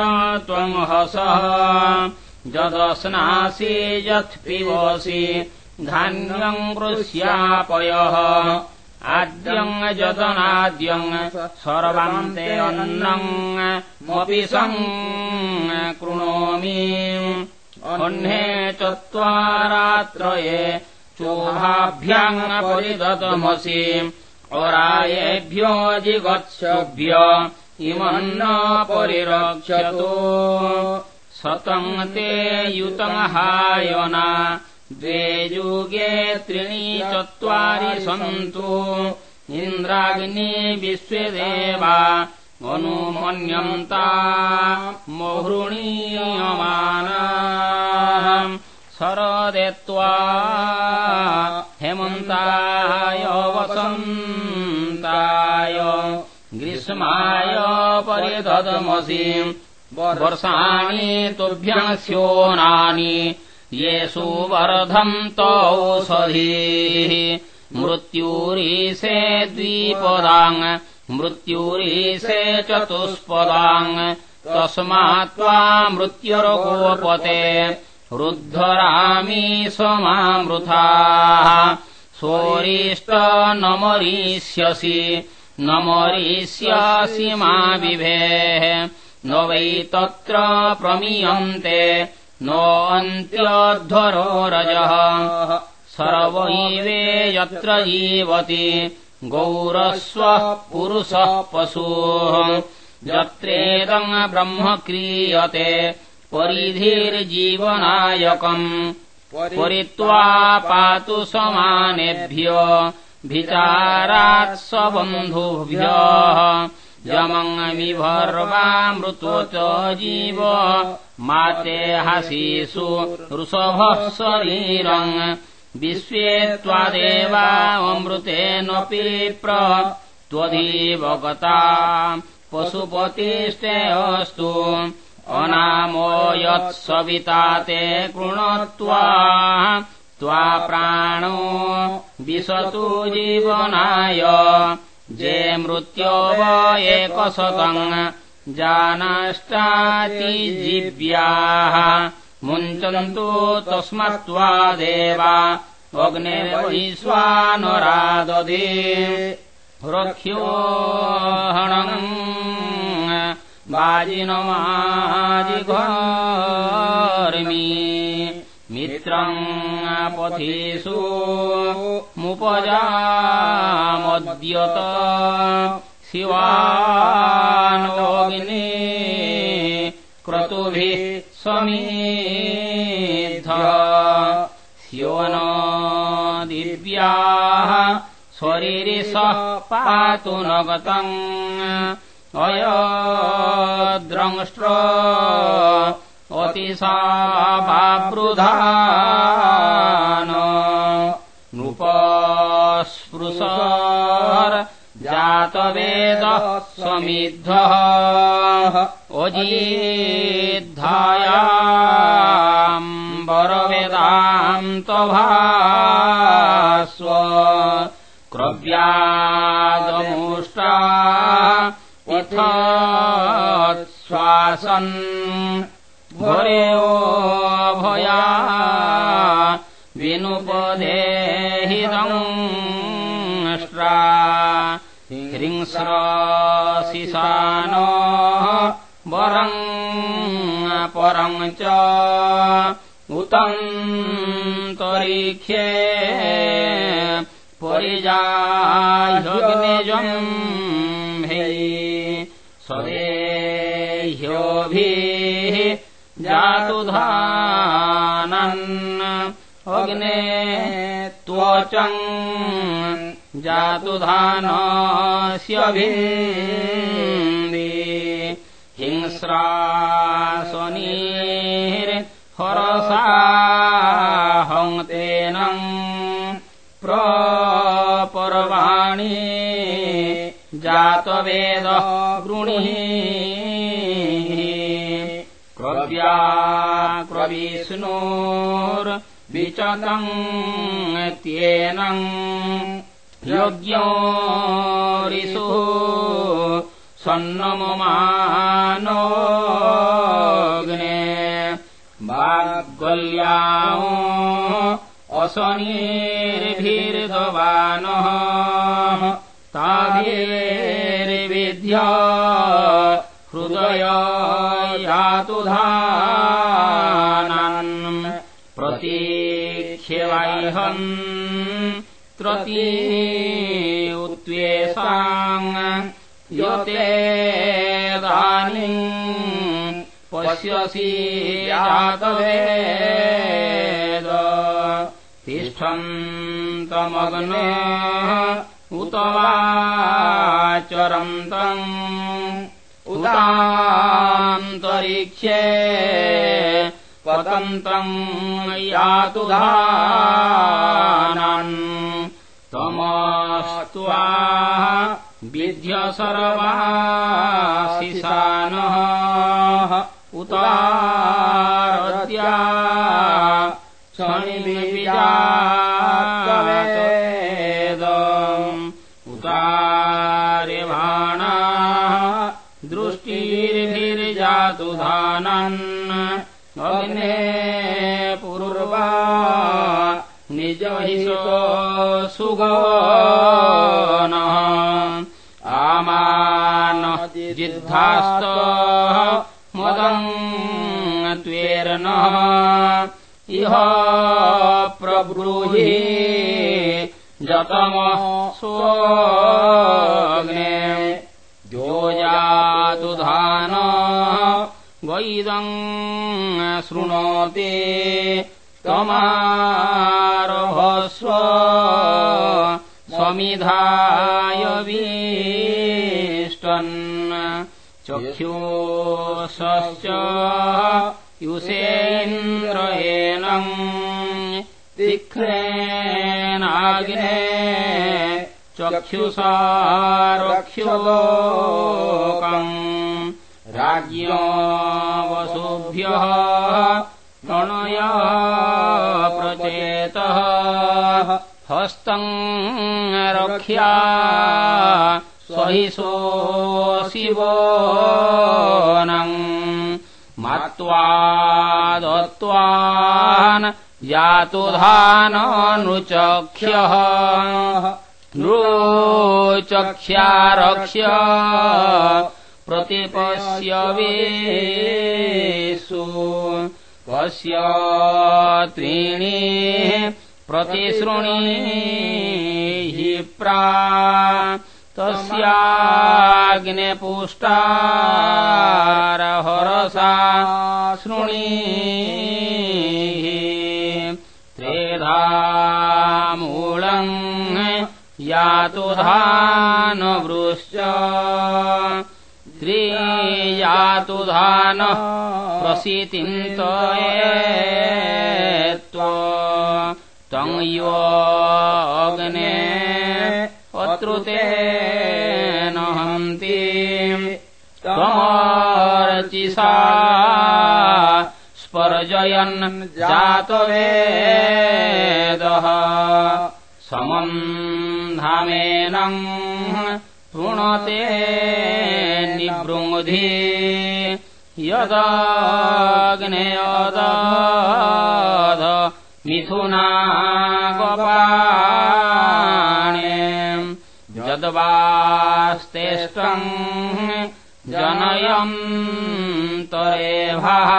त्वम् हसः जदस्नासि यत्पिबसि धान्यम् कृष्यापयः आद्यम् जतनाद्यम् सर्वान्ते अन्नम् सम् कृणोमि। अह्ने चत्वारात्रये चोभाभ्याम् परिदतमसि अरायेभ्यो जिगत्सभ्य इमन्न परिरक्षतो। शतम् ते युतम् हायना द्वे युगे त्रीणि चत्वारि सन्तु। इन्द्राग्नि विश्वे देवा अनुमन्यन्ता मोहृणीयमाना। शरदेत्वा हेमन्ताय वसन्ताय ग्रीष्माय परिददमसि वर्षाणि तुभ्यम् स्योनानि येषु वर्धन्तौषधीः मृत्युरीशे द्विपदाङ् मृत्युरीशे चतुष्पदाङ्। तस्मात् त्वा मृत्युर्गोपते रुद्धरामि स्वमामृथाः सोरिष्ट न मरिष्यसि न मरिष्यसि मा विभेः। न वै तत्र प्रमीयन्ते नोऽन्त्यध्वरो रजः। सर्वैवे यत्र जीवति गौरस्वः पुरुषः पशुः। यत्रेदम् ब्रह्म क्रियते परिधिर्जीवनायकम्। परित्वा पातु समानेभ्य भिचारात् स्वबन्धुभ्यः यमङ्विभर्वामृतो च जीव माते हसीषु ऋषभः शरीरम्। विश्वे त्वादेवा अमृतेनपि प्र त्वधीवगता पशुपतिष्टे अस्तु अनामो यत्सविता ते कृणत्वा त्वा प्राणो विशतु जीवनाय जे मृत्यो व एकशतम् जानाष्टातिजीव्याः मुञ्चन्तु तस्मत्त्वा देवा अग्निर्वैश्वानरादधे। रक्ष्योहणम् वाजिनमाजिघर्मि मित्रम् पथिषु मुपजामद्यत शिवानोगिने क्रतुभिः समीध। दिव्याः स्वरिरिषः पातु न गतम् अयद्रंष्ट्र अतिशाभावृधान नृपस्पृशर जातवेदः समिद्धः अजीद्धायाम् वरवेदान्तभास्व क्रव्यादमुष्टा श्वासन् भरेयो भया विनुपदेहिदंष्ट्रा ह्रिंस्रशिशान वरम् परम् च उतन्तरीक्षे परिजाह्यग्निजम् जातु धानन्। अग्ने त्वचम् जातु धानस्यभिन्दि हिंस्रासनीर्हरसाहङ्तेन प्रपर्वाणि जातवेदः गृणीः क्रव्याक्रविष्णोर्विचतम् त्येनम् यज्ञोरिषु सन्नममानोऽग्ने वाग्गल्याम् असनीर्भिर्दवानः ताभिर्विद्य हृदय यातु धानन् प्रतीक्ष्यवाह्यन् त्रती उत्वेषाम् यतेदानीम् पश्यसि यातवेद तिष्ठन्तमग्ने उत वाचरन्तम् उतान्तरिक्षे पतन्तम् यातु धानान् तमस्त्वा विद्य सर्वाशिशानः उतारद्या शनिविजातवेदम् धानन् अग्ने पूर्वा निजहिषो सुगनः। आमान जिद्धास्त मदम् त्वेर्नः। इह प्रब्रूहि जतमः द्योजातु धान वैदम् शृणोति वीष्टन् चक्षुषश्च युषेन्द्रयेनम् तिक्रेणाग्ने चक्षुषा रक्ष्योकम् राज्ञो वसुभ्यः प्रणय प्रचेतः हस्तम् रक्ष्या स्वहिषो शिवोनम् मत्वा दत्त्वान् यातु धाननृचक्ष्यः नृचक्ष्यारक्ष्य प्रतिपश्यवेषु कस्य त्रीणि प्रतिशृणी हि प्रा। तस्याग्नेपुष्टारहरसा शृणी त्रेधामूलम् यातु धानवृश्च। त्रियातु धान प्रसीतिन्तये त्वङ्योऽग्ने अत्रुते नहन्ति। त्वमर्चिसा स्पर्जयन् जातवेदः। समम् धामेनम् पृणते निबृङ्धि यदाग्ने यदाध मिथुना गोपाणे यद्वास्तेष्टम् जनयम् तरेभः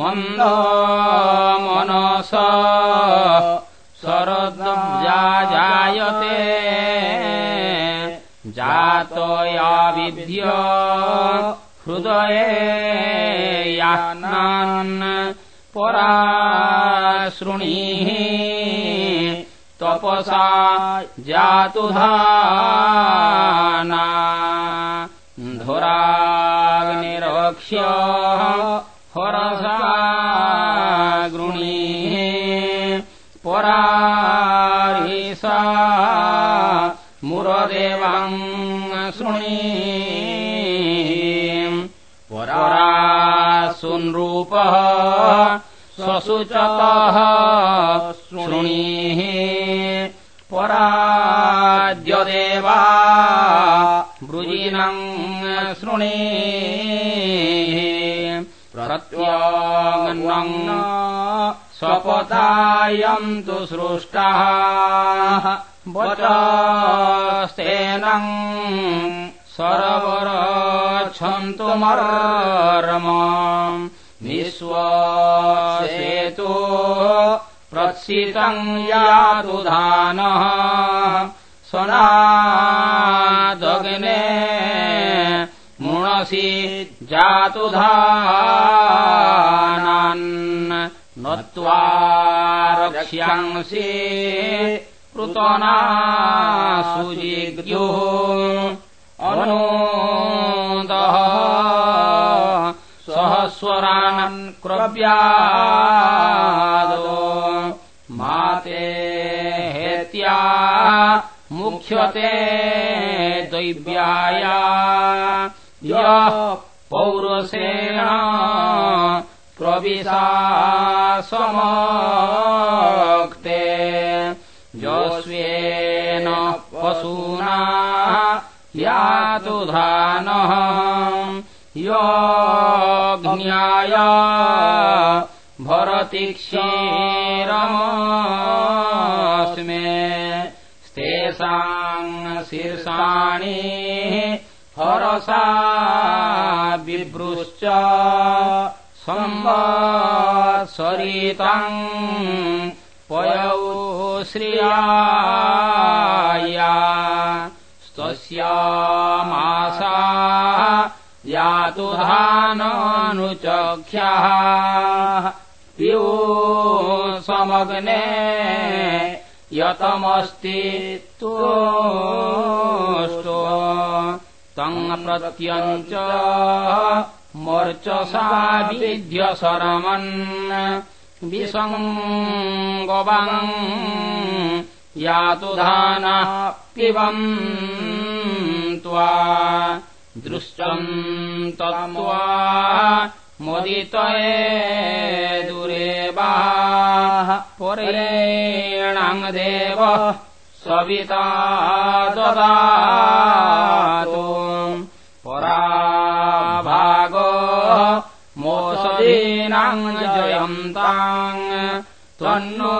मन्द मनस शरद्जायते जातयाविध्य हृदये यानान् परा शृणीः तपसा जातुधाना धुराग्निरक्ष्य हरसा गृणीः परारिसा मुरदेवम् शृणी परा सुनृपः स्वशुचतः शृणीः पराद्यदेवा वृजिनम् शृणी प्रत्यङ्गम् स्वपतायम् तु सृष्टः। वचस्तेनम् सरवरच्छन्तुमर्म विश्वसेतु प्रत्सितम् यातु धानः। स्वनादग्ने मुणसि जातु धानान् नत्वा रक्ष्यांसि पृतना सुजिज्ञुः अनोदः सहस्वरान् क्रव्यादो माते हेत्या मुख्यते दैव्याया। यः पौरसेण प्रविशा समक्ते। यस्वेन पशूना यातु धानः। योऽग्न्याय भरति क्षीरमस्मे। स्तेषाम् शीर्षाणि हरसा बिभृश्च संवत्सरितम् पयौ श्रियाया स्तस्यामासा यातु धाननुचख्यः पियो समग्ने यतमस्ति तुष्टो प्रत्यञ्च मर्चसा विद्य शरमन् विसङ्गवम् यातु धाना पिबम् त्वा दृष्टम् तत्त्वा मोदितये दुरेवाः परेणाम् देव सविता पराभागो जयन्ताम् त्वन्नो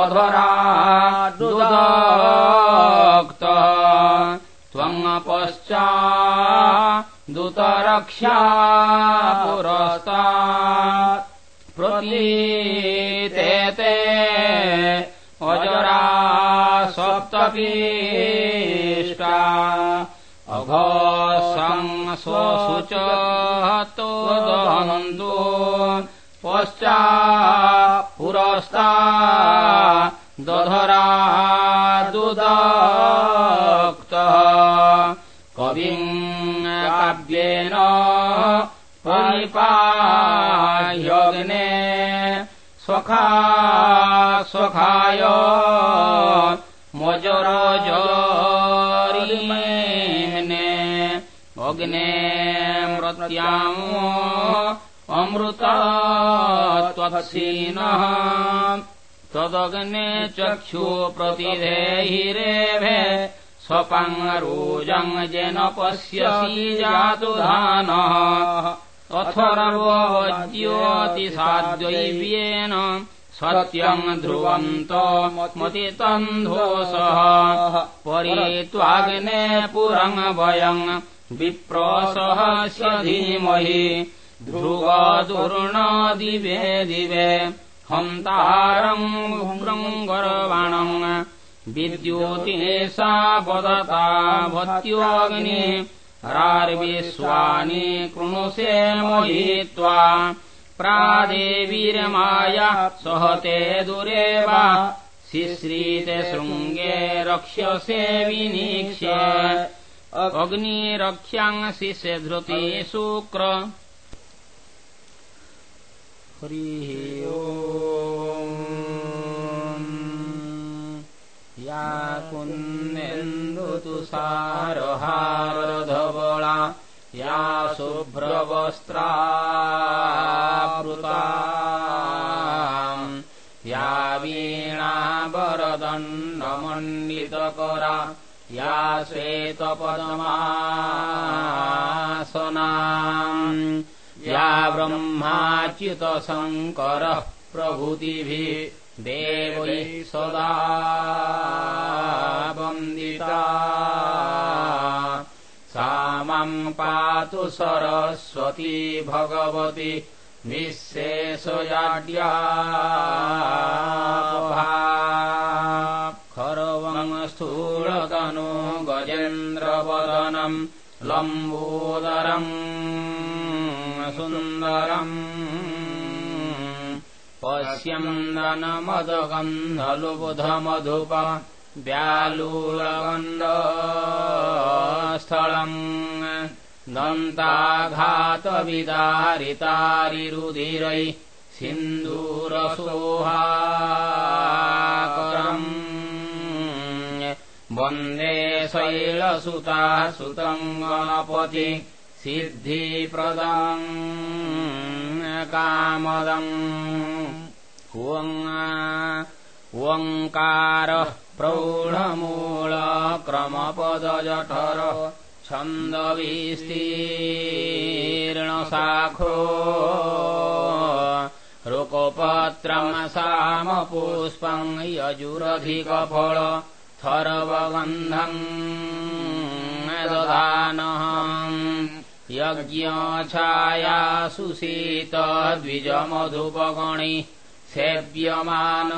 अधरा दुदक्त त्वम् पश्चा दूतरक्षा पुरस्ता प्रतीते ते अजरा सप्तपीष्टा स्वशुच तो दहन्तु पश्चा पुरस्ता दधरा दुदक्तः कविम् काव्येन परिपाह्यग्ने स्वखा स्वखाय मजरजरिमेने अग्ने मृत्यामो अमृत त्वत्सीनः। तदग्ने चक्षु प्रतिदेहिरेभे स्वपाङ्गरोजम् जेन पश्यसि जातु धानः। अथर्वज्योतिसाद्वैव्येन सत्यम् ध्रुवन्त मतितन्धोषः परे त्वाग्ने पुरम् वयम् विप्रसहस्य धीमहि ध्रुवदुर्ण दिवे दिवे हन्तारम् भृङ्गरबाणम् विद्योतिसा वदता भत्योऽग्नि रार्विश्वानि कृणुषे मोहित्वा प्रादेवीरमाया सहते दुरेव शिश्रीते शृङ्गे रक्ष्यसे विनीक्ष्य अग्निरक्ष्याङ्सि से धृति शुक्र। हरिः या कुन्देन्दुतुषारहारधवळा या शुभ्रवस्त्रावृता या वीणावरदण्डमण्डितकरा या श्वेतपदमासना या ब्रह्माच्युतशङ्करः प्रभृतिभिः देवैः सदा वन्दिता। सा माम् पातु सरस्वती भगवती निःशेषयाड्या खरवम् स्थूलतनु गजेन्द्रवदनम् लम्बोदरम् सुन्दरम् पश्यन्दनमदगन्धलुबुधमधुप व्यालूलगण्डस्थलम् दन्ताघातविदारितारिरुधिरै सिन्दूरसोहाकरम्। वन्दे शैलसुता सुतङ्गणपति सिद्धिप्रदम् कामदम्। ओङ्कारः प्रौढमूलक्रमपदजठर छन्दविस्तीर्णशाखो रुकोपत्रमसामपुष्पम् यजुरधिकफल थर्वगन्धम् दधानः यज्ञछाया द्विजमधुपगणि सेव्यमान।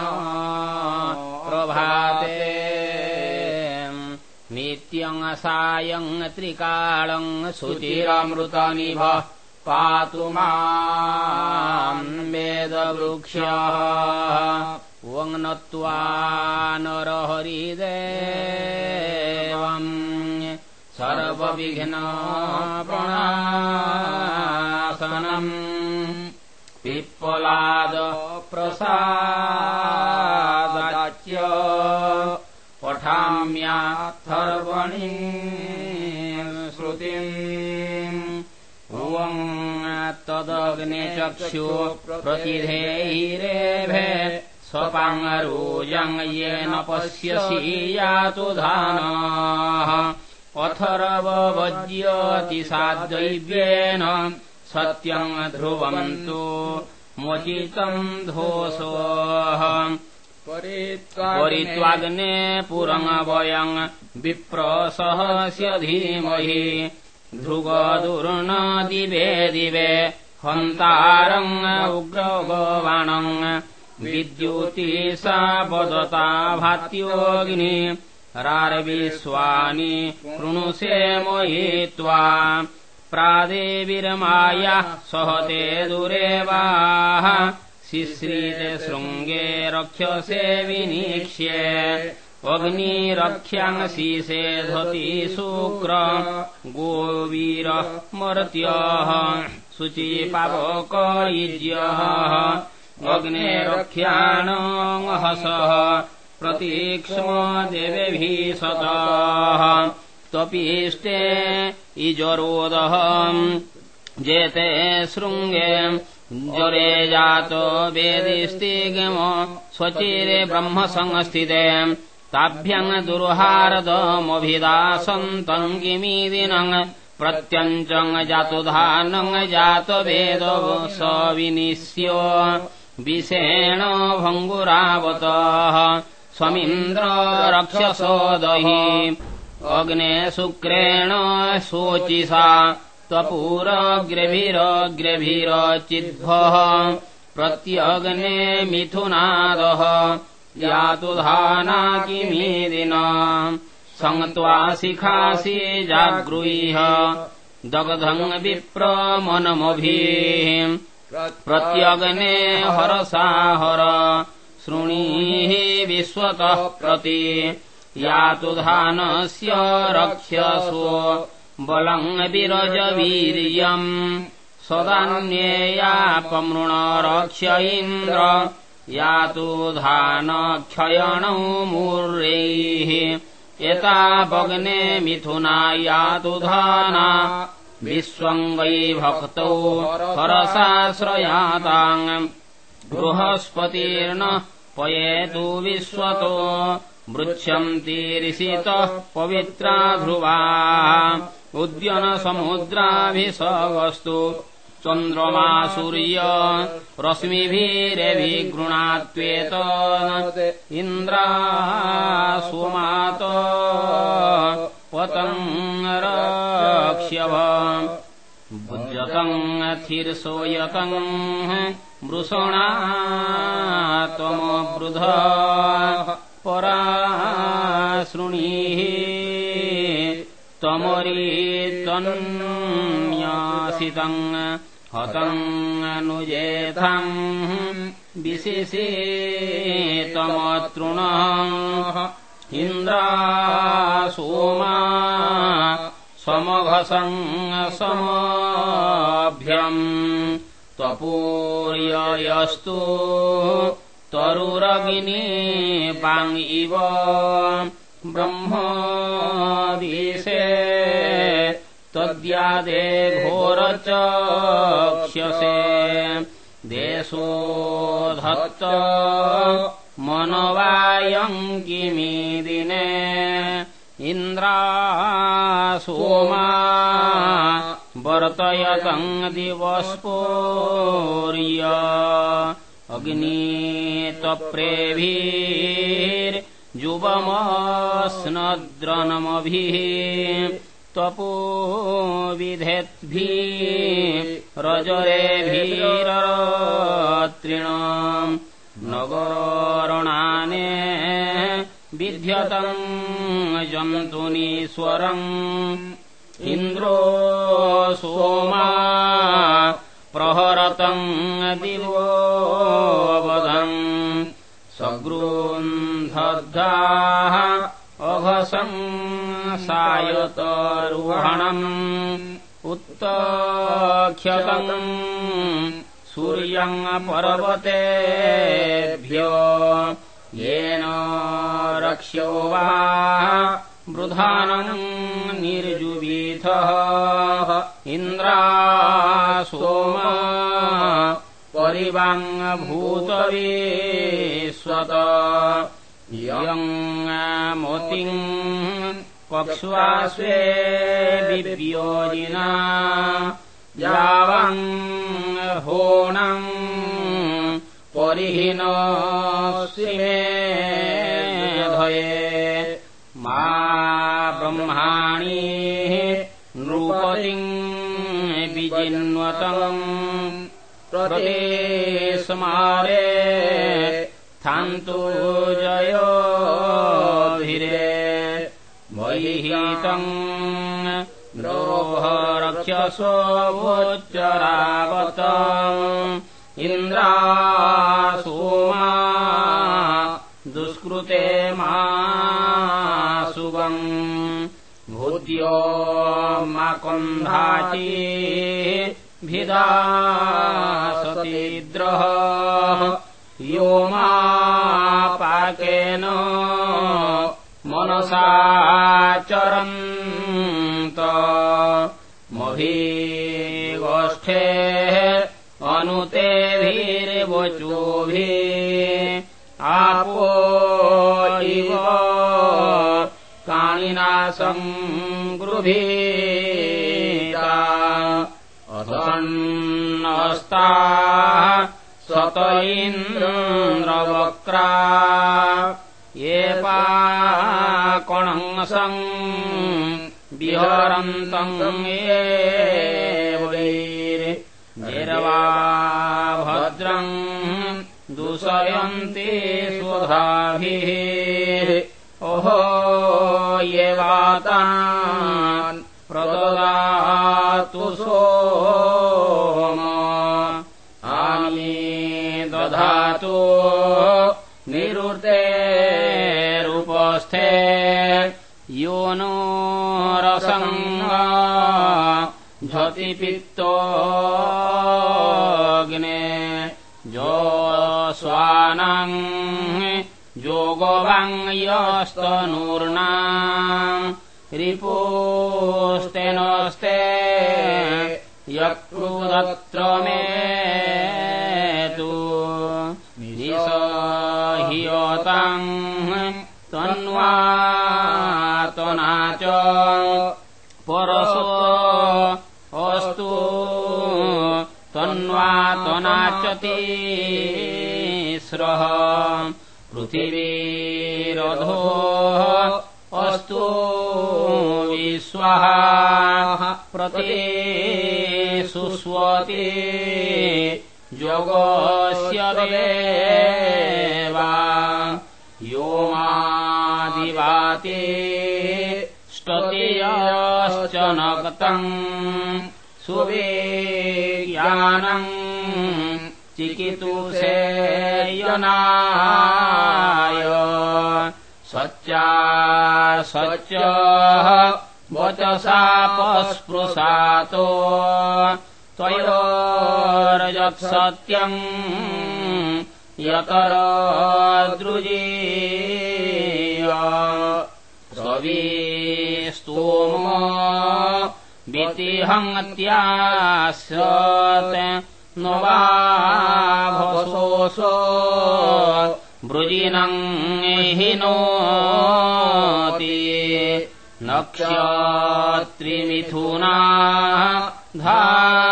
प्रभाते नित्यम् सायम् त्रिकालम् सुचिरमृतनिभ पातु माम् वेदवृक्षः। वङ् नत्वा नरहरिदेवम् सर्वविघ्न प्रणासनम् श्रुतिम् भुवम् तदग्ने चक्षु प्रतिधेयिरेभे स्वपाङ्गरोजम् येन पश्यसि यातु धानाः। अथर्ववज्यति सादैव्येन सत्यम् ध्रुवम् तु मोचितम् धोषोः परित्वाग्ने पुरमवयम् विप्रसहस्य धीमहि। ध्रुवदुर्न दिवे दिवे हन्तारम् उग्रगवाणम् विद्युति सा वदता भात्योऽग्नि रारविश्वानि कृणुषे मोयित्वा प्रादेविरमाया सहते दुरेवाः शिश्रीते शृङ्गे रक्षसे विनीक्ष्ये। अग्निरक्ष्याङ्शीषे धति शुक्र। गोवीरः मर्त्यः शुचिपावकयुज्यः अग्नेरख्यानहसः प्रतीक्ष्म देवेभिः त्वपीष्टे इजरोदः जेते शृङ्गे ज्वरे जातो वेदिस्तिगम स्वचिरे ब्रह्मसंस्थिते ताभ्यम् दुर्हारदमभिदासन्तम् किमीदिनम् प्रत्यञ्चम् जातुधानम् जातवेद स विषेण भङ्गुरावतः स्वमिन्द्र रक्षसो दहि। अग्ने शुक्रेण शोचिषा त्वपुरग्रभिरग्रभिरचिद्भः प्रत्यग्ने मिथुनादः यातु धाना किमीदिना सङ्त्वा शिखासि जागृह्य दग्धम् विप्रमनमभिः प्रत्यग्ने हरसाहर शृणीः विश्वतः प्रति। यातु धानस्य रक्ष्यसु बलम् विरजवीर्यम् सदान्येयापमृण रक्ष्य इन्द्र यातु धानक्षयणौ मूर्यैः एतावग्ने मिथुना यातु धाना विश्वम् वै भक्तौ हरसाश्रयाताम् बृहस्पतिर्न पयेतु विश्वतो मृच्छन्तीरिषितः पवित्रा ध्रुवा उद्यनसमुद्राभिषवस्तु चन्द्रमा सूर्य रश्मिभिरभिगृणात्वेत इन्द्रा सोमात पतङ्गरक्ष्यव भुजतम् थिर्सोयतम् मृषणा परा शृणीः त्वमरीतन्यासितम् हतम् अनुजेथम् विशिषे तमतृणः इन्द्रा सोमा समघसम् समाभ्यम् त्वपूर्ययस्तु पाङ् इव ब्रह्मदिशे त्वद्यादे घोरचक्ष्यसे देशो धत्त मनवायम् किमीदिने इन्द्रा सोमा वर्तयतम् दिवस्पोर्य अग्नीत्वप्रेभिर्जुवमस्नद्रनमभिः त्वपो विधेद्भिः रजरेभिरतृणाम् नगरणाने विध्यतम् जन्तुनीश्वरम् इन्द्रो सोमा प्रहरतम् दिवोऽवधम् सगृन्धद्धाः अघसम् सायतरुहणम् उत्तख्यतम् सूर्यम् पर्वतेभ्यो येन रक्ष्यो वा वृधानम् निर्जुवीथः इन्द्रा सोमा परिवाङ्भूतवीश्वत यम् मोतिम् पक्ष्वास्वे विव्योजिना यावम् होणम् परिहीनस्मे धये मा ब्रह्माणि नृपतिम् विजिन्वतम् प्रदेशमारे थान्तु जयोभिरे द्रोह रक्षसोच्चरावत इन्द्रा सोमा दुष्कृते मा सुवम् भूद्यो मा कन्धाची भिदा सतीद्रः यो पाकेन मनसाचरन्त महीगोष्ठे अनुतेभिर्वचोभिः आपो इव काणिनासम् गृभीता अथन्नस्ता स्वत इन्द्रवक्रा ये पाकणसम् विहरन्तम् एवैर्वा भद्रम् दूषयन्ति स्वधाभिः ओहो ये वातान् प्रददातु सोम। आमी दधातु यो नो रसङ्ग झतिपित्तोऽग्ने जो स्वानाम् जोगवाङ्यस्तनूर्णा रिपोस्तेनस्ते यक्रुदत्र मे तु निसह्यताम् तन्वातना च परसो अस्तु। तन्वातनाचति स्रः। पृथिवीरधो अस्तु। विश्वः प्रति सुस्वति देवा। यो मादिवाति ष्टतियश्च नक्तम् सुवेज्ञानम् चिकितुषेयनाय सच्चा सच्च वचसापस्पृशातो त्वयोरजत्सत्यम् यतरदृजीय रविस्तोम वितिहङ्त्यास्यत्। न वा भसोऽस वृजिनम् हि नोति नक्षत्रिमिथुना धारयन्तम्।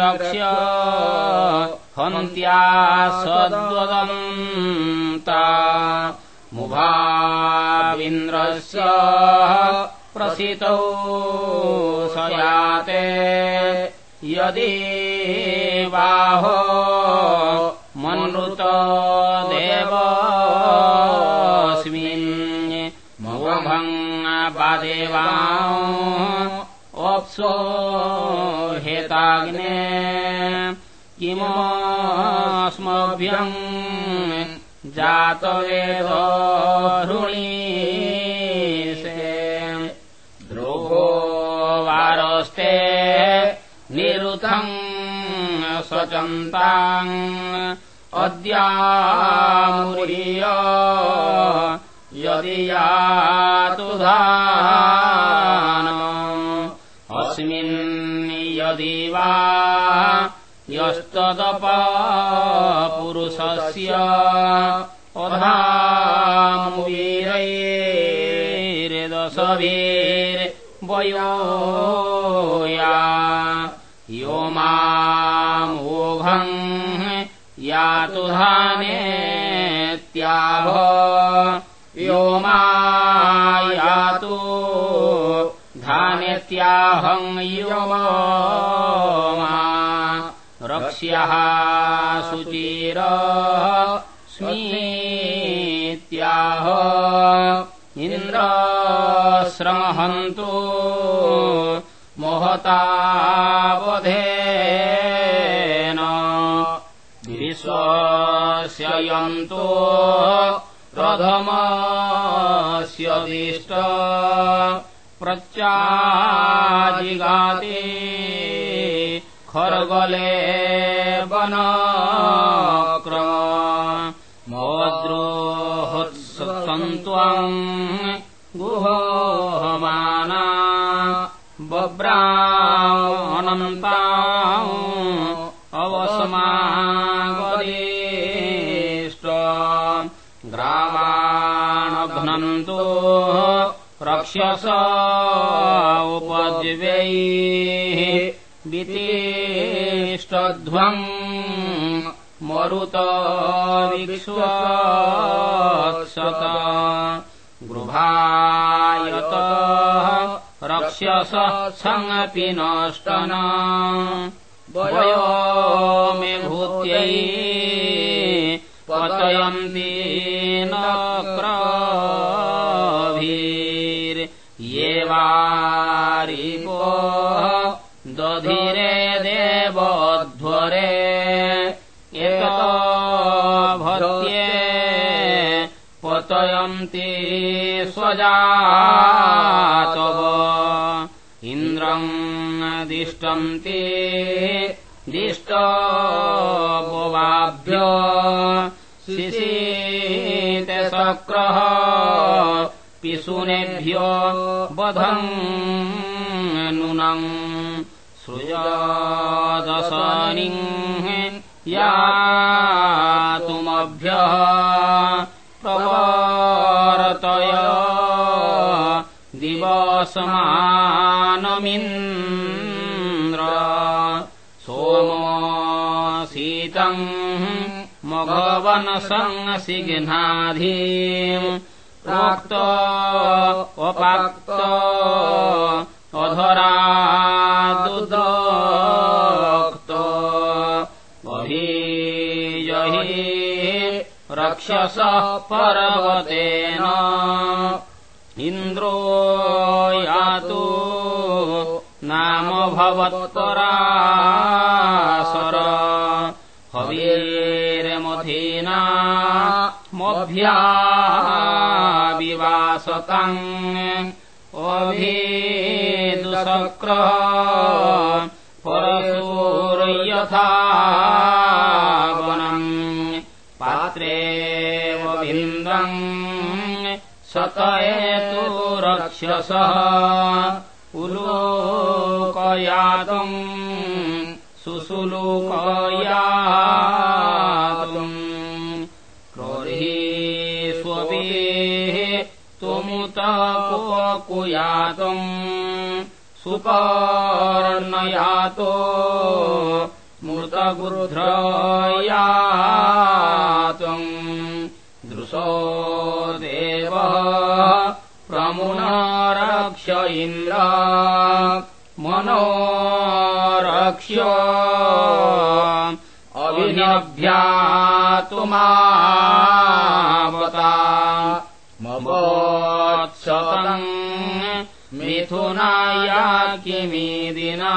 रक्ष्य हन्त्यासद्वदन्ता मुभाविन्द्रस्य प्रसितौ स याते यदि बाहो मन्नुतदेवस्मिन् मोभङ्गदेवा अप्सो हेताग्ने किमोऽस्मभ्यम् जात एव ऋणीषे। वारस्ते निरुतम् स्वचन्ताम् अद्यामुरीय यदि यातु धाना अस्मिन् यदि वा यस्तदपपुरुषस्य अधामुवीरैर्दशभिर्वयो या यो मामोघम् यातु धानेत्याभ यो मा रक्ष्यः शुचिर स्मीत्याह इन्द्रश्रमहन्तु मोहतावधेन विश्वस्य यन्तो प्रथमस्य दिष्ट प्रच्चाजिगाते खर्गले वनक्रम। मोद्रोहोत्सन्त्वम् गुहोहमाना बभ्रामनन्ता अवसमागदेष्ट। ग्रामाणघ्नन्तो रक्ष्यस उपद्वैः वितिष्टध्वम् मरुतविश्वत्सत गृहायत रक्ष्यसङ्गपि नष्टन। वयो मे भूत्यै पतयन्ति स्वजातव। इन्द्रम् दिष्टन्ति दिष्टोवाभ्य शिशीतशक्रः पिशुनेभ्यो बधम् नूनम् सृजादशनि यातुमभ्यः दिवसमानमिन्द्र सोमशीतम् मघवनसंसिघ्नाधी प्रोक्त अपाक्त अधरादुद्रक्त अभिजहि रक्षसः पर्वतेन इन्द्रो यातु नाम भवत्परासर हवीर्मथीना मभ्या विवासताम् अभिदुशक्रः पात्रेव इन्द्रम् शत एतु रक्षसः। उलोकयातम् सुसुलोकयातुम्। क्रोधी स्वपीः त्वमुत कुयातुम् सुपर्णयातो मृतगुरुध्रयातुम् दृशो देव प्रमुनरक्ष इन्द्र। मनोरक्ष्य अभिनभ्यातुमावता मवोत्सतम् मिथुनाया किमीदिना।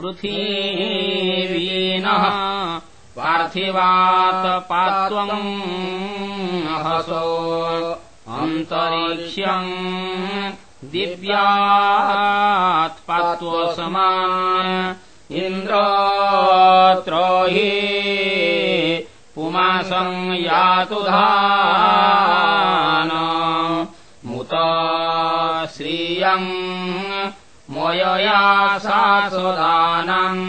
पृथिवीनः पार्थिवात् पात्वम् हसो अन्तरिक्ष्यम् दिव्यात् पात्वसमा इन्द्रत्र हि पुमासं यातु धान। मुत श्रियम् मयया शासदानम्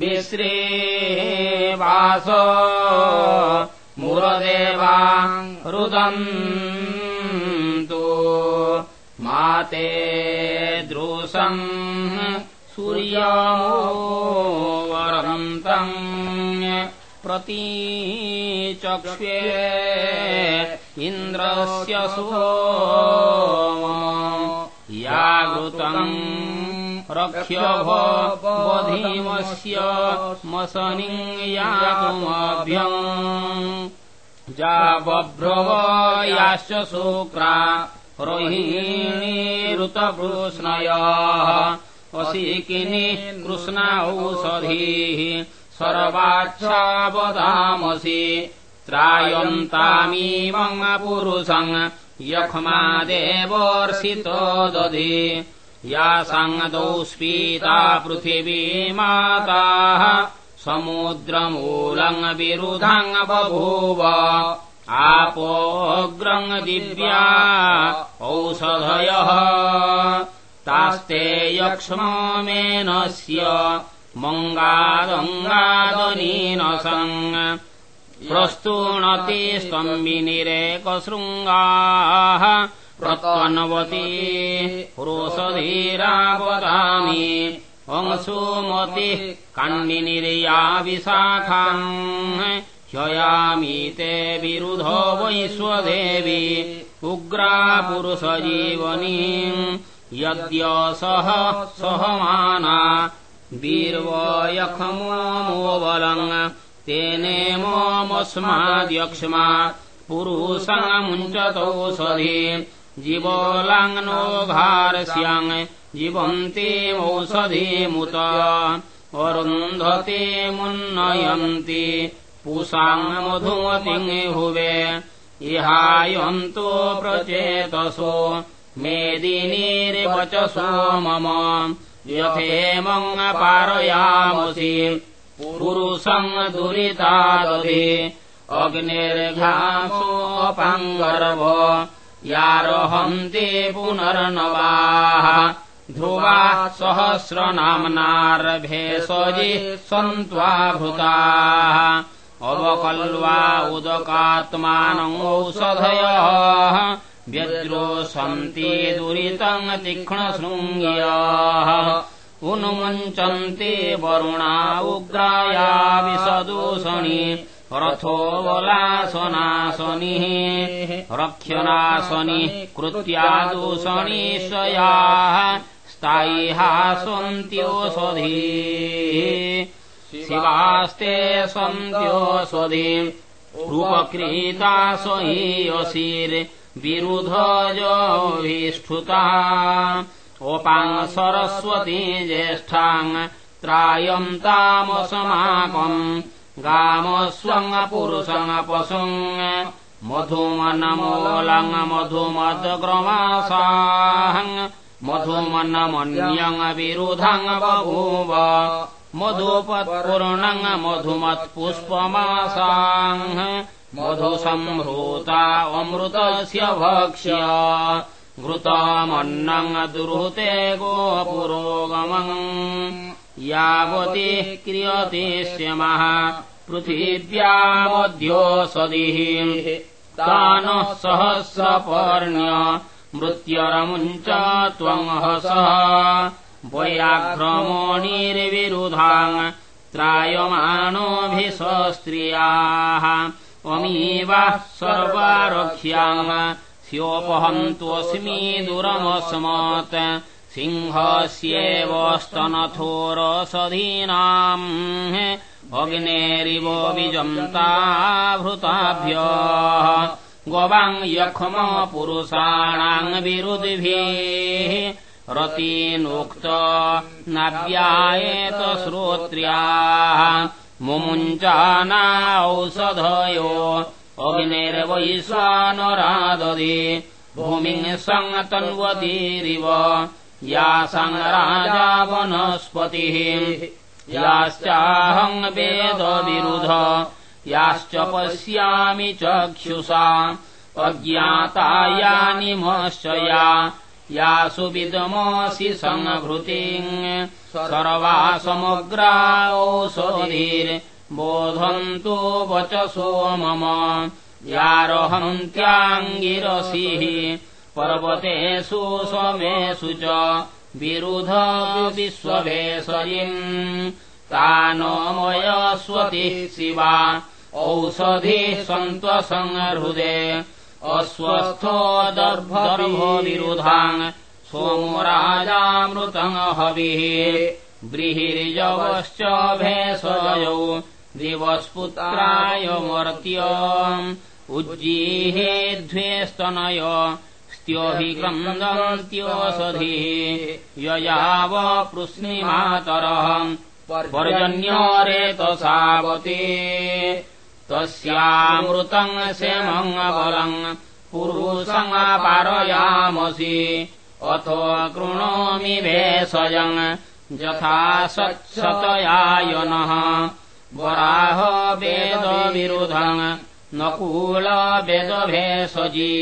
विश्रेवास मुरदेवा रुदन्तु माते दृशम् सूर्यमोवरन्तम् प्रतीचक्ष्ये इन्द्रस्य सो यागृतम् रक्ष्य भवधीमस्य मसनियातुमभ्यम् जाबभ्रव याश्च शुक्रा रोहिणीरुतकृष्णयः असिकिनी कृष्णा औषधीः सर्वाच्छावदामसि त्रायन्तामीमम् पुरुषम् यक्ष्मादेवर्षितो दधि यासाङ्गदौ स्फीता पृथिवी माताः समुद्रमूलम् विरुधम् बभूव आपोऽग्रम् दिव्या औषधयः। तास्ते यक्ष्ममेनस्य मङ्गादङ्गादनीनसम् प्रस्तुणति स्तम्बिनिरेकशृङ्गाः प्रत्वन्वती रोषधीरावदामि अंशुमतिः काण्डिनिर्या विशाखाम् ह्ययामि ते विरुधो वैश्वदेवी उग्रा पुरुषजीवनीम् यद्यसः सहमाना वीर्वयखमोबलम् तेने मोमस्माद्यक्ष्मा पुरुषमुञ्चतौषधि जीवोलाङ्नो भारस्याङ् जीवन्तीमौषधीमुत अरुन्धते मुन्नयन्ति पुषाङ् मधुमतिङ् हुवे। इहायन्तो प्रचेतसो मेदिनीर्वचसो मम। यथेमम् पारयामसि पुरुषम् दुरितादधि। अग्निर्घासोऽपाङ्गर्भ यारहन्ति पुनर्नवाः। ध्रुवा सहस्रनाम्नार्भेषजि सन्त्वाभृताः अवकल्वा उदकात्मानौषधयः व्यज्रो सन्ति दुरितम् तीक्ष्णशृङ्ग्याः। उन्मुञ्चन्ति वरुणा उग्राया विसदूषणि रथो बलासनासनिः रक्षनासनि कृत्या दूषणी स्वयाः स्थायिहा सन्त्योषधी शिवास्ते सन्त्योषधी रूपक्रीता स्वहीयशीर्विरुधजोऽभिष्ठुता ओपाङ् सरस्वती ज्येष्ठाङ् त्रायन्तामसमाकम् गामस्वङ्पुरुषङ्पशुङ् मधुमनमूलङ् मधुमद्ग्रमासाङ् मधुमनमन्यङ् विरुधङ् बभूव मधुपत्पूर्णङ् मधुमत्पुष्पमासाङ् मधुसम्भूता अमृतस्य भक्ष्य घृतमन्नम् दुरुते गोपुरोगमम् यावती क्रियते स्यमः पृथिव्यामध्योषधिः तानः सहस्रपर्ण्य मृत्यरमुञ्च त्वम् हसः वयाघ्रमणिर्विरुधाम् त्रायमाणोऽभिस्त्रियाः अमीवाः सर्वारक्ष्याम् स्योपहन्तोऽस्मि दुरमस्मत् सिंहस्येव स्तनथोरसधीनाम् अग्नेरिव विजन्ताभृताभ्यः गवाम् यक्ष्म पुरुषाणाम् विरुद्भिः रतीनोक्त नाव्यायेत श्रोत्र्याः मुमुञ्चाना औषधयो अग्निर्वैश्वानरादधि भूमिम् सङ्गतन्वतीरिव या राजा वनस्पतिः। याश्चाहम् वेदविरुध याश्च पश्यामि चक्षुषा। अज्ञाता यानि मश्चया। यासु विदमसि सङ्भृतिम् सर्वा समग्रा बोधन्तु वचसो मम। यारहन्त्याङ्गिरसिः पर्वतेषु समेषु च विरुध विश्वभेषयिम् तानमयस्वतिः शिवा औषधिः सन्त्वसंहृदे अस्वस्थो दर्भो विरुधान् सोमो राजामृतम् हविः। व्रीहिर्यवश्च भेषयौ दिवस्पुत्राय मर्त्य उज्जीहे द्वे स्तनय स्त्योहि क्रन्दन्त्योषधिः ययाव पृश्निमातरः पर्जन्यरेतसावते तस्यामृतम् श्यमङ्गलम् पुरुषमापारयामसि अथो कृणोमि भेषजम् यथा सत्सतयायनः वराह वेदविरुधम् नकूल वेदभेषजी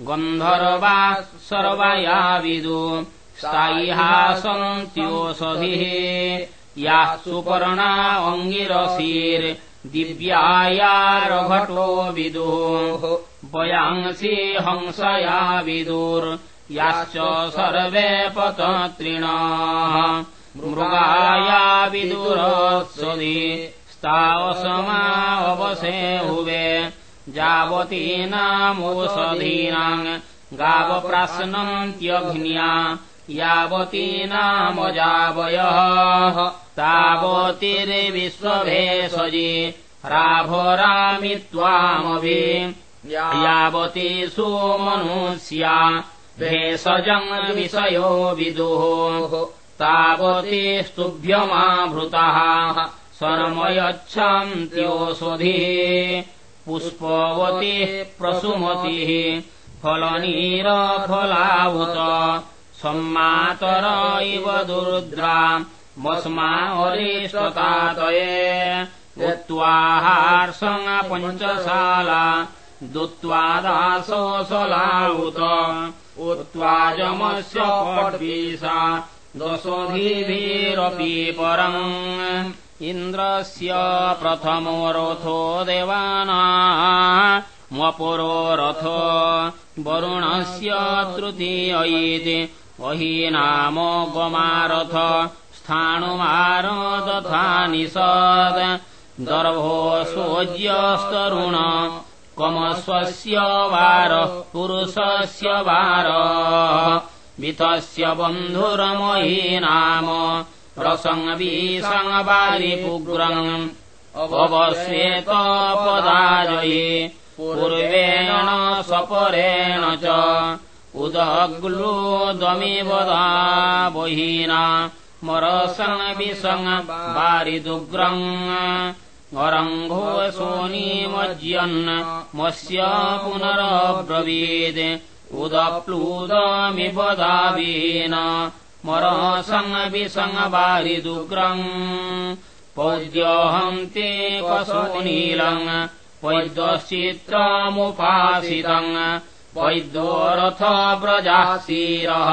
गन्धर्वा सर्वया विदु स्थायिहा सन्त्योषधिः याः सुपर्णा दिव्यायारघटो विदुः। वयांसि हंसया विदुर्याश्च सर्वे पततृणाः मृगाया विदुरस्वदि स्तावसमावसे हुवे जावतीनामोषधीनाम् गावप्राश्नन्त्यघ्न्या यावतीनामजावयः तावतीर्विश्वभेषजी राभरामि त्वामभि यावती सुमनुष्या भेषजम् विषयो विदुः तावती स्तुभ्यमाभृतः शर्मयच्छन्त्योषधिः पुष्पवतिः प्रसुमतिः फलनीरफलावुत सम्मातर इव दुरुद्रा मस्मा अरिष्टतातये पञ्चशाला दुत्वा दासोऽसलावुत उत्त्वाजमस्य पड्वीसा दशधिभिरपि परम् इन्द्रस्य प्रथमो रथो देवाना मपुरो रथो वरुणस्य तृतीयैति वही नाम गमारथ स्थाणुमारदथा निषद दर्भो सोज्यस्तरुण कमस्वस्य वारः पुरुषस्य वारः वितस्य बन्धुरमयी नाम प्रसङ्गवीसङ्गवारिपुग्रम् अवश्वेतपदाजये पूर्वेण सपरेण च। उदग्लोदमिवदा बहीना मरसङ्गविसङ्गवारिदुग्रम् अरङ्घो सोनीमज्यन् मस्य पुनरब्रवीद्। उदप्लूदमिपदावीन मरसङ्गविसङ्गवारिदुग्रम् पौद्यहन्ते कसोनीलम् वैद्यश्चित्रमुपासितम् वैद्योरथ व्रजासीरः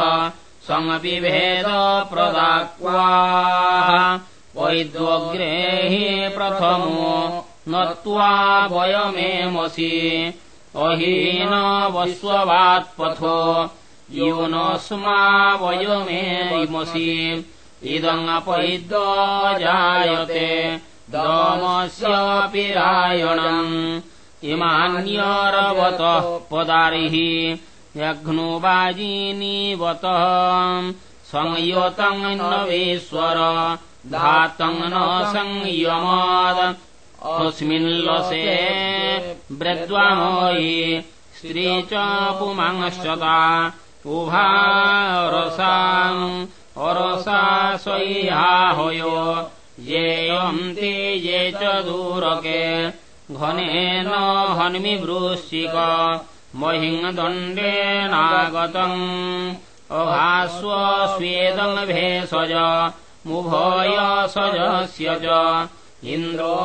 सङ्गविभेद प्रदाक्वा। वैद्योऽग्रेहि प्रथमो नत्वा वयमेमसि अहीन वस्ववात्पथो यो न स्मा वयमेमसि इदङपैद्य जायते। दमस्यापि रायणम्। इमान्यरवतः पदारिः। यघ्नुवाजीनीवतः संयतम् नवेश्वर धातम् न संयमाद। अस्मिन्लसे ब्रद्वामयि स्त्री च पुमांश्चता उभारसाम् अरसा स्वय्याहयो येयन्ति ये च दूरके। घनेन हन्मि वृश्चिक महिङ्दण्डेनागतम् अभास्व मुभय सजस्य च। इन्द्रो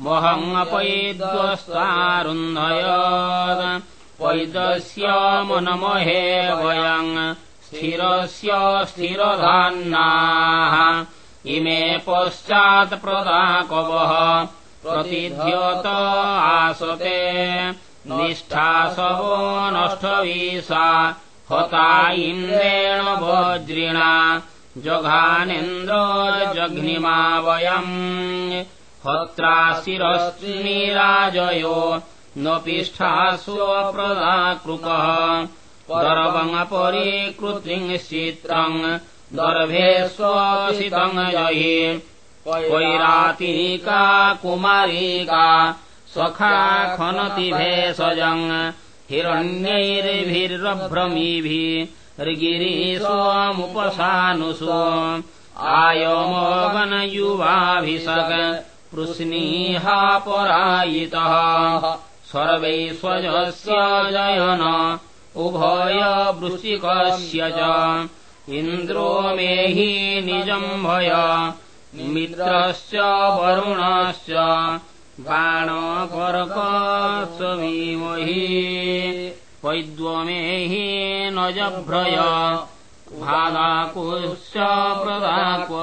मोहमपैद्वस्तारुन्धयत् वैदस्य मनमहे वयम् स्थिरस्य स्थिरधान्नाः। इमे पश्चात् प्रदाकवः प्रतिध्यत आसते। निष्ठासवो नष्टवीसा हता इन्द्रेण वज्रिणा जघानेन्द्र जघ्निमा वयम्। हत्रा न पिष्ठास्वप्रदाकृपः दर्वङ्परीकृतिङ्चित्रम् दर्भे स्वसितम् जहि वैरातिका कुमारिका सखा खनति भेषजम् हिरण्यैर्भिर्भ्रमीभिर्गिरीष्वमुपसानुषु आयमोगनयुवाभिषक परायितः सर्वै स्वजस्य जयन। उभय वृश्चिकस्य च। इन्द्रो मेहि निजम् भय। मित्रश्च वरुणश्च। बाणकर्कस्वमीमहि वैद्वमेहि न जभ्रय भादाकुश्च प्रदाक्व।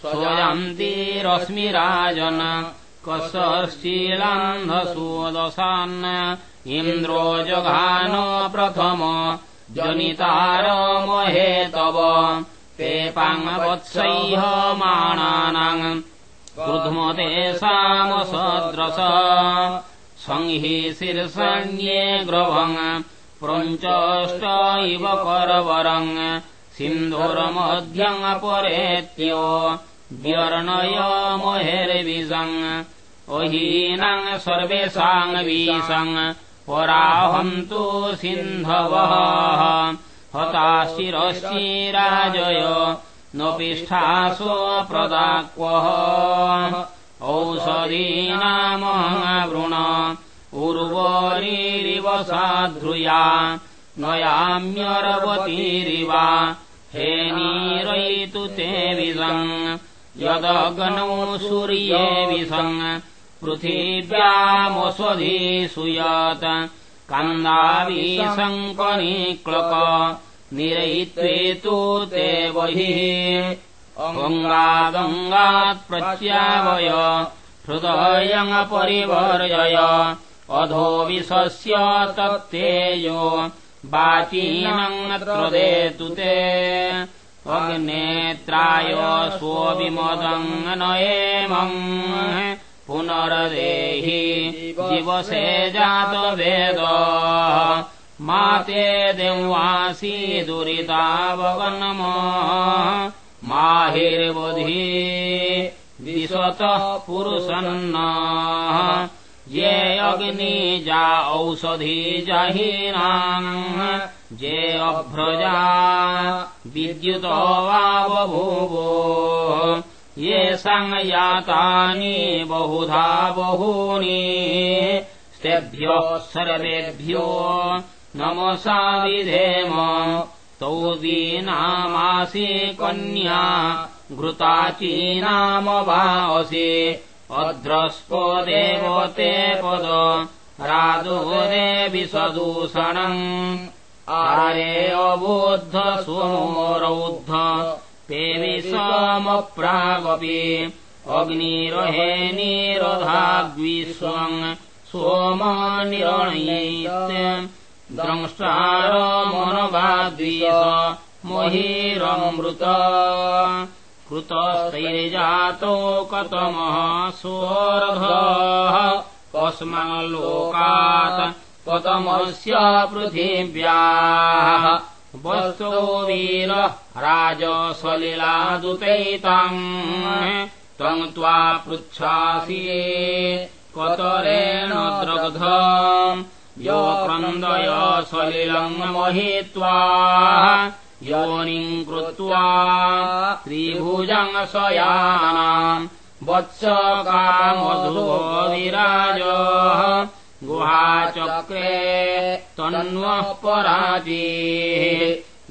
स्वयन्तिरश्मिराजन् कसश्चिलान्धसोदशान् इन्द्रो जघान प्रथम जनितारमहे तव। पेपाङ्वत्सैह माणानाम् क्रुध्मतेषामसद्रस सङ्हि शीर्षण्ये ग्रवम् प्रञ्चष्ट इव करवरम् सिन्धुरमध्यङ्परेत्यो व्यर्णय महेर्विषम् अहीनाम् सर्वेषाम् विषम् पराहन्तु सिन्धवः। हता शिरश्चिराजय न पिष्ठासो प्रदाक्वः। औषधीनामवृण उर्वरीरिव साध्रुया। नयाम्यरवतीरिवा हे नीरयितु ते विषम् यदगनौ सूर्ये विषम् पृथिव्यामस्वधीसुयत् कन्दावीशङ्कनिक्लक निरयित्वे तु ते बहिः अङ्गादङ्गात्प्रत्यावय हृदयङ्परिवर्जय अधो विशस्य तत्तेजो। वाचीनङ्त्र देतु ते। अग्नेत्राय स्वविमदम् नयेमम् पुनरदेहि दिवसे जातवेद माते देवासी दुरितावगन्म माहिर्वधि विशतः पुरुषन्न। ये अग्निजा औषधी जहीनाम् जे अभ्रजा विद्युतो वा बभूवो ये सङ्यातानि बहुधा बहूनि। स्तेभ्यो सर्वेभ्यो नमसा विधेम तौ दीनामासि कन्या घृताचीनाम वासि अध्रस्पदेव ते पद रादोरे विसदूषणम् आरे अबोद्ध सोमोरौद्ध ते विषमप्रागपि अग्निरहे निरधाग्विश्वम् सोमनिरणयैत् द्रंष्टारमनवाद्विष महिरमृत। कृतस्तैर्जातो कतमः सोऽर्धः कस्माल्लोकात् कतमस्य पृथिव्याः वस्तो वीर राजसलिलादुतैताम् त्वम् त्वा पृच्छासि कतरेण द्रग्ध यो क्रन्दय सलिलम् महित्वा योनिम् कृत्वा त्रिभुजम् वत्स कामधुवो विराज गुहा चक्रे तन्वः पराजीः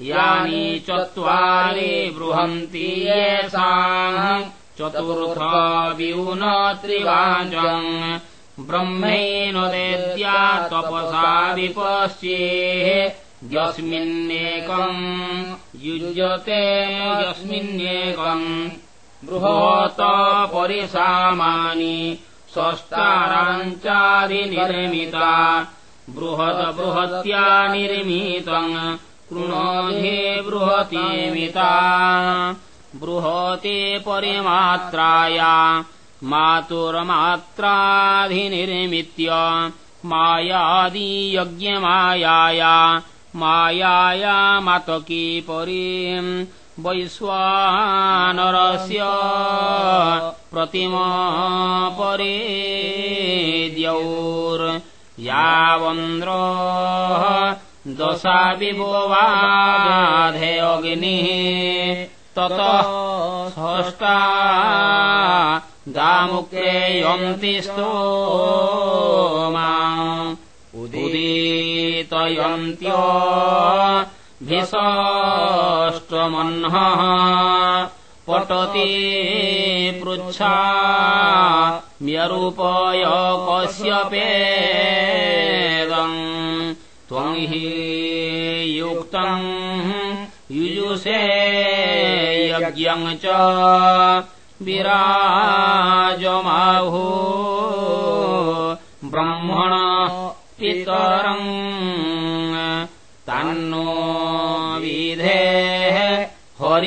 यानि चत्वारि बृहन्ति येषाम् चतुर्थ व्यून त्रिवाचम् ब्रह्मैनुदेद्या तपसा विपश्येः यस्मिन्नेकम् युज्यते यस्मिन्नेकम् बृहत परिसामानि षष्टाराञ्चादिनिर्मिता बृहदबृहत्या निर्मितम् कृणोधे बृहतीमिता। बृहते परिमात्राया मातुर्मात्राधिनिर्मित्य मायादियज्ञमायाया मायाया मातकी परीम् वैश्वानरस्य प्रतिमा परे द्यौर्यावन्द्र दशा विभोवाधेऽग्निः ततः षष्टा दामुक्रेयन्ति स्तोमा उदीतयन्त्य भिषष्टमह्नः पटति पृच्छा म्यरूपय कस्यपेदम् त्वम् हि युक्तम् युजुषे यज्ञम् च विराजमाहु। ब्रह्मण पितरम्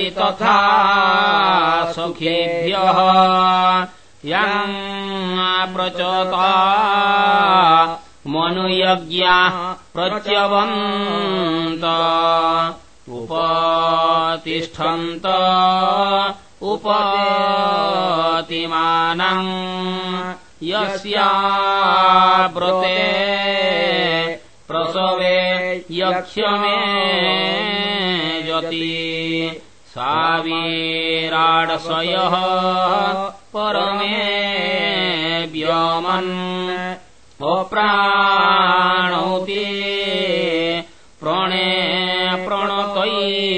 तथा सुखेभ्यः। यम् प्रचता मनुयज्ञा प्रत्यवन्त। उपतिष्ठन्त। उपतिमानम् यस्याव्रते प्रसवे यक्ष्यमे यति सावीराडसयः परमे व्योमन् अप्राणौति प्रणे प्रणतैनाम्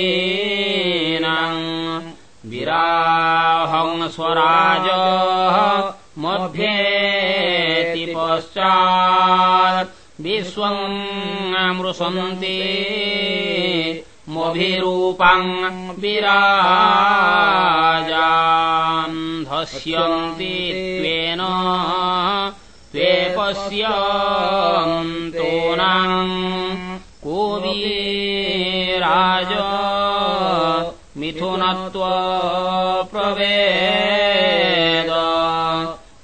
विराहं स्वराज मध्येति पश्चात् विश्वम् मृशन्ति मभिरूपम् विराजाम् धस्यन्ति त्वेन त्वे पश्यन्तोनाम् को वीराज मिथुनत्वप्रवेद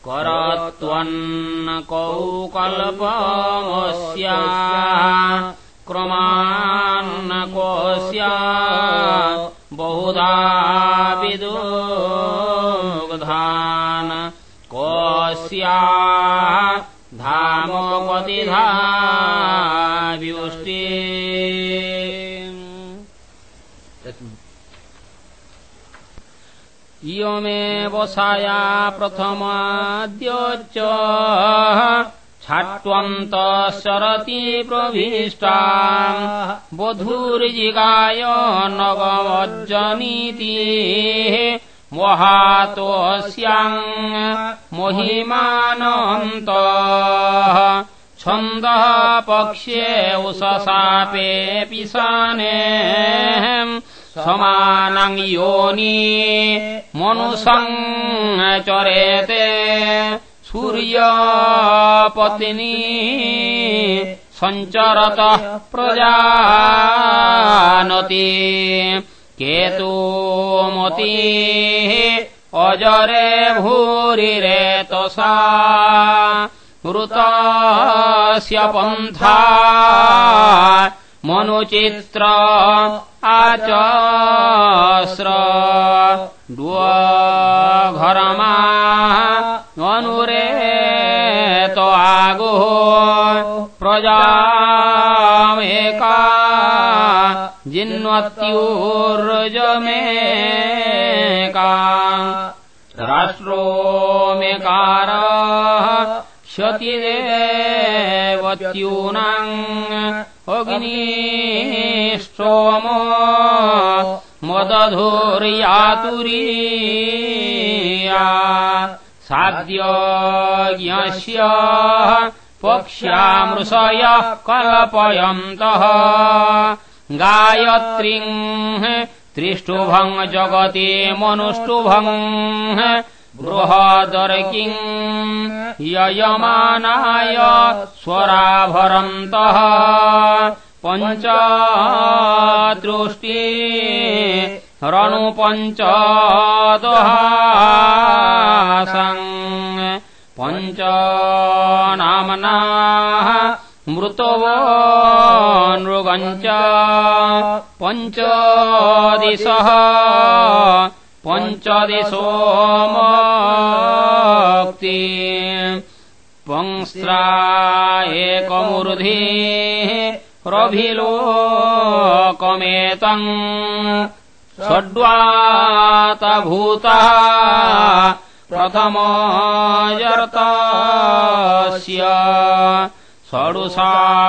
करत्वन्न कौकल्पमस्या क्रमान्न कोऽस्या बहुधा विदुग्धान्। कोऽस्या धामोपतिधा इयमेव साया प्रथमाद्योच्च छाट्वन्तः सरति प्रभीष्टा वधूर्जिगाय नगमज्जनीति मोहातोऽस्याम् मोहिमानन्त। छन्दः पक्ष्ये उषसापेऽपि साने। समानम् योनि मनुसञ्चरेते सूर्यपत्नी सञ्चरतः प्रजानति। केतुमती अजरे भूरिरेतसा ऋतस्य पन्था मनुचित्र आचस्र। डुवघरमा आगो प्रजामेका जिन्वत्यूर्जमेका राष्ट्रोमेकार शतिदेवत्यूनाम् अग्निष्टोमो मदधूर्यातुरीया साद्यज्ञस्य पक्ष्यामृषयः कल्पयन्तः। गायत्रीम् त्रिष्टुभम् जगति मनुष्टुभम् बृहदर्किम् ययमानाय स्वराभरन्तः पञ्चदृष्टि रणुपञ्चदहासम् पञ्च नाम्नाः पञ्चदिशः पञ्चदिशोमक्ति पंस्रा एकमूर्धि रभिलोकमेतम् षड्वातभूतः प्रथमोऽजर्तस्य षडुसामानि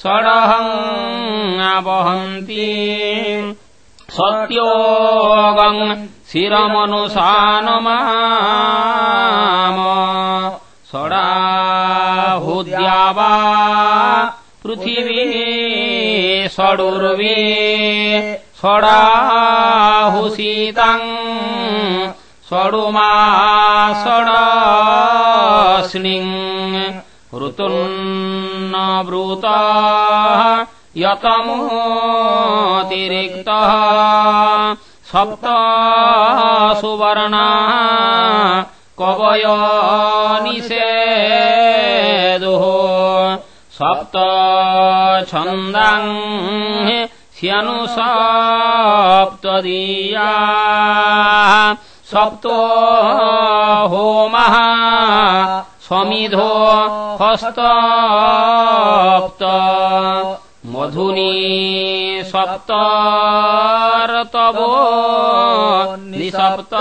षडहम् सत्योगम् शिरमनुसानमाम षडाहुद्या वा पृथिवी षडुर्वे षडाहुसीतम् षडुमा षडास्निम् ऋतुन्न ब्रूत यतमोऽतिरिक्तः सप्त सुवर्णा कवय निषेदुः सप्त छन्दाम् ह्यनुसप्तदीया सप्तो होमः स्वमिधो हस्तप्त। मधुनी सप्तर्तवो निसप्त।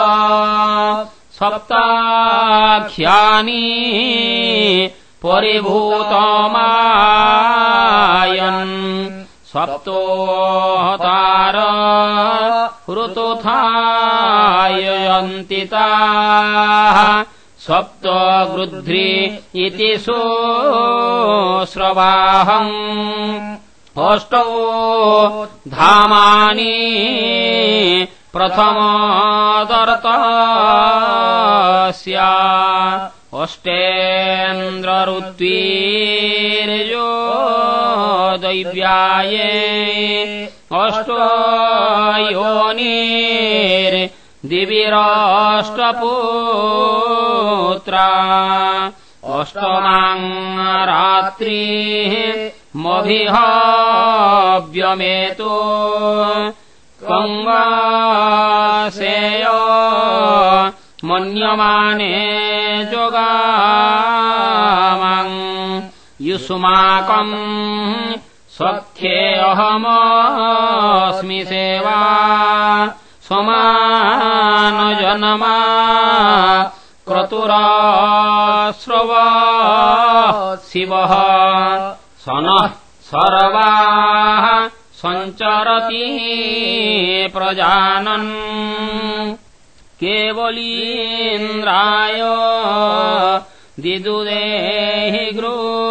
सप्ताख्यानि परिभूतमायन्। सप्तोहतार ऋतुथायन्ति ताः। सप्त गृध्रि इति सोऽस्रवाहम् अष्टौ धामानि प्रथमदर्तस्या अष्टेन्द्रऋत्वीर्यो दैव्याये अष्टो योनिर्दिविराष्टपुत्रा अष्टमाम् रात्रिः मभिहव्यमेतो। कङ्गासेय मन्यमाने जोगामम् युष्माकम् सख्ये सेवा समानजनमा क्रतुराश्रव शिवः स नः सर्वाः सञ्चरति प्रजानन् केवलीन्द्राय दिदुदेहि ग्रोश्रीर्वणम्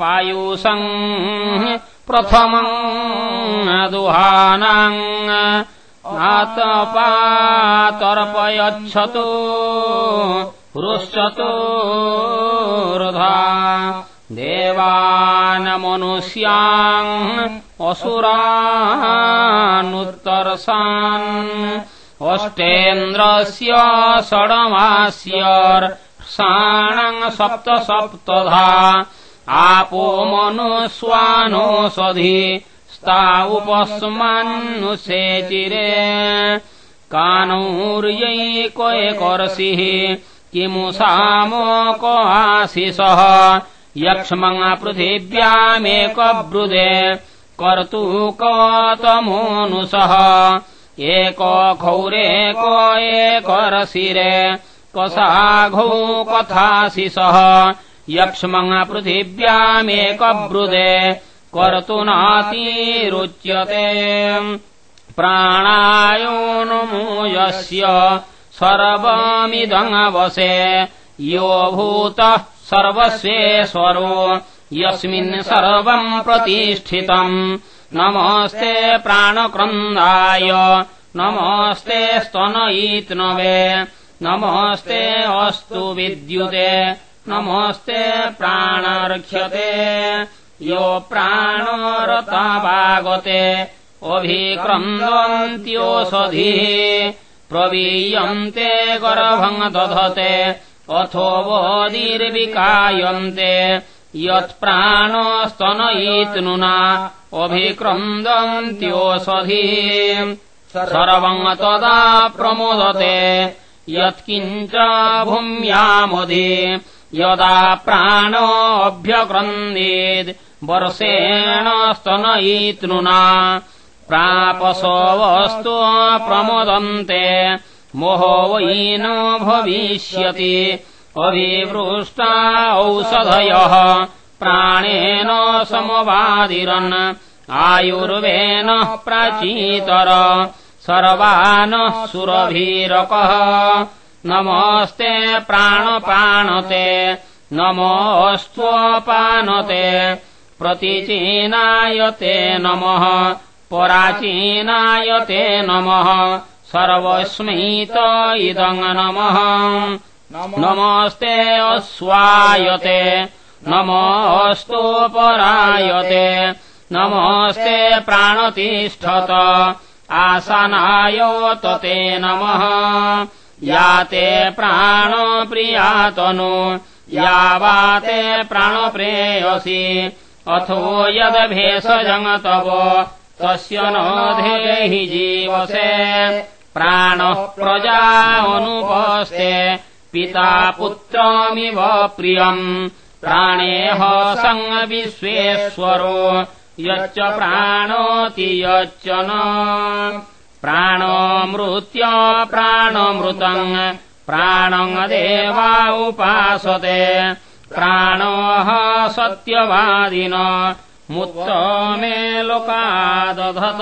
पायुषम् प्रथमम् दुहानाम् आतपातर्पयच्छतु हृश्चतुर्धा देवानमनुष्याम् असुरानुत्तरसान् अष्टेन्द्रस्य षडमास्यर्षाणम् सप्त सप्तधा आपो मनुष्वानोषधि स्ता उपस्मान्नुसेचिरे कानौर्यैकैकर्षिः किमु सामोक आशिषः। यक्ष्मङ् पृथिव्यामेकब्रुदे कर्तूकतमोऽनुसः एको खौरेको एकरशिरे कसाघौ कथाशिषः यक्ष्मङ् पृथिव्यामेकब्रुदे कर्तुनातिरुच्यते प्राणायोनुमूयस्य सर्वमिदङवसे यो भूतः सर्वस्वेश्वरो यस्मिन् सर्वम् प्रतिष्ठितम्। नमस्ते प्राणक्रन्दाय नमस्ते स्तनयित्नवे। नमस्ते अस्तु विद्युते। नमस्ते प्राणर्क्ष्यते यो प्राणरतावागते अभिक्रन्दन्त्योषधिः प्रवीयन्ते गर्भम् दधते। अथोवोदिर्विकायन्ते यत्प्राणस्तनयित्नुना अभिक्रन्दन्त्योषधिः सर्वम् तदा प्रमोदते यत्किञ्च भूम्यामधि यदा प्राणोऽभ्यक्रन्दीद् वर्षेण स्तनयितृना प्रापसोऽवस्तु प्रमोदन्ते मोहो वै न भविष्यति अभिवृष्टा औषधयः प्राणेन समवादिरन् आयुर्वेन प्राचीतर सर्वानः सुरभीरकः। नमस्ते प्राणपाणते नमोऽस्त्वपानते प्रतिचीनायते नमः पराचीनायते नमः सर्वस्मैत इदम् नमः नमस्ते अश्वायते नमोऽस्तोपरायते नमस्ते प्राणतिष्ठत। आसनाय तते नमः। याते प्राणप्रियातनु यावाते प्राणप्रेयसि अथो यदभेषजम् तव तस्य न धेहि जीवसे। प्राणः प्रजा अनुपस्ते पिता पुत्रमिव प्रियम्। प्राणेह सङ्गविश्वेश्वरो यच्च प्राणोति यच्च न। प्राणोऽमृत्य प्राणमृतम् प्राणम् देवा उपासते। प्राणोः सत्यवादिन मुत्त मे लोकादधत।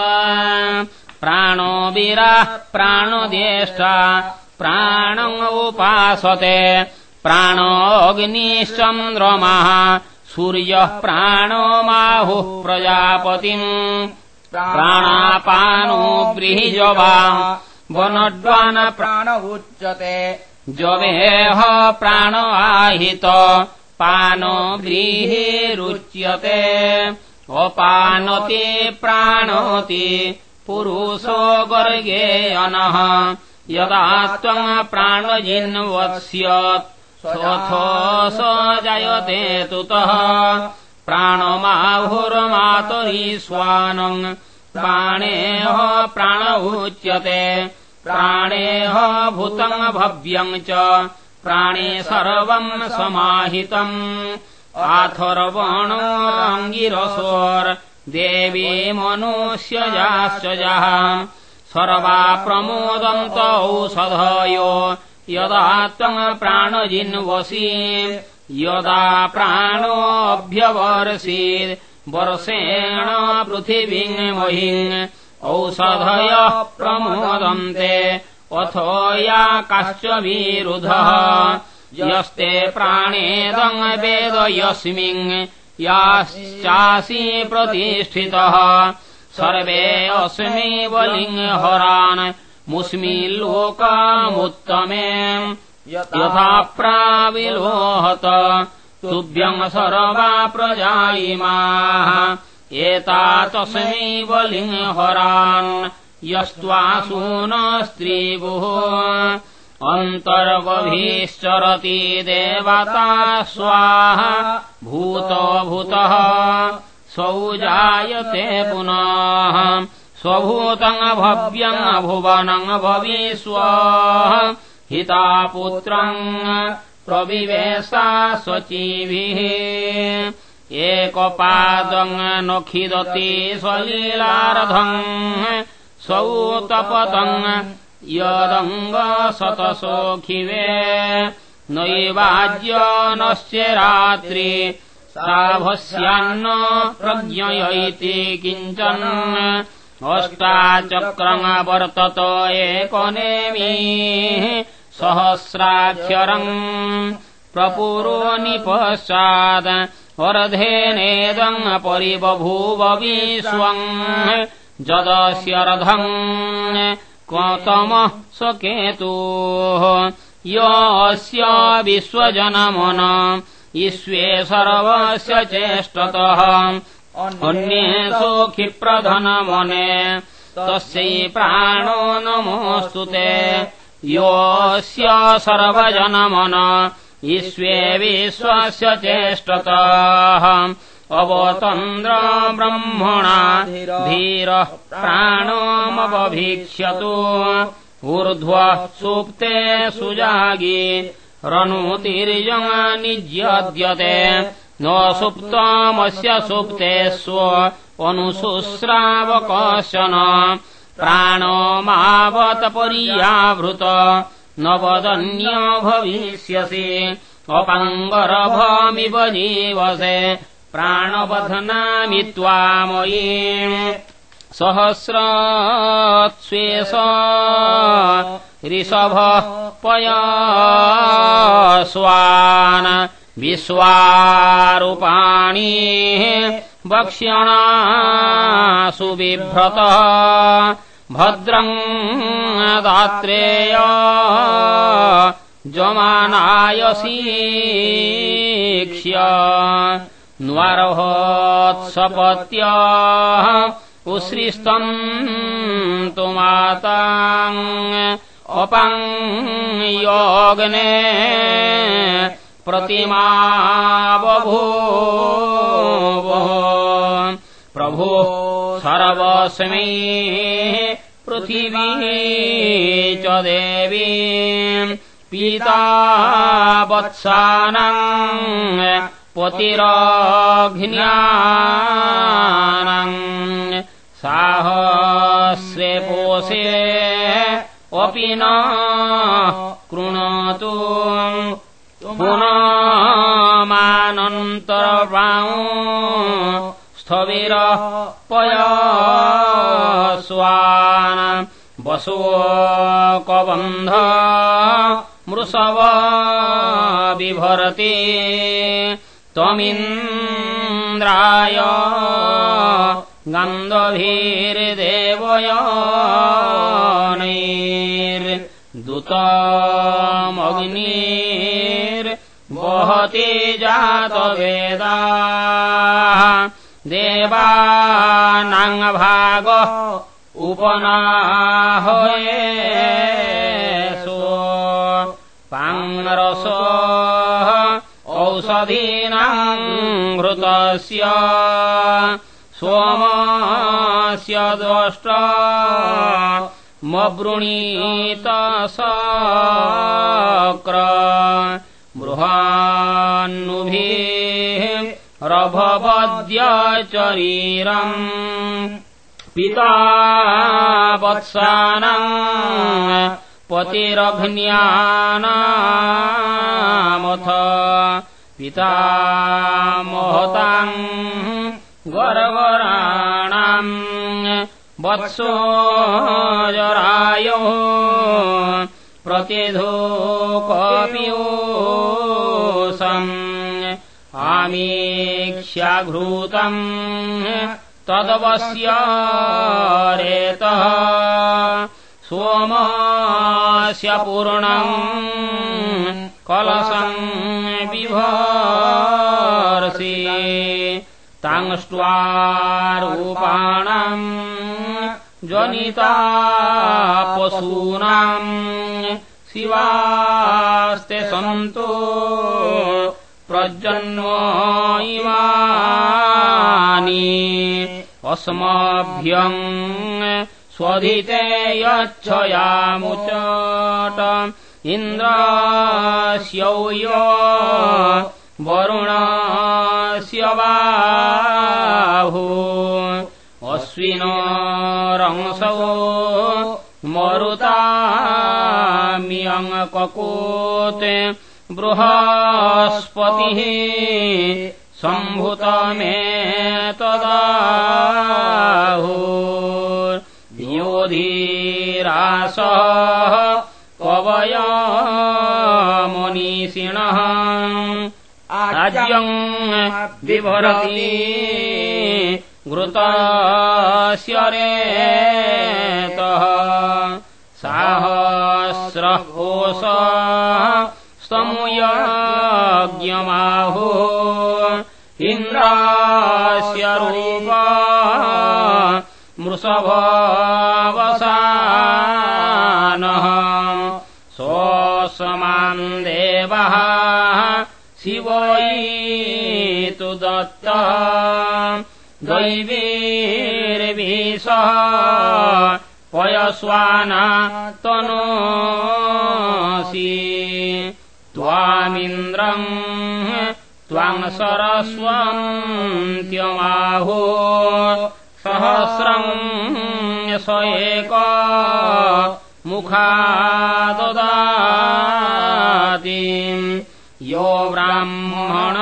प्राणो वीराः प्राणोदेष्टा प्राणम् उपासते। प्राणोऽग्निश्चन्द्रमः। सूर्यः प्राणो माहुः प्रजापतिम्। प्राणापानो व्रीजवा वनड्वान प्राण उच्यते। जवेह प्राण आहित। पानो व्रीहिरुच्यते अपानति प्राणोति पुरुषो गर्गे अनः यदा त्वम् प्राणजिन्वत्स्यत् सोऽथो स जायते तुतः। प्राणमाहुर्मातुरीश्वानम् प्राणेह प्राण उच्यते प्राणेह भूतम् भव्यम् च प्राणे सर्वम् समाहितम्। आथर्वणोऽङ्गिरसोर्देवी मनुष्यजाश्च जः सर्वा प्रमोदन्त औषधयो यदा त्वम् प्राणजिन्वसि यदा प्राणोऽभ्यवर्षीद् वर्षेण पृथिवीम् महिम् औषधयः प्रमोदन्ते अथो या कश्च विरुधः। यस्ते प्राणेदम् वेद यस्मिन् याश्चासि प्रतिष्ठितः सर्वे अस्मैव लिङ्गहरान् मुस्मिल्लोकामुत्तमे यथा प्राविलोहत तुभ्यम् सर्वा प्रजा इमाः एता तस्मैव लिङ्गहरान् यस्त्वासून स्त्रीभुः। अन्तर्गभीश्चरति देवता स्वाहा भूतो भूतः सौजायते पुनः। स्वभूतम् भव्यम् भुवनम् भविष्व हिता पुत्रम् प्रविवेशा स्वचीभिः एकपादम् न खिदति स्वलीलार्धम् सौतपतम् यदङ्गशतसोऽखिवे नैवाज्यनस्य रात्रि साभस्यान्न प्रज्ञयैति किञ्चन् अष्टाचक्रमवर्तत एकनेमी सहस्राक्षरम् प्रपुरो निपश्चाद वरधेनेदम् परिबभूव विश्वम् जदस्य रथम् क्वतमः स्वकेतुः यस्य विश्वजनमन ईश्वे सर्वस्य चेष्टतः। अन्ये सोऽखिप्रधनमने तस्यै प्राणो नमोऽस्तु ते। योऽस्य सर्वजनमन ईश्वे विश्वस्य चेष्टतः। अवतन्द्र ब्रह्मणा धीरः प्राणोमवभीक्ष्यतु ऊर्ध्वः सुप्ते सुजागी रनुतिर्यनिज्यद्यते न सुप्तमस्य सुप्ते स्व अनुशुश्रावकशन प्राणमावतपर्यावृत न वदन्य भविष्यसि अपाङ्गरभमिव जीवसे प्राणबध्नामि त्वामयी सहस्रत्स्वेष ऋषभः पयस्वान् विश्वारूपाणि वक्ष्यणा सुबिभ्रतः भद्रम् दात्रेय जमानायसीक्ष्य न्वरहोत्सपत्य उश्रिस्तम् तु माता अपाङ्योग्ने प्रतिमा बभूवः। प्रभो सर्वस्मै पृथिवी च देवी। पीता वत्सानम् पतिरघ्न्यानम् पोषे अपि न कृणोतु। पुनमानन्तरपाऊ स्थविरः पयस्वान् वसुकबन्ध मृषव बिभरति। त्वमिन्द्राय गन्धभीर्देवयानैर्दूतमग्निर्वहति जातवेदा देवानाङ्भागः उपनाहये सो पाङ्रस औषधीनाम् घृतस्य सोमस्य द्वष्ट मब्रुणीत सक्र बृहान्नुभिः रभवद्यचरीरम् पिता वत्सानम् पतिरघ्न्यानामथ पिता महताम् गर्वराणाम् वत्सो जरायो प्रतिधोकपियोसम् आमीक्ष्याघ्रूतम् तदवस्य रेतः सोमस्य पूर्णम् कलशम् बिभर्षि ताङ्ष्ट्वारूपाणाम् जनिता पशूनाम् शिवास्ते सन्तो प्रजन्म इमानि अस्मभ्यम् स्वधिते यच्छयामुचट इन्द्रस्यौय वरुणास्यवाश्विन रंसो मरुतामियङ्गकोत् बृहास्पतिः सम्भुतमे तदा नियोस अवय मनीषिणः राज्यम् बिभरति घृतस्य रेतः साहस्रकोश समुयज्ञमाहो इन्द्रास्य रूपा मृषभावसानः शिवयितु दत्त। दैवीर्विषः पयस्वाना तनोसि त्वामिन्द्रम् त्वाम् सरस्वन्त्यमाहो सहस्रम् एक मुखा ददाति यो ब्राह्मण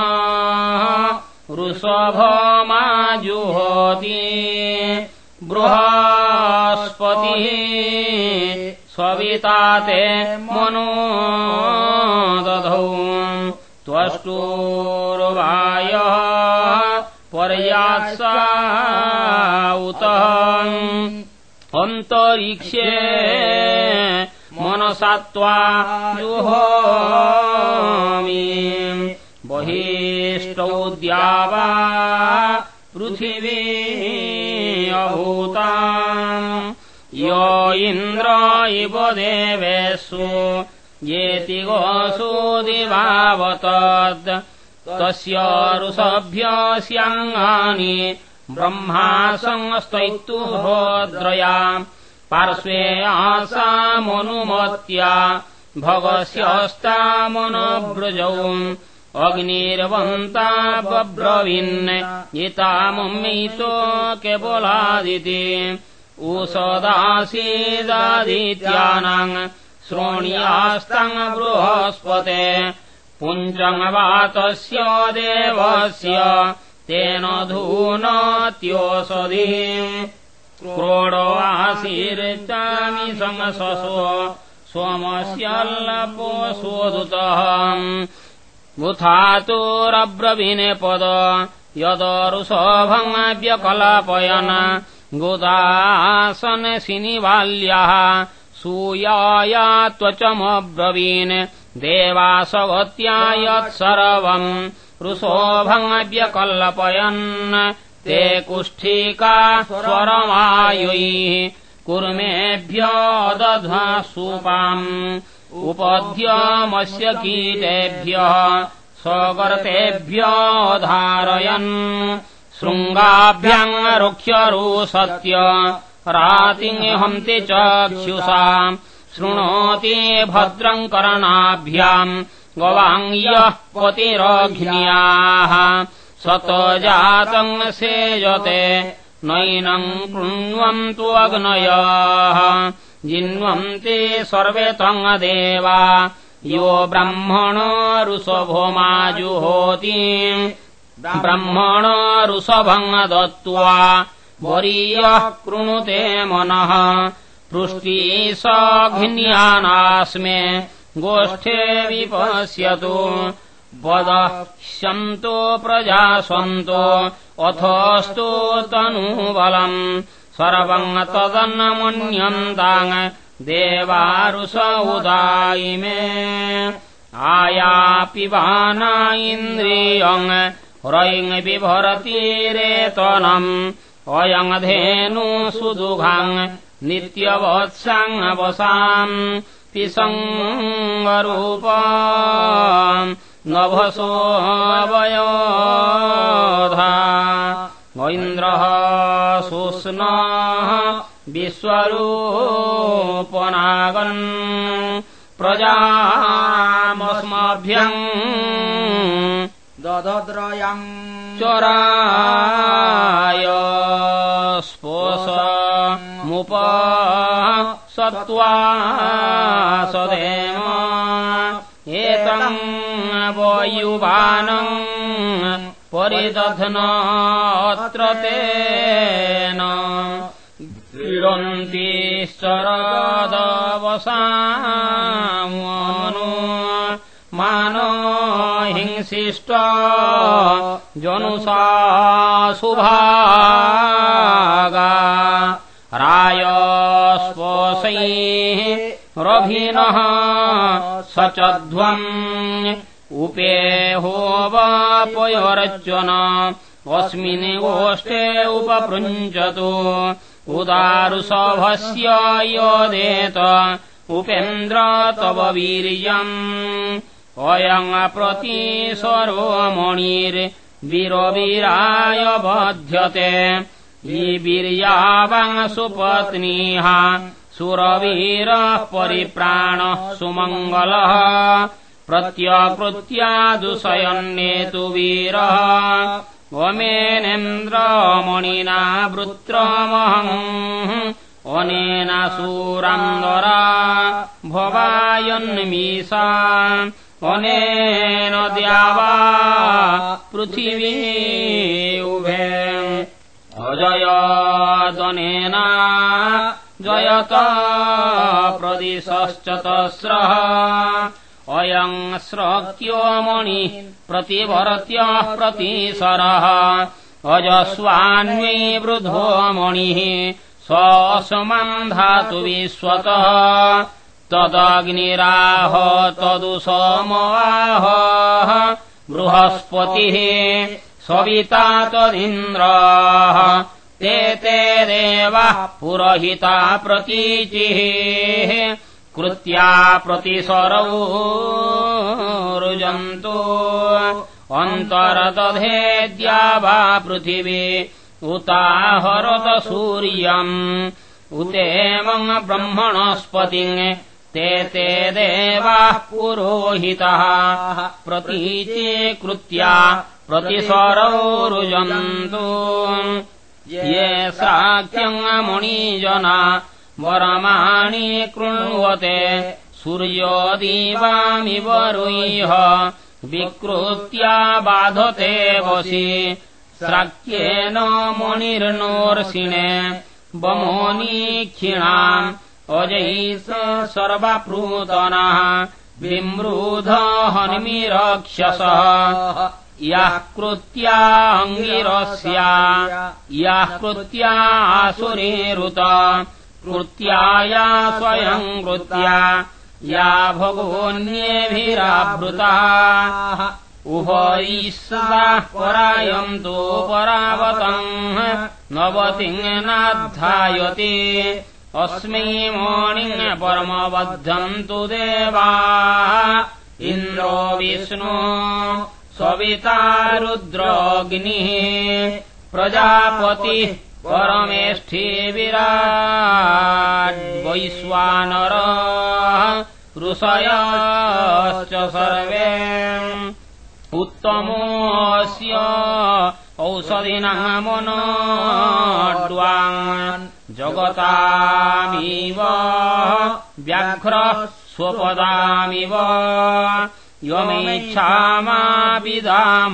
ऋषभमा जुहोति बृहस्पतिः सविता ते मनो दधौ त्वष्टोर्वाय पर्यात्सा उत। अन्तरिक्षे मनसा त्वा जुहोमि। बहिष्टौ पृथिवी अभूता य इन्द्र इव देवेषु येति गोषु दिवावतद् तस्य ऋषभ्यस्याङ्गानि ब्रह्मा संस्तैतु भद्रया पार्श्वे आसामनुमत्या भगस्यस्तामनव्रजौ अग्निर्वन्ता बब्रवीन् इतामम्मितो केवलादिति उषदासीदादित्यानाम् श्रोण्यास्तम् बृहस्पते पुञ्जङ्वातस्य देवस्य तेन धूनत्योषधि संससो सोमस्यल्लपो सोदुतः। बुधातोरब्रवीने पद यदरुषभङ्ग्यकलापयन् गुदासन सिनिवाल्याः सूयाया त्वचमब्रवीन्। देवासगत्या यत्सर्वम् ऋषोभङ्ग्यकल्पयन् ते कुष्ठिका स्वरमायुैः कुर्मेभ्य दध्वा सूपाम् उपद्यमस्य कीटेभ्यः स्वगर्तेभ्य धारयन् शृङ्गाभ्याम् रुक्ष्यरु सत्य रातिहन्ति चक्षुषा शृणोति भद्रम् करणाभ्याम् गवाङ्ग्यः पतिरघ्न्याः स्वतजातम् सेजते नैनम् कृण्वन्तु अग्नयः। जिन्वन्ति सर्वे देवा यो ब्रह्मण ऋषभोमा जुहोति ब्रह्मण ऋषभङ् दत्त्वा वरीयः कृणुते मनः। पृष्टी सघिन्यानास्मे गोष्ठे विपश्यतु वदह्यन्तो प्रजा सन्तो अथस्तु तनुभलम् सर्वम् तदन्नमन्यन्ताङ् देवारुष उदायिमे आयापिबाना इन्द्रियम् रयिङ् बिभरतिरेतनम् अयम् धेनु सुदुघाम् नित्यवत्साङ्गवसाम् पिसङ्गरूप नभसोऽवयोधा। इन्द्रः सुस्नः विश्वरूपनागन्। प्रजामस्मभ्यम् ददद्रयम्। चोराय स्पोषमुप सत्त्वा सदेम वायुवानम् परिदध्नात्र तेन। क्रीडन्ति शरदवसानो मानो हिंसिष्ट जनुषा सुभागा रायस्वसैः रभिनः स च ध्वम् उपेहोवापयोरर्चन अस्मिन् गोष्ठे उपपृञ्चतु। उदारुसभस्य योदेत। उपेन्द्र तव वीर्यम्। अयङ्प्रति सर्वमणिर्वीरवीराय बध्यते। वीर्यावाङ् सुपत्नीः। सुरवीरः परिप्राणः सुमङ्गलः प्रत्यकृत्यादुशयन्नेतु वीरः। वमेनेन्द्रमणिना वृत्रमहम्। अनेन सूरान्दरा भवायन्मीषा अनेन द्यावा पृथिवी उभे। अजयदनेन जयत प्रदिशश्चतस्रः अयम् स्रक्योमणि प्रतिभरत्यः प्रतिसरः। अजस्वान्वी वृद्धो मणिः स्वसमम् धातु विश्वतः। तदग्निराह तदु सोमवाह बृहस्पतिः सविता तदिन्द्रः। ते ते देवः पुरहिता प्रतीचिः कृत्या प्रतिसरौ रुजन्तु। अन्तरदधेद्या वा पृथिवी उताहरत सूर्यम्। उतेमम् ब्रह्मणस्पतिम् ते ते देवाः पुरोहितः। प्रतीचीकृत्या प्रतिसरौ रुजन्तु। ये साख्यमुणिजना वरमाणि कृण्वते सूर्योदीवामिव रुह्य विकृत्या बाधते वसि स्राक्येन मणिर्नोर्षिणे बमोनीक्षिणाम् अजैष सर्वप्रूतनः विमृध हनिमिरक्षसः याः कृत्या अङ्गिरस्या याः कृत्या आसुरेरुत कृत्या। या स्वयम् कृत्या या भगोऽन्येभिरावृताः उभयिस्साः परायन्तु परावतम्। नवतिङ्नाध्यायते अस्मै मणिम् परमबद्धन्तु देवा। इन्द्रो विष्णु सविता रुद्रग्निः प्रजापतिः परमेष्ठी विराट् वैश्वानर ऋषयश्च सर्वे उत्तमोऽस्य औषधिनामनड्वान् जगतामिव व्याघ्रः स्वपदामिव। यमेच्छामापिदामतम्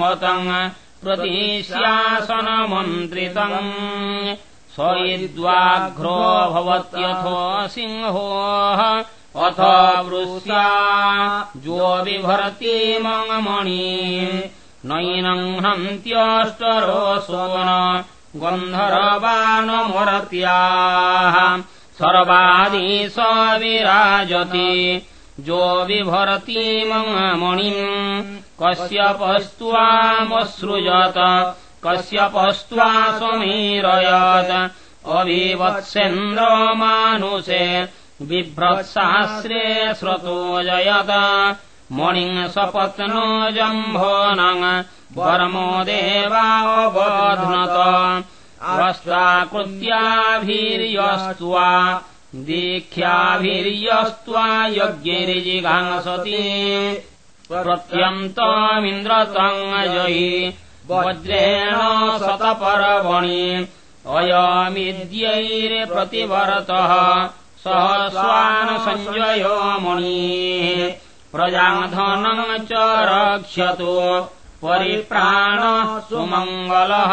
प्रतीश्यासनमन्त्रितम् स यद्वाघ्रो भवत्यथो सिंहो। अथ वृष्या जो बिभरति मङ्मणि नैनम् हन्त्यष्टरोसोन गन्धर्वानमरत्याः। सर्वादिश विराजति जो बिभरति मङ्मणिम् कस्यपस्त्वामसृजत कस्यपस्त्वा समीरयत्। अभिवत्सेन्द्रमानुषे बिभ्रत्सास्रे स्रतो जयत। मणिम् सपत्नो जम्भोनङ् वर्मो देवावबध्नत वस्त्राकृत्याभिर्यस्त्वा दीख्याभिर्यस्त्वा यज्ञैर्जिघांसति प्रत्यन्तमिन्द्रतम् अजयि वज्रेण शतपर्वणि अयमिद्यैर्प्रतिवरतः सहस्वान् सञ्जयो मणिः प्रजाधनम् च रक्षतु परिप्राण सुमङ्गलः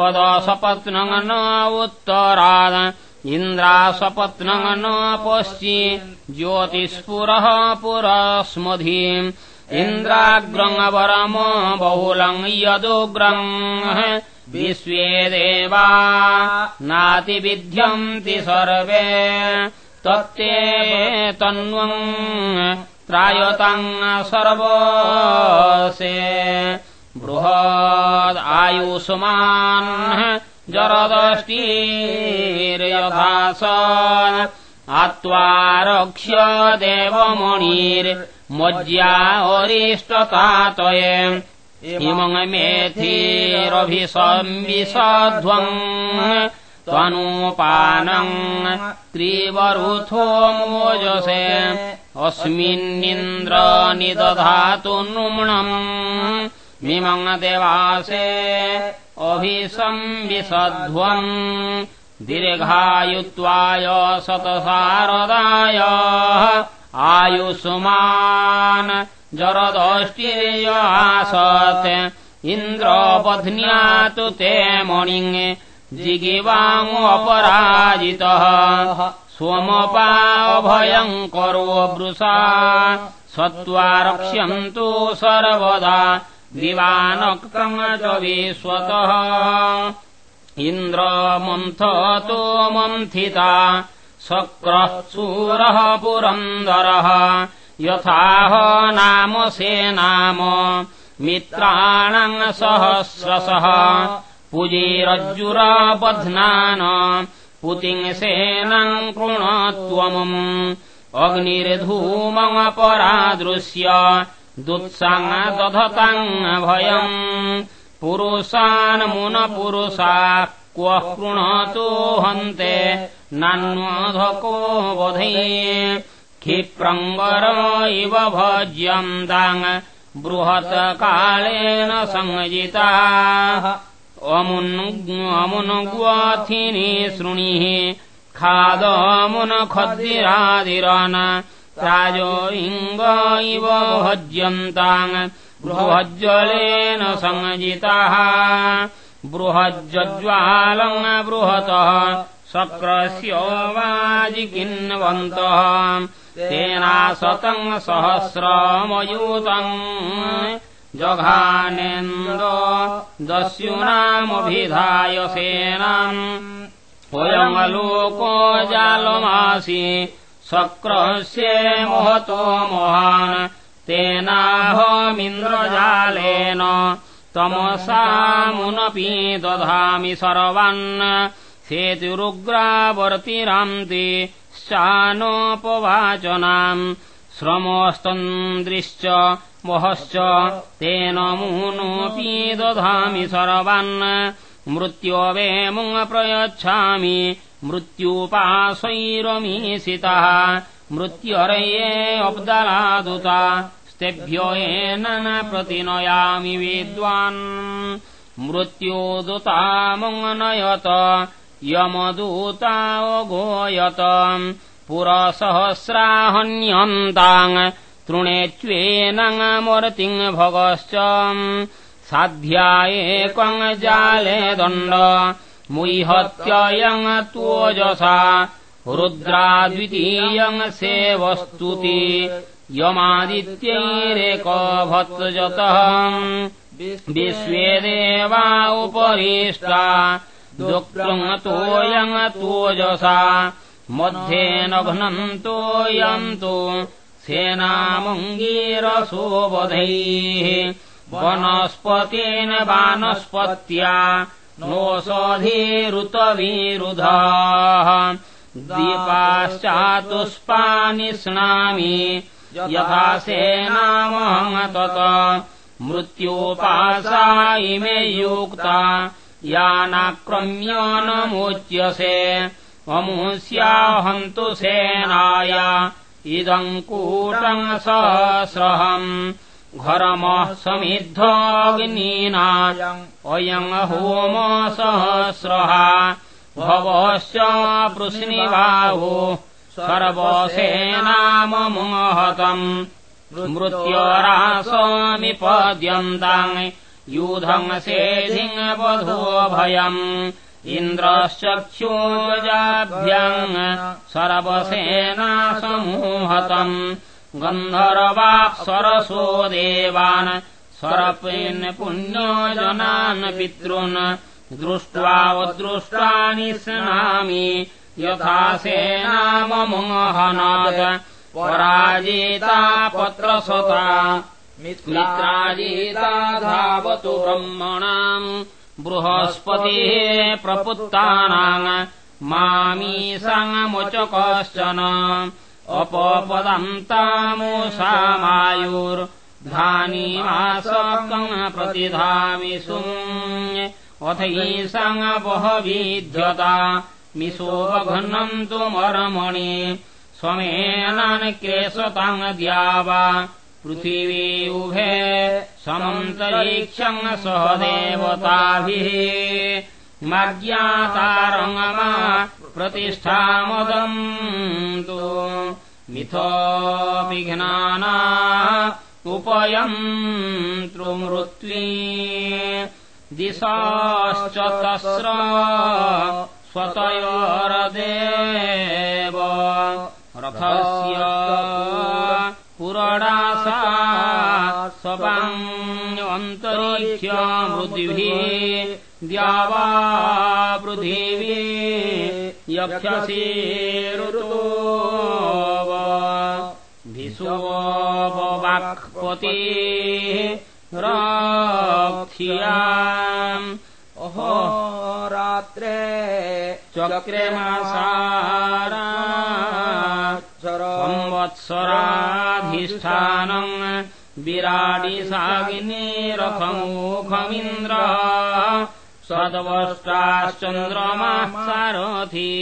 असपत्नमनोध स्पदसपत्नमन उत्तराद इन्द्रासपत्नमन पश्चि ज्योतिस्पुरः पुरस्मधीम् इन्द्राग्रङ्गवरम बहुलम् यदुग्रम् विश्वे देवा नातिविध्यन्ति सर्वे। तत्ते तन्वम् सर्वसे बृहदायुष्मान् जरदष्टिर्यथा स आत्वा रक्ष्य देवमणिर्मज्या अरिष्टतातये इमङ्मेथिरभिसंविषध्वम् त्वनुपानम् त्रिवरुथो मोजसे। अस्मिन्निन्द्र निदधातु नृम्णम् मिमङ् देवासे अभिसंविषध्वम् दीर्घायुत्वाय शतसारदाय आयुष्मान् जरदष्टिर्य आसत् इन्द्रपध्न्या तु ते मणिङ् जिगिवामुपराजितः। स्वमपाभयम् करो वृषा सत्त्वा रक्ष्यन्तु सर्वदा दिवानक्रम च विश्वतः इन्द्रमन्थतो मन्थिता शक्रः सूरः पुरन्दरः। यथाह नाम सेनाम मित्राणाम् सहस्रशः। पुजीरज्जुरबध्नान पुतिङ्सेनम् कृणत्वमम्। अग्निर्धूमपरादृश्य दुत्साङ् दधताङ् भयम् पुरुषान्मुनपुरुषा क्व कृणोतु हन्ते। नान्वधको वधे। क्षिप्रङ्गर इव भज्यन्ताङ् बृहत्कालेन संजिताः। अमुनुग्वाथिनि शृणिः। खादमुनखद्दिरादिरन राजो इङ्ग इव भज्यन्ताङ् बृहज्जलेन संजिताः। बृहज्ज्वालम् बृहतः। शक्रस्य वाजिकिन्वन्तः तेनाशतम् सहस्रमयूतम्। जघानेन्द्र दस्युनामभिधाय सेनाम्। वयमलोको जालमासि शक्रस्य महतो महान् तेनाहमिन्द्रजालेन तमसामुनपि दधामि सर्वान्। सेतुरुग्रावर्तिरान्ति शानोपवाचनाम् श्रमस्तन्द्रिश्च वहश्च तेन मूनोऽपि दधामि सर्वान्। मृत्योवेमुङ् प्रयच्छामि मृत्युपाशैरमीशितः मृत्युरये अब्दलादुता स्तेभ्यो येन न प्रतिनयामि विद्वान्। मृत्युदुतामुङ्नयत यमदूतावगोयत पुरसहस्राहन्यन्ताङ् तृणेत्वेनमर्तिङ् भगश्च। साध्यायेकम् जाले दण्ड मुह्यत्ययम् त्वोजसा रुद्राद्वितीयम् सेवस्तुति यमादित्यैरेकभत्जतः विश्वे देवा उपरिष्टा दुःखम् तोजसा मध्ये नघ्नन्तोऽयन्तु सेनामङ्गीरसोऽवधैः वनस्पतेन वानस्पत्या नोषधीरुतविरुधाः दीपाश्चातुष्पानि स्नामि। यथा सेनामहम् तत मृत्योपासा इमे युक्ता। यानाक्रम्य नमुच्यसे अमुष्याहन्तु सेनाय। इदम् कूटम् सहस्रहम् घरमः समिद्धग्नीनायम् अयम् होम सहस्रः भवश्च पृश्निबाहो सर्वसेनाममोहतम् मृत्योरासोऽमि पद्यन्ताम् यूधम् सेधिङ्वधोभयम् इन्द्रश्चक्षोजाभ्याम् सर्वसेना समूहतम् गन्धर्वाप्सरसो देवान् सरपेन् पुण्यो जनान् पितॄन्। दृष्ट्वावदृष्टानि स्नामि यथा सेनाममोहनाद पराजिता पत्रसता मित्राजिता धावतु ब्रह्मणाम् बृहस्पतिः प्रपुत्तानाम् मामीसामुच कश्चन अपपदन्तामुषामायुर्धानीमासकम् प्रतिधामिषु अथैषाम् बहविध्यता मिषोऽघ्नन्तु मर्मणि। स्वमेनान् द्यावा पृथिवी उभे समन्तरीक्षम् सह देवताभिः मज्ञातारङ्गमा प्रतिष्ठामदन्तु मिथोऽपिघ्नाना उपयन्तृमृत्वी दिशाश्च तस्र स्वतयोरदेव रथस्य पुरडासा स्वपाञ्जन्तरिक्ष्यमृद्भिः द्यावा पृथिवी यक्षसेरुतो भिषोपवाक्पति राक्ष्याम्। अहो रात्रे चक्रे मासारा संवत्सराधिष्ठानम् विराडि सागिनीरथमुखमिन्द्र सद्वष्टाश्चन्द्रमाः सारथी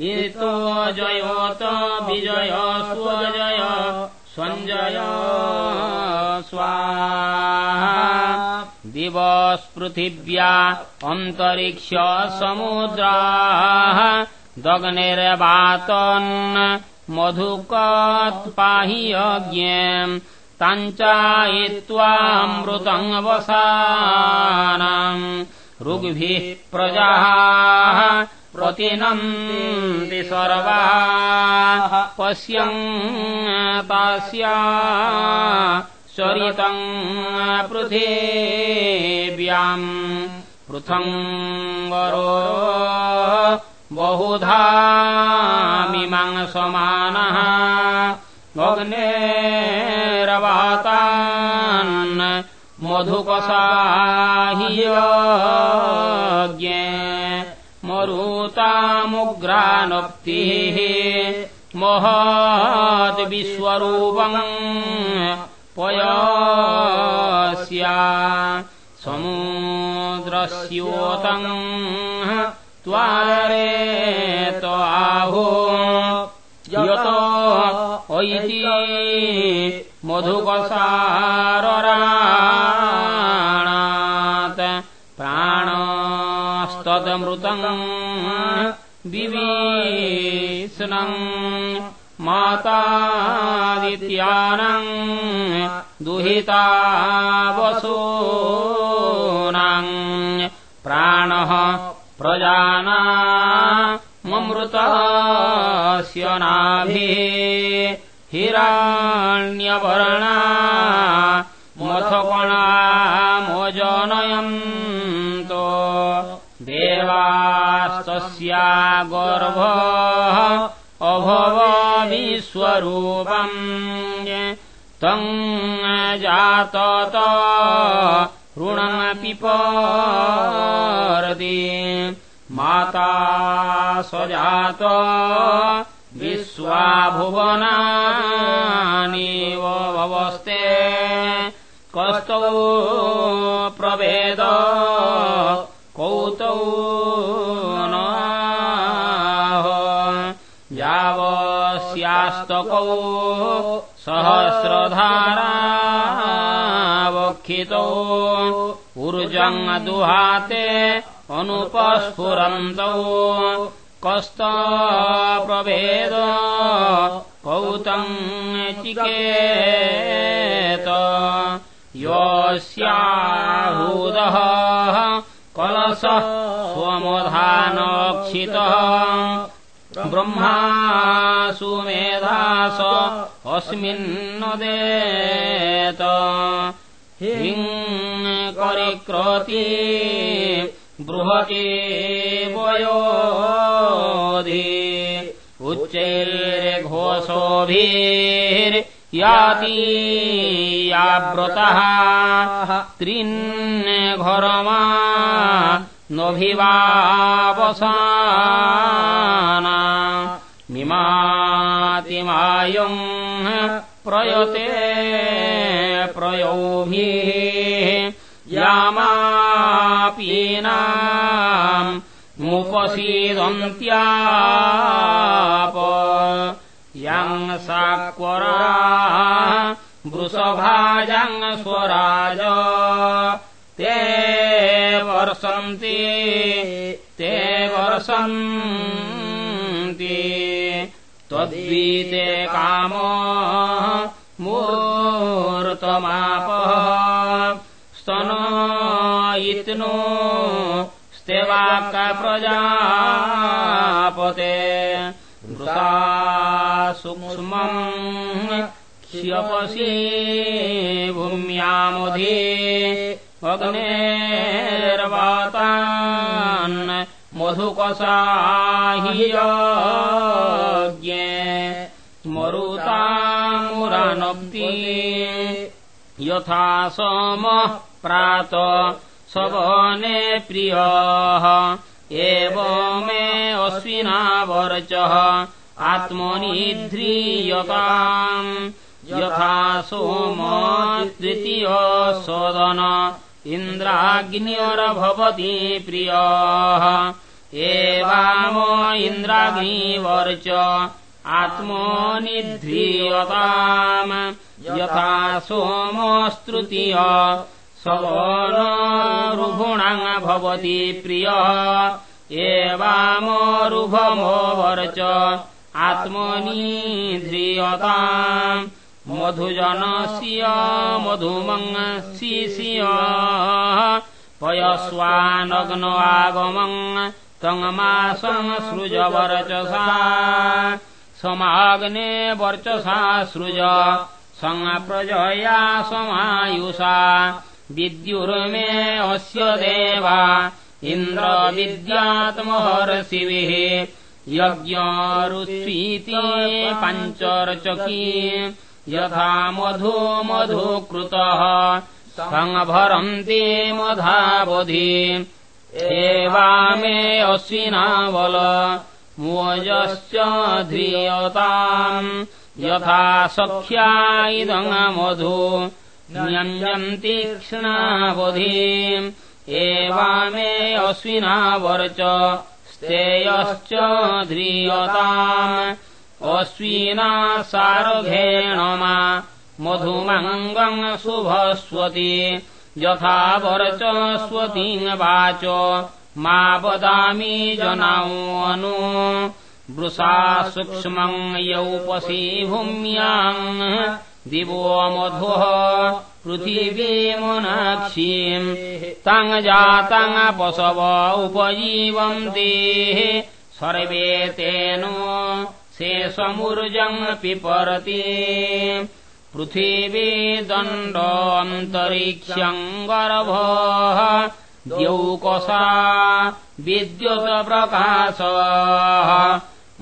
इतो जयोत विजय स्वजय सञ्जय स्वाहा। दिवस्पृथिव्या अन्तरिक्ष समुद्राः दग्निर्वातन् मधुकत्पाहि यज्ञम् वसानाम् ऋग्भिः प्रजाः प्रतिनन्ति सर्वाः। पश्यन्तास्या चरितम् पृथिव्याम् पृथङ्गरो बहुधा मीमांसमानः अग्नेरवातान् मधुकसाहियज्ञे मरुतामुग्रानप्तिः महद्विश्वरूपम् पयस्या समुद्रस्योतम् त्वारे ऐति मधुकसारराणात् प्राणस्तदमृतम् विवीष्णम् मातादित्यानम् दुहिता वसूनाम् प्राणः प्रजाना ममृतस्य नाभिः हिराण्यवर्णा मथपणा मोजनयन्तो देवास्तस्या गर्भ अभव विश्वरूपम् तम् जातत ऋणमपिपरति माता सजात विश्वाभुवनानीव भवस्ते कस्तौ प्रभेद कौतौ यावस्यास्तकौ सहस्रधारावक्षितौ ऊर्जम् दुहाते अनुपस्फुरन्तौ कस्तप्रभेद कौतम् चिकेत। योऽस्याहूदः कलशः स्वमधानक्षितः। ब्रह्मा सुमेधास अस्मिन्नदेत। हिं करिक्रति बृहति वयोधि उच्चैर्घोषोभिर्याति याव्रतः त्रिन्घरमा नभिवावसाना मिमातिमायम् प्रयते प्रयोभिः मुपसीदन्त्याप यम् साक्वरा वृषभाजम् स्वराज। ते वर्षन्ति ते वर्षन्ति त्वद्वीते काम मूर्तमापः स्तनयित्नो स्तेवाकप्रजापते। वृता सूक्ष्मम् क्ष्यपसि भूम्यामधि अग्नेर्वातान् मधुकसाहियज्ञे मरुतामुरानप्ति यथा सोमः प्रात सवने प्रियः। एवमे अश्विनावर्चः। आत्मनिध्रीयताम् यथा सोम तृतीय सोदन इन्द्राग्न्यर्भवति प्रियः। एवाम इन्द्राग्निवर्च। आत्मनिध्रीयताम् यथा सोमस्तृतीय सवनरुभुणाङ् भवति प्रियः। एवामरुभमोवर्च आत्मनिध्रीयताम् मधुजनस्य मधुमङ्शिष्य पयस्वानग्न आगमम् तङ्मासम् सृजवर्चसा। समाग्ने वर्चसा सृज। संप्रजया समायुषा विद्युर्मे अस्य देवा इन्द्रविद्यात्महर्षिभिः यज्ञरुष्वीति पञ्चर्चकी यथा मधु मधुकृतः सङ्भरन्ति मधावधि एवामे अश्विनावल मोजश्च ध्रियताम् यथा सख्या इदम् मधु न्यञ्जन्ति क्षणावधि एवामे अश्विनावर्च स्तेयश्च ध्रियताम्। अश्विना सार्घेण मा मधुमङ्गम् शुभस्वति यथा वर्चस्वतीम् वाच मा वदामि जनावनु। वृषा सूक्ष्मम् यौपसी भूम्याम् दिवो मधुः पृथिवीमुनाक्षीम्। तङ् जातङ् पशव उपजीवन्ति। सर्वे तेन शेषमुर्जम् पिपरति। पृथिवी दण्डोऽन्तरिक्षम् गर्भः। द्यौकसा विद्युत्प्रकाश।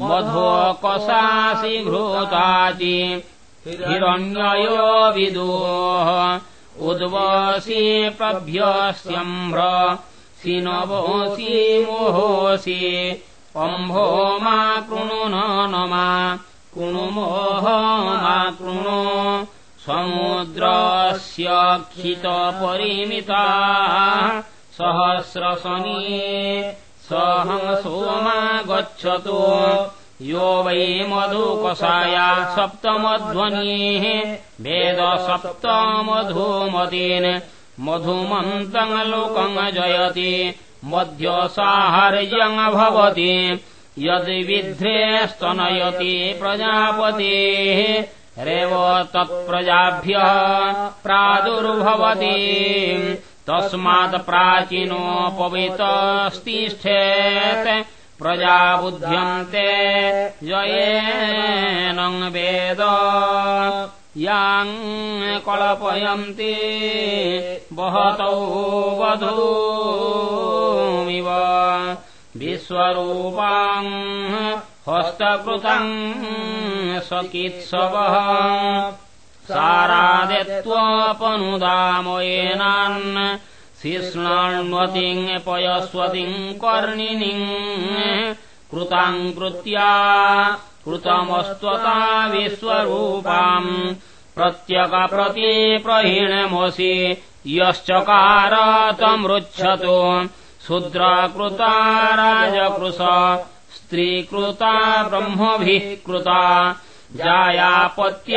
मधोकसासि घृताचि हिरण्ययो विदोः उद्वसि प्रभ्यस्यम्भ्र सिनवोऽसि मोहोऽसि अम्भो मा कृणु न मा कृणु मोह मा कृणु समुद्रस्य क्षितपरिमिता सहस्रशनी सहं सोमा गच्छतु यो वै मधुकषाया सप्तमध्वनिः वेद सप्तमधुमतीन् मधुमन्तम् लोकम् जयति मध्यसाहार्यम् भवति यद्विध्रे स्तनयति प्रजापतेः रेव तत्प्रजाभ्यः प्रादुर्भवति। तस्मात् प्राचीनोपवितस्तिष्ठेत् प्रजा बुध्यन्ते जयेन वेद याम् कल्पयन्ति बहतौ वधूमिव विश्वरूपाम् हस्तकृतम् सकित्सवः सारादित्वपनुदामयेनान् शिष्णाण्वतिम् पयस्वतिम् कर्णिनीम् कृताम् कृत्या कृतमस्त्वता विश्वरूपाम् प्रत्यगप्रति प्रहीणमसि यश्चकार तमृच्छतु शूद्रकृता राजकृश स्त्रीकृता ब्रह्मभिः कृता जायापत्यानुत्येव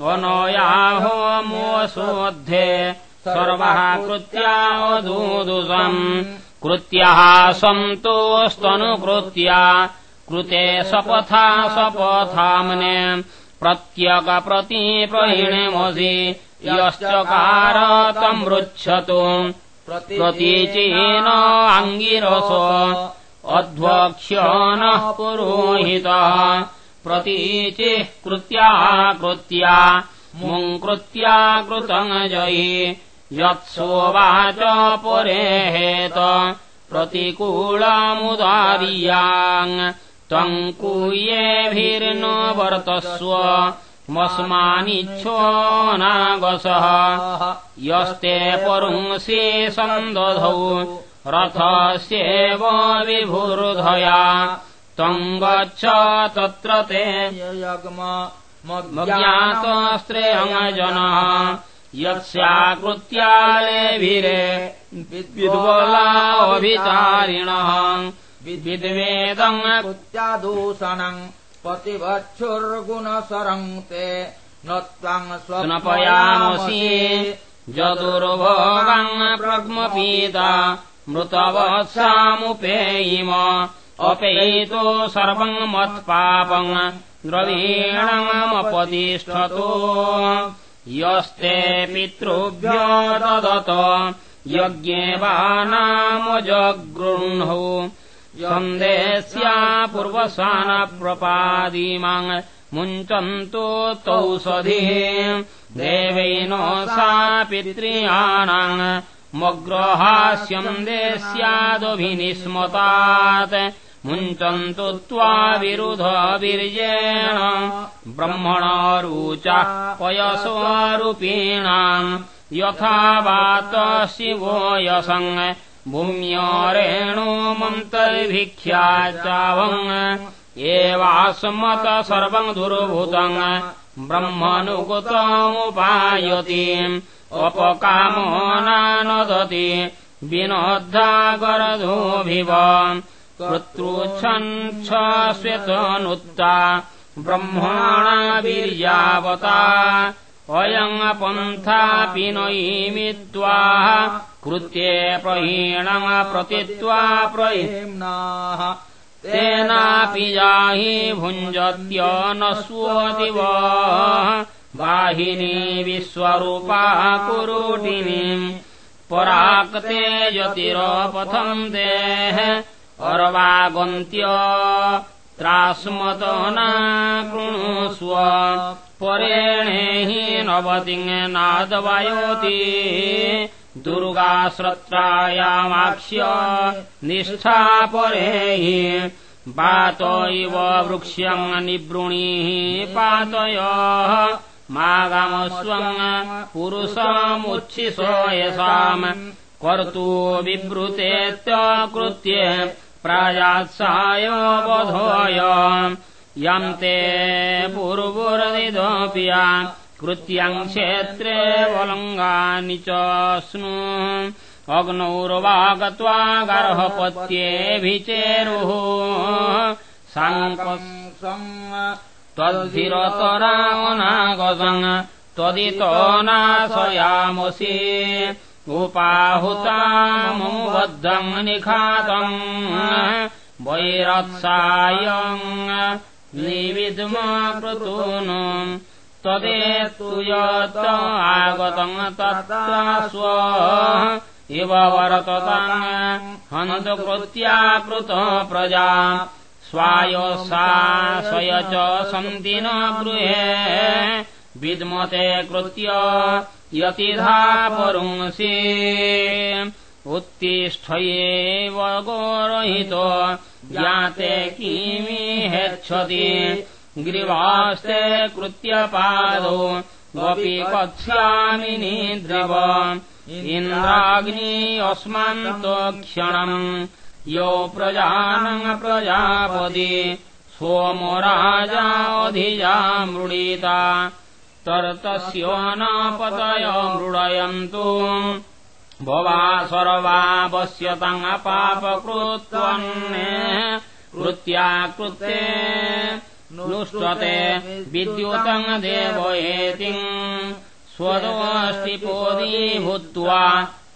कर्तारङ्गबन्धमृच्छतु अनयाहोमोऽसोऽध्ये सर्वः कृत्यावधूदुषम् कृत्यः सन्तोस्तनुकृत्या कृते सपथा सपथाम्ने प्रत्यगप्रति प्रहीणमसि यश्चकार तमृच्छतु प्रतीचीन अङ्गिरस अध्वक्ष्य नः पुरोहितः प्रतीचिः कृत्या कृत्या मुङ्कृत्या कृतम् जयि। यत्सोवाच पुरेहेत प्रतिकूलमुदारीयाम् त्वम् कूयेभिर्न वर्तस्व मस्मानिच्छो नागसः। यस्ते पुंसि सन्दधौ रथस्येव विभुर्धया त्वम् गच्छ तत्र ते ज्ञातस्त्रेयजनः यत्स्याकृत्यालेभिरे विद्वलाभिचारिणः विद्वेदम् कृत्यादूषणम् पतिवच्छुर्गुणसरम् ते न त्वम् स्वनपयामसि जदुर्भोगम् प्रग्मपीता। मृतवत्सामुपेयिम अपेयितो सर्वम् मत्पापम् द्रवीणमपतिष्ठतो। यस्ते पितृभ्यो ददत यज्ञे वा नामजगृह्णौ सन्देस्या पूर्वसानप्रपादीमाम् मुञ्चन्तो तौषधिः। देवैनो सा पित्र्याणाम् मग्रहास्यम् देस्यादभिनिस्मतात् मुञ्चन्तु त्वा विरुधवीर्येण ब्रह्मणारूचा पयसोरूपीणाम् यथा वात शिवो यसङ् भूम्यरेणो मन्तर्भिख्या चावम् एवास्मत सर्वम् दुर्भूतम् ब्रह्मनुकुतमुपायति अपकामो नानदति विनोद्धागरधोभिव कृत्रोच्छन् श्वेतनुत्ता ब्रह्मणा वीर्यावता। अयङ्पन्थापि नयिमि त्वाः कृत्ये प्रहीणम् प्रतित्वा प्रहीम्नाः तेनापि जाहि भुञ्जत्य न स्वदिव वाहिनी विश्वरूपा कुरुटिनीम् पराक्ते यतिरपथम् देः अर्वागन्त्य त्रास्मत नाकृणुष्व परेणे हि नवतिङ् नादवायोति। दुर्गाश्रत्रायामाक्ष्य निष्ठा परे हि। इव वृक्ष्यम् निवृणीः पातयः। मागामस्वम् पुरुषमुच्छिष यशाम् कर्तु विवृतेत्यकृत्य प्रायात्साय वधोय यम् ते पूर्वुरदिदोऽप्या कृत्यम् क्षेत्रे वलङ्गानि च स्नु अग्नौर्वा गत्वा गर्भपत्येऽभिचेरुः त्वद्धिरतरावनागसम् त्वदितो नाशयामसि उपाहुतामुबद्धम् निखातम् वैरत्सायम् निविद्मकृतून् तदेतु यत् आगतम् तत्र स्व इव वर्तताम् हन्तकृत्याकृत प्रजा स्वायोसाशय च सन्ति न गृहे विद्मते कृत्य यतिधा पुंसि उत्तिष्ठयेव गोरहितो ज्ञाते किमि हेच्छति। ग्रीवास्ते कृत्यपादो वपि कक्ष्यामि निद्रिव। इन्द्राग्नि अस्मान्तो क्षणम् यो प्रजानम् प्रजापदि सोमो राजाधिजा मृडीता तर्तस्य मृडयन्तु। भवा सर्वापश्यतङ्पापकृत्वन् कृत्याकृते नुष्टते विद्युतम् देवयेतिम् स्वदोऽस्तिपोदी भूत्वा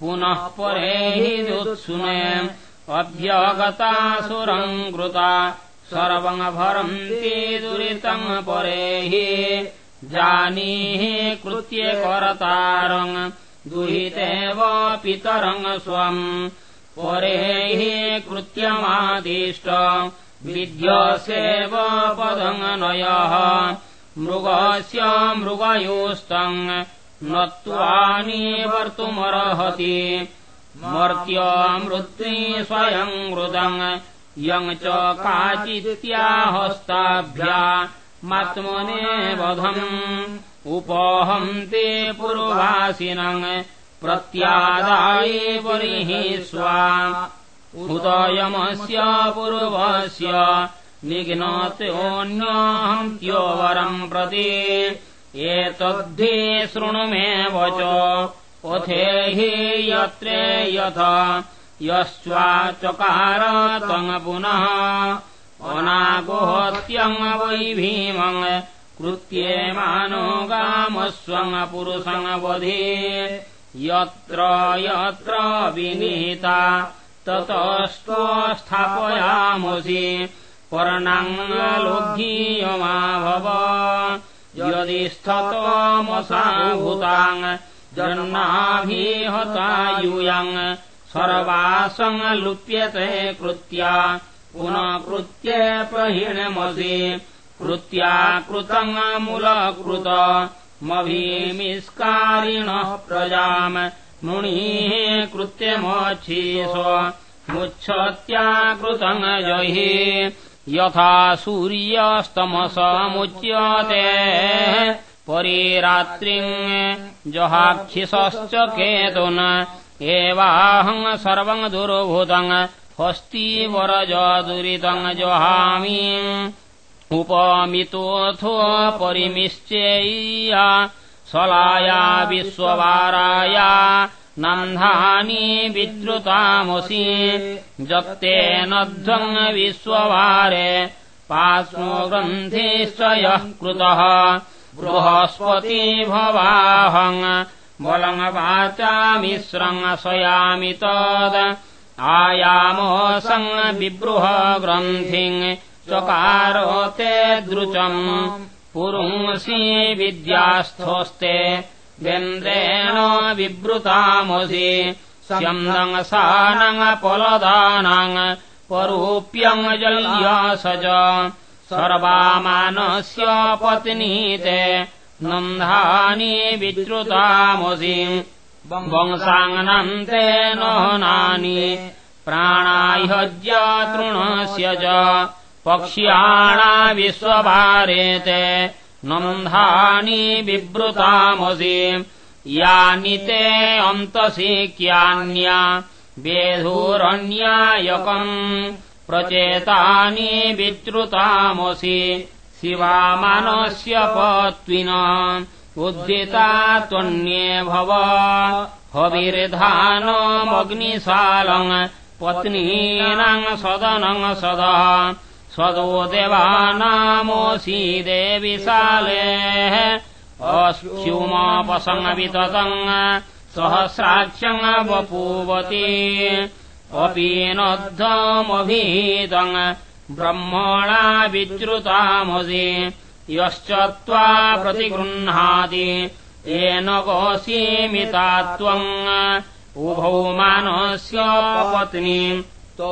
पुनः परे हि दुत्सुने। अभ्यगतासुरम् कृता सर्वमभरन्ति दुरितम् परे हि जानीः कृत्ये करतारम् दुहितेव पितरम् स्वम् परे कृत्यमादिष्ट विद्यसेव पदम् नयः। मृगस्य मृगयोस्तम् नत्वानिवर्तुमर्हति मर्त्यमृत्ति स्वयम् मृदम् यम् च काचित्याहस्ताभ्या मात्मने वधम्। उपहन्ते पुर्वासिनम्। प्रत्यादाये परिः स्वा। उदयमस्य पूर्वस्य निघ्नतोऽन्यहन्त्योवरम् प्रति। एतद्धि शृणु मे वच। पथे हि यत्रे यथ। यश्चाचकार तङ् पुनः अनागोहत्यम् वै भीमम् कृत्येमानो गामस्वम् पुरुषङ्वधे यत्र यत्र विनीता ततस्त्वस्थापयामसि पर्णाङ्गलोघीयमाभव यदि स्थतमसाभूताङ् जन्नाभिहतायूयाङ् सर्वासङ्लुप्यते कृत्या पुनः कृत्ये प्रहीणमसि। कृत्या कृतङ्मूलकृत मभीमिस्कारिणः प्रजाम्। मुणिः कृत्यमच्छीष मुच्छत्याकृतम् जहि यथा सूर्यस्तमसमुच्यते परिरात्रिम् जहाक्षिषश्च केतुन्। एवाहम् सर्वम् दुर्भूतम् हस्तीवरज दुरितम् जहामि। उपमितोऽथो परिमिश्चेय्या सलाया विश्ववाराया नन्धानि विद्रुतामसि जप्तेनध्वम् विश्ववारे पास्मो ग्रन्थिश्च यः कृतः। बृहस्पति भवाहम् बलम् वाचामिश्रम् शयामि तद् आयामोऽसम् बिब्रुह ग्रन्थिम् चकारोते दृचम् पुरुंसि विद्यास्थोस्ते वेन्द्रेण विवृतामसि स्यन्दङ्सानङ्पलदानाङ् परूप्यम् जल्यसज। सर्वामानस्य पत्नीते नन्धानि विद्रुतामसि वंसाङ्नन्ते नानि प्राणाह्यज्य तृणस्य च पक्ष्याणा विश्वभारेते नन्धानि विवृतामसि यानि ते अन्तशिक्यान्या वेधूरन्यायकम् प्रचेतानि विद्रुतामसि शिवामानस्य पत्विन उद्धिता त्वन्ये भव। हविर्धानमग्निशालम् पत्नीनाम् सदनम् सदा। सदो देवानामोऽसि देविशालेः अश्युमापसङ्गविततम् सहस्राक्षम् वपूवती अपीनद्धमभीतम् ब्रह्मणा विच्रुतामसि यश्च त्वा प्रतिगृह्णाति येन गोऽसीमिता त्वम् उभौ मानस्य पत्नी तौ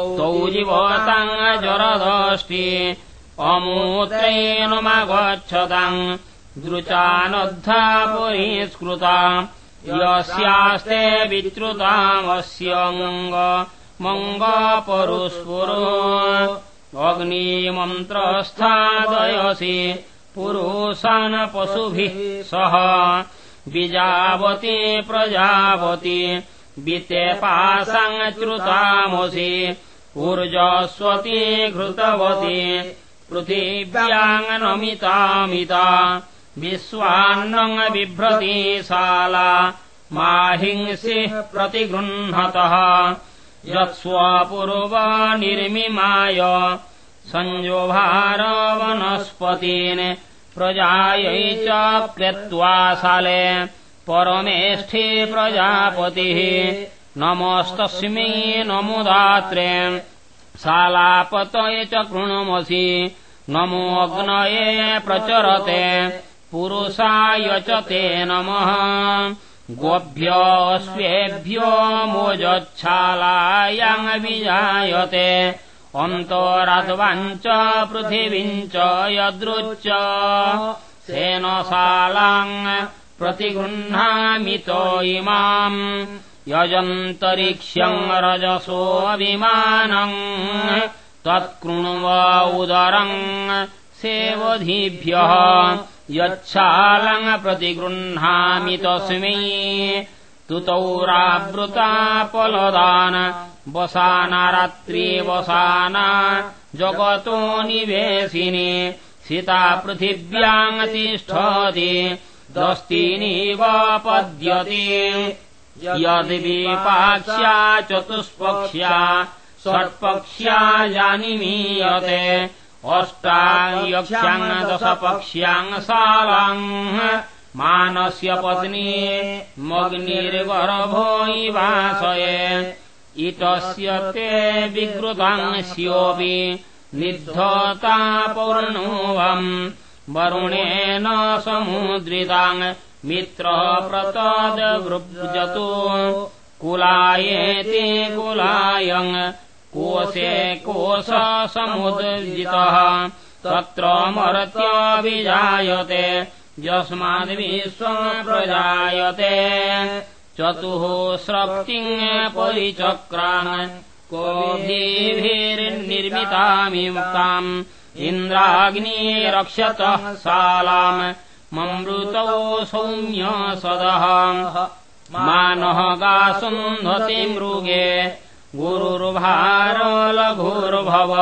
जीवताम् जरदष्टि अमूत्रेणुमगच्छताम् दृचानद्धा पुरीस्कृता यस्यास्ते विच्रुतामस्य मङ्ग मङ्गपरुस्पुरो अग्निमन्त्रस्थादयसि पुरुषान् पशुभिः सह। बीजावती प्रजावती विते पासाङ्च्रुतामसि ऊर्जस्वती घृतवती पृथिव्याङ्नमितामिता विश्वान्नम् बिभ्रतीशाला माहिंसिः प्रतिगृह्णतः यत्स्वपूर्वनिर्मिमाय संयोभारवनस्पतीन् प्रजायै च प्यक्त्वा साले। परमेष्ठे प्रजापतिः। नमस्तस्मै नमुदात्रे। शालापतये च कृणुमसि। नमोऽग्नये प्रचरते। पुरुषाय च ते नमः। गोभ्यस्वेभ्यो मोजच्छालायाम् विजायते अन्तराध्वाञ्च पृथिवीम् च यदृच्च सेनशालाम् प्रतिगृह्णामितो इमाम्। यजन्तरिक्ष्यम् रजसोऽभिमानम् तत्कृण्व उदरम् सेवधीभ्यः। यच्छालम् प्रतिगृह्णामि तस्मै तुतौरावृतापलदान् वसाना रात्रिवसाना जगतो निवेशिनि सीता पृथिव्याम् तिष्ठति दस्तिनीव पद्यते। यद्विपाक्ष्या चतुष्पक्ष्या षट्पक्ष्या जानिमीयते अष्टायक्ष्याम् दशपक्ष्याम् शालाम् मानस्य पत्नी मग्निर्गर्भो इवाशये इतस्य ते विकृतांस्योऽपि निद्धता पौर्णोऽहम् वरुणेन समुद्रिताम् मित्रः प्रतदवृजतु कुलायेति कुलायम् कोशे कोशसमुद्रितः तत्र मर्त्यभिजायते यस्माद्विश्वम् चतुः स्रक्तिम् परिचक्रान् कोभिर्निर्मितामिताम् इन्द्राग्नि रक्षतः शालाम् ममृतौ सौम्य सदः। मानः गासुन्धति मृगे गुरुर्भारलघुर्भव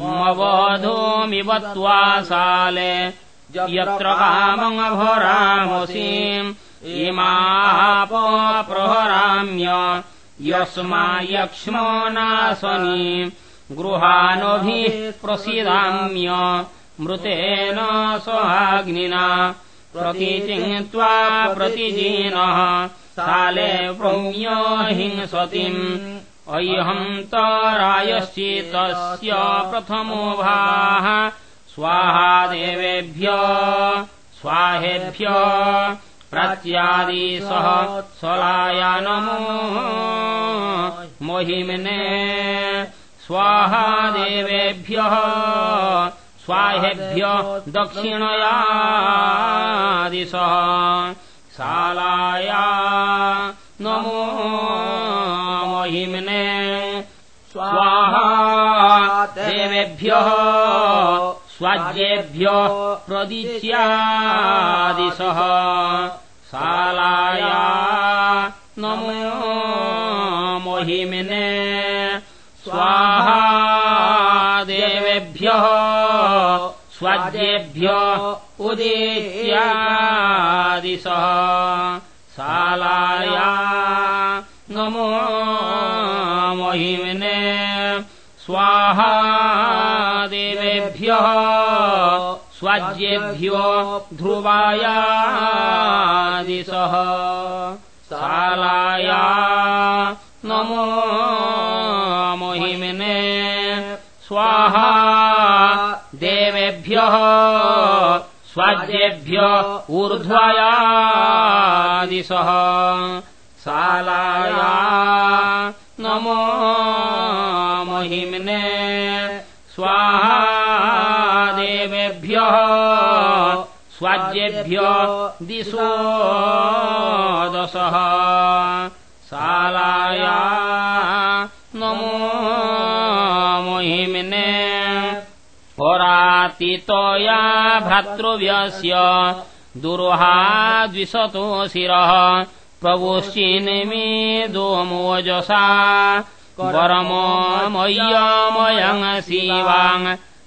मवधूमिव त्वा साले यत्र कामभरामसीम् इमापप्रहराम्य यस्मा यक्ष्मो नासनी गृहानभिः प्रसीदाम्य मृतेन स्वाग्निना प्रतिचिङ्त्वा प्रतिजीनः साले प्रौम्य हिंसतिम् अय्यहन्तरायश्चितस्य प्रथमो भाः स्वाहा देवेभ्य स्वाहेभ्य प्राच्यादिसह स्वलाया नमो महिम्ने। स्वाहा देवेभ्यः स्वाहेभ्य दक्षिणयादिशः शालाया नमो महिम्ने। स्वाहा देवेभ्यः स्वाज्येभ्य प्रदिच्यादिशः। शालाया नमो महिम्ने। स्वाहा देवेभ्यः स्वाद्येभ्य उदित्यादिशः। शालाया नमो महिम्ने। स्वाहा देवेभ्यः स्वाज्येभ्यो ध्रुवायादिशः शालाया नमो मोहिमिने। स्वाहा देवेभ्यः स्वाद्येभ्य ऊर्ध्वयादिशः शालाया नमो महिम्ने। स्वाहा देवेभ्यः स्वाद्येभ्य दिशो दशः शालाया नमो महिम्ने। परातितया भ्रातृव्यस्य दुर्हा द्विशतो शिरः। दोमोजसा। वरममय्यमयङ् शिवाङ्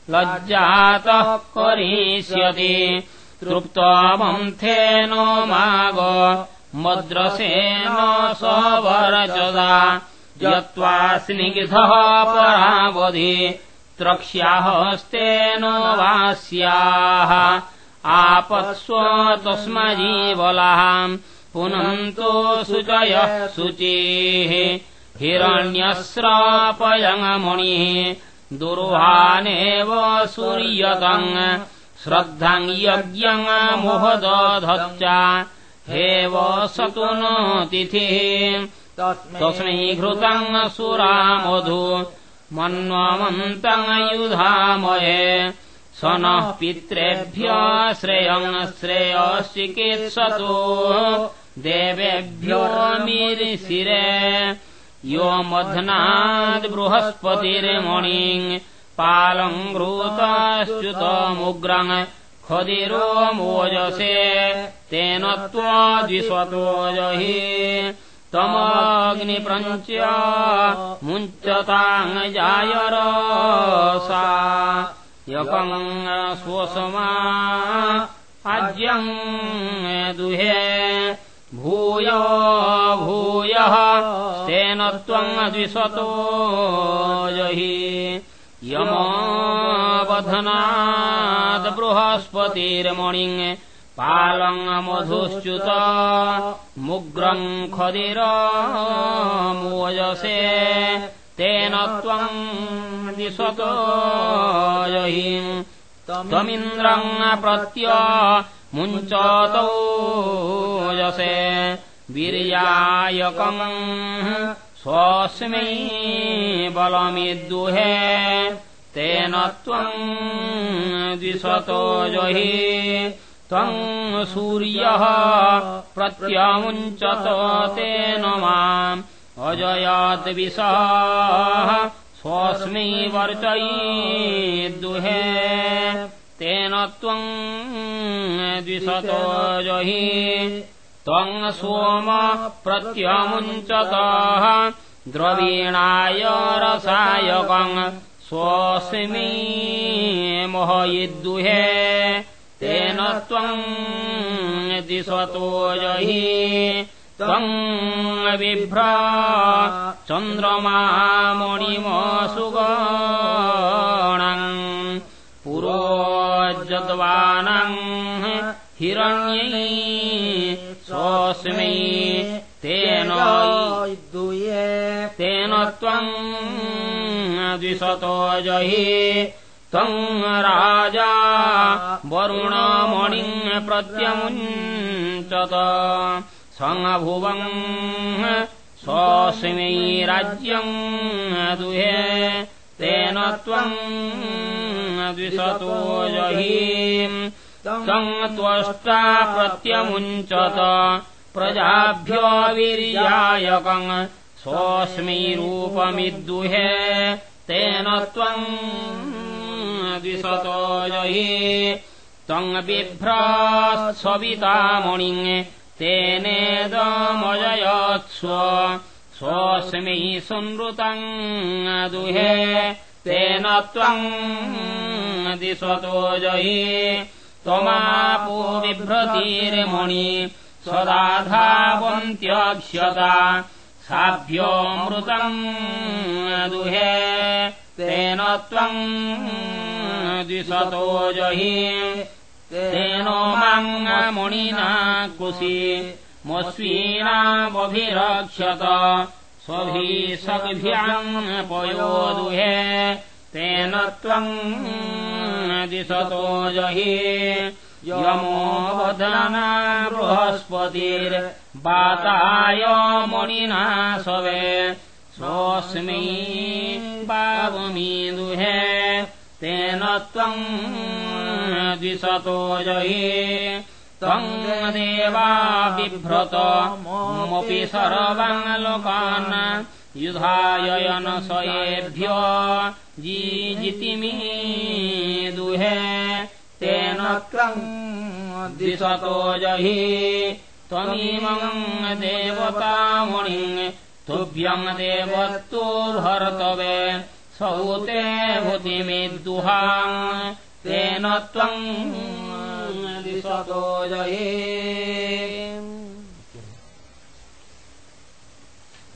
लज्जातः करिष्यति। तृप्तमन्थेन माग मद्रसेन सवरचदा यत्त्वा स्निग्धः परावधि त्रक्ष्याहस्तेन वास्याः। आपत्स्व तस्मजीवलः पुनन्तो शुचयः शुचिः। हिरण्यस्रापयङ्मणिः दुर्हानेव सूर्यतम् श्रद्धाम् यज्ञम् मुहदधच्च। हेव सतुनतिथिः तस्मै घृतम् सुरामधु। मन्वमन्तम् युधामये। स नः पित्रेभ्य श्रेयम् श्रेयश्चिकित्सतु। देवेभ्यो मीरिशिरे यो मध्नाद् बृहस्पतिर्मणिम् पालम् घृताश्च्युतमुग्रम् खदिरो मोजसे तेन त्वाद्विषतो जहि। तमग्निप्रञ्च मुञ्चताङ्जायरसा यकम् स्वसमा आज्यम् दुहे भूय भूयः तेन त्वम् जहि। यमवधनाद् बृहस्पतिर्मणिम् पालम् मधुश्च्युत मुग्रम् खदिरमोजसे तेन त्वम् जहि त्वमिन्द्रम् प्रत्य मुञ्चतौ यसे वीर्यायकम् स्वस्मै बलमिद्दुहे तेन त्वम् द्विषतो जहि त्वम् सूर्यः प्रत्यमुञ्चत तेन माम् अजयाद्विषः स्वस्मै वर्चयीद्दुहे तेन त्वम् द्विषतो जहि त्वम् सोम प्रत्यमुञ्चतः द्रवीणाय रसायकम् स्वस्मै मोहयिद्दुहे तेन त्वम् दिशतो जहि त्वम् बिभ्रा चन्द्रमामणिमसुगणम् पुरोजद्वानम् हिरण्यै स्वस्मै तेन तेन त्वम् द्विशतो जहि त्वम् राजा वरुणमणिम् प्रत्यमुञ्चत सङ्भुवम् स्वस्मै राज्यम् दुहे तेन त्वम् द्विशतो जहि तम् त्वष्टा प्रत्यमुञ्चत प्रजाभ्यो वीर्यायकम् स्वस्मै रूपमिद्दुहे तेन त्वम् द्विशतो जहि त्वम् बिभ्रात्सवितामणिम् तेनेदमजयत्स्व स्वस्मै संवृतम् दुहे तेन त्वम् दिशतो जहि त्वमापो बिभ्रतीर्मणि सदाधावन्त्यक्ष्यता साभ्योऽमृतम् दुहे तेन त्वम् द्विशतो जहि तेनो माङ्गमणिना कुशि मस्वीनामभिरक्षत स्वभिः पयो दुहे तेन त्वम् दिशतो जहि यमो वदना बृहस्पतिर्वाताय मुनिना सवे स्वस्मै पावमी दुहे तेन त्वम् द्विशतो जहि त्वम् देवा बिभ्रतमपि सर्वान् लोकान् युधायनशयेभ्य जीजितिमी दुहे। तेन त्वम् द्विशतो जहि त्वमिमम् देवतामुनिम् तुभ्यम् देवत्तो भर्तवे सौते भूतिमिद्दुहा तेन त्वम् दिशतो जये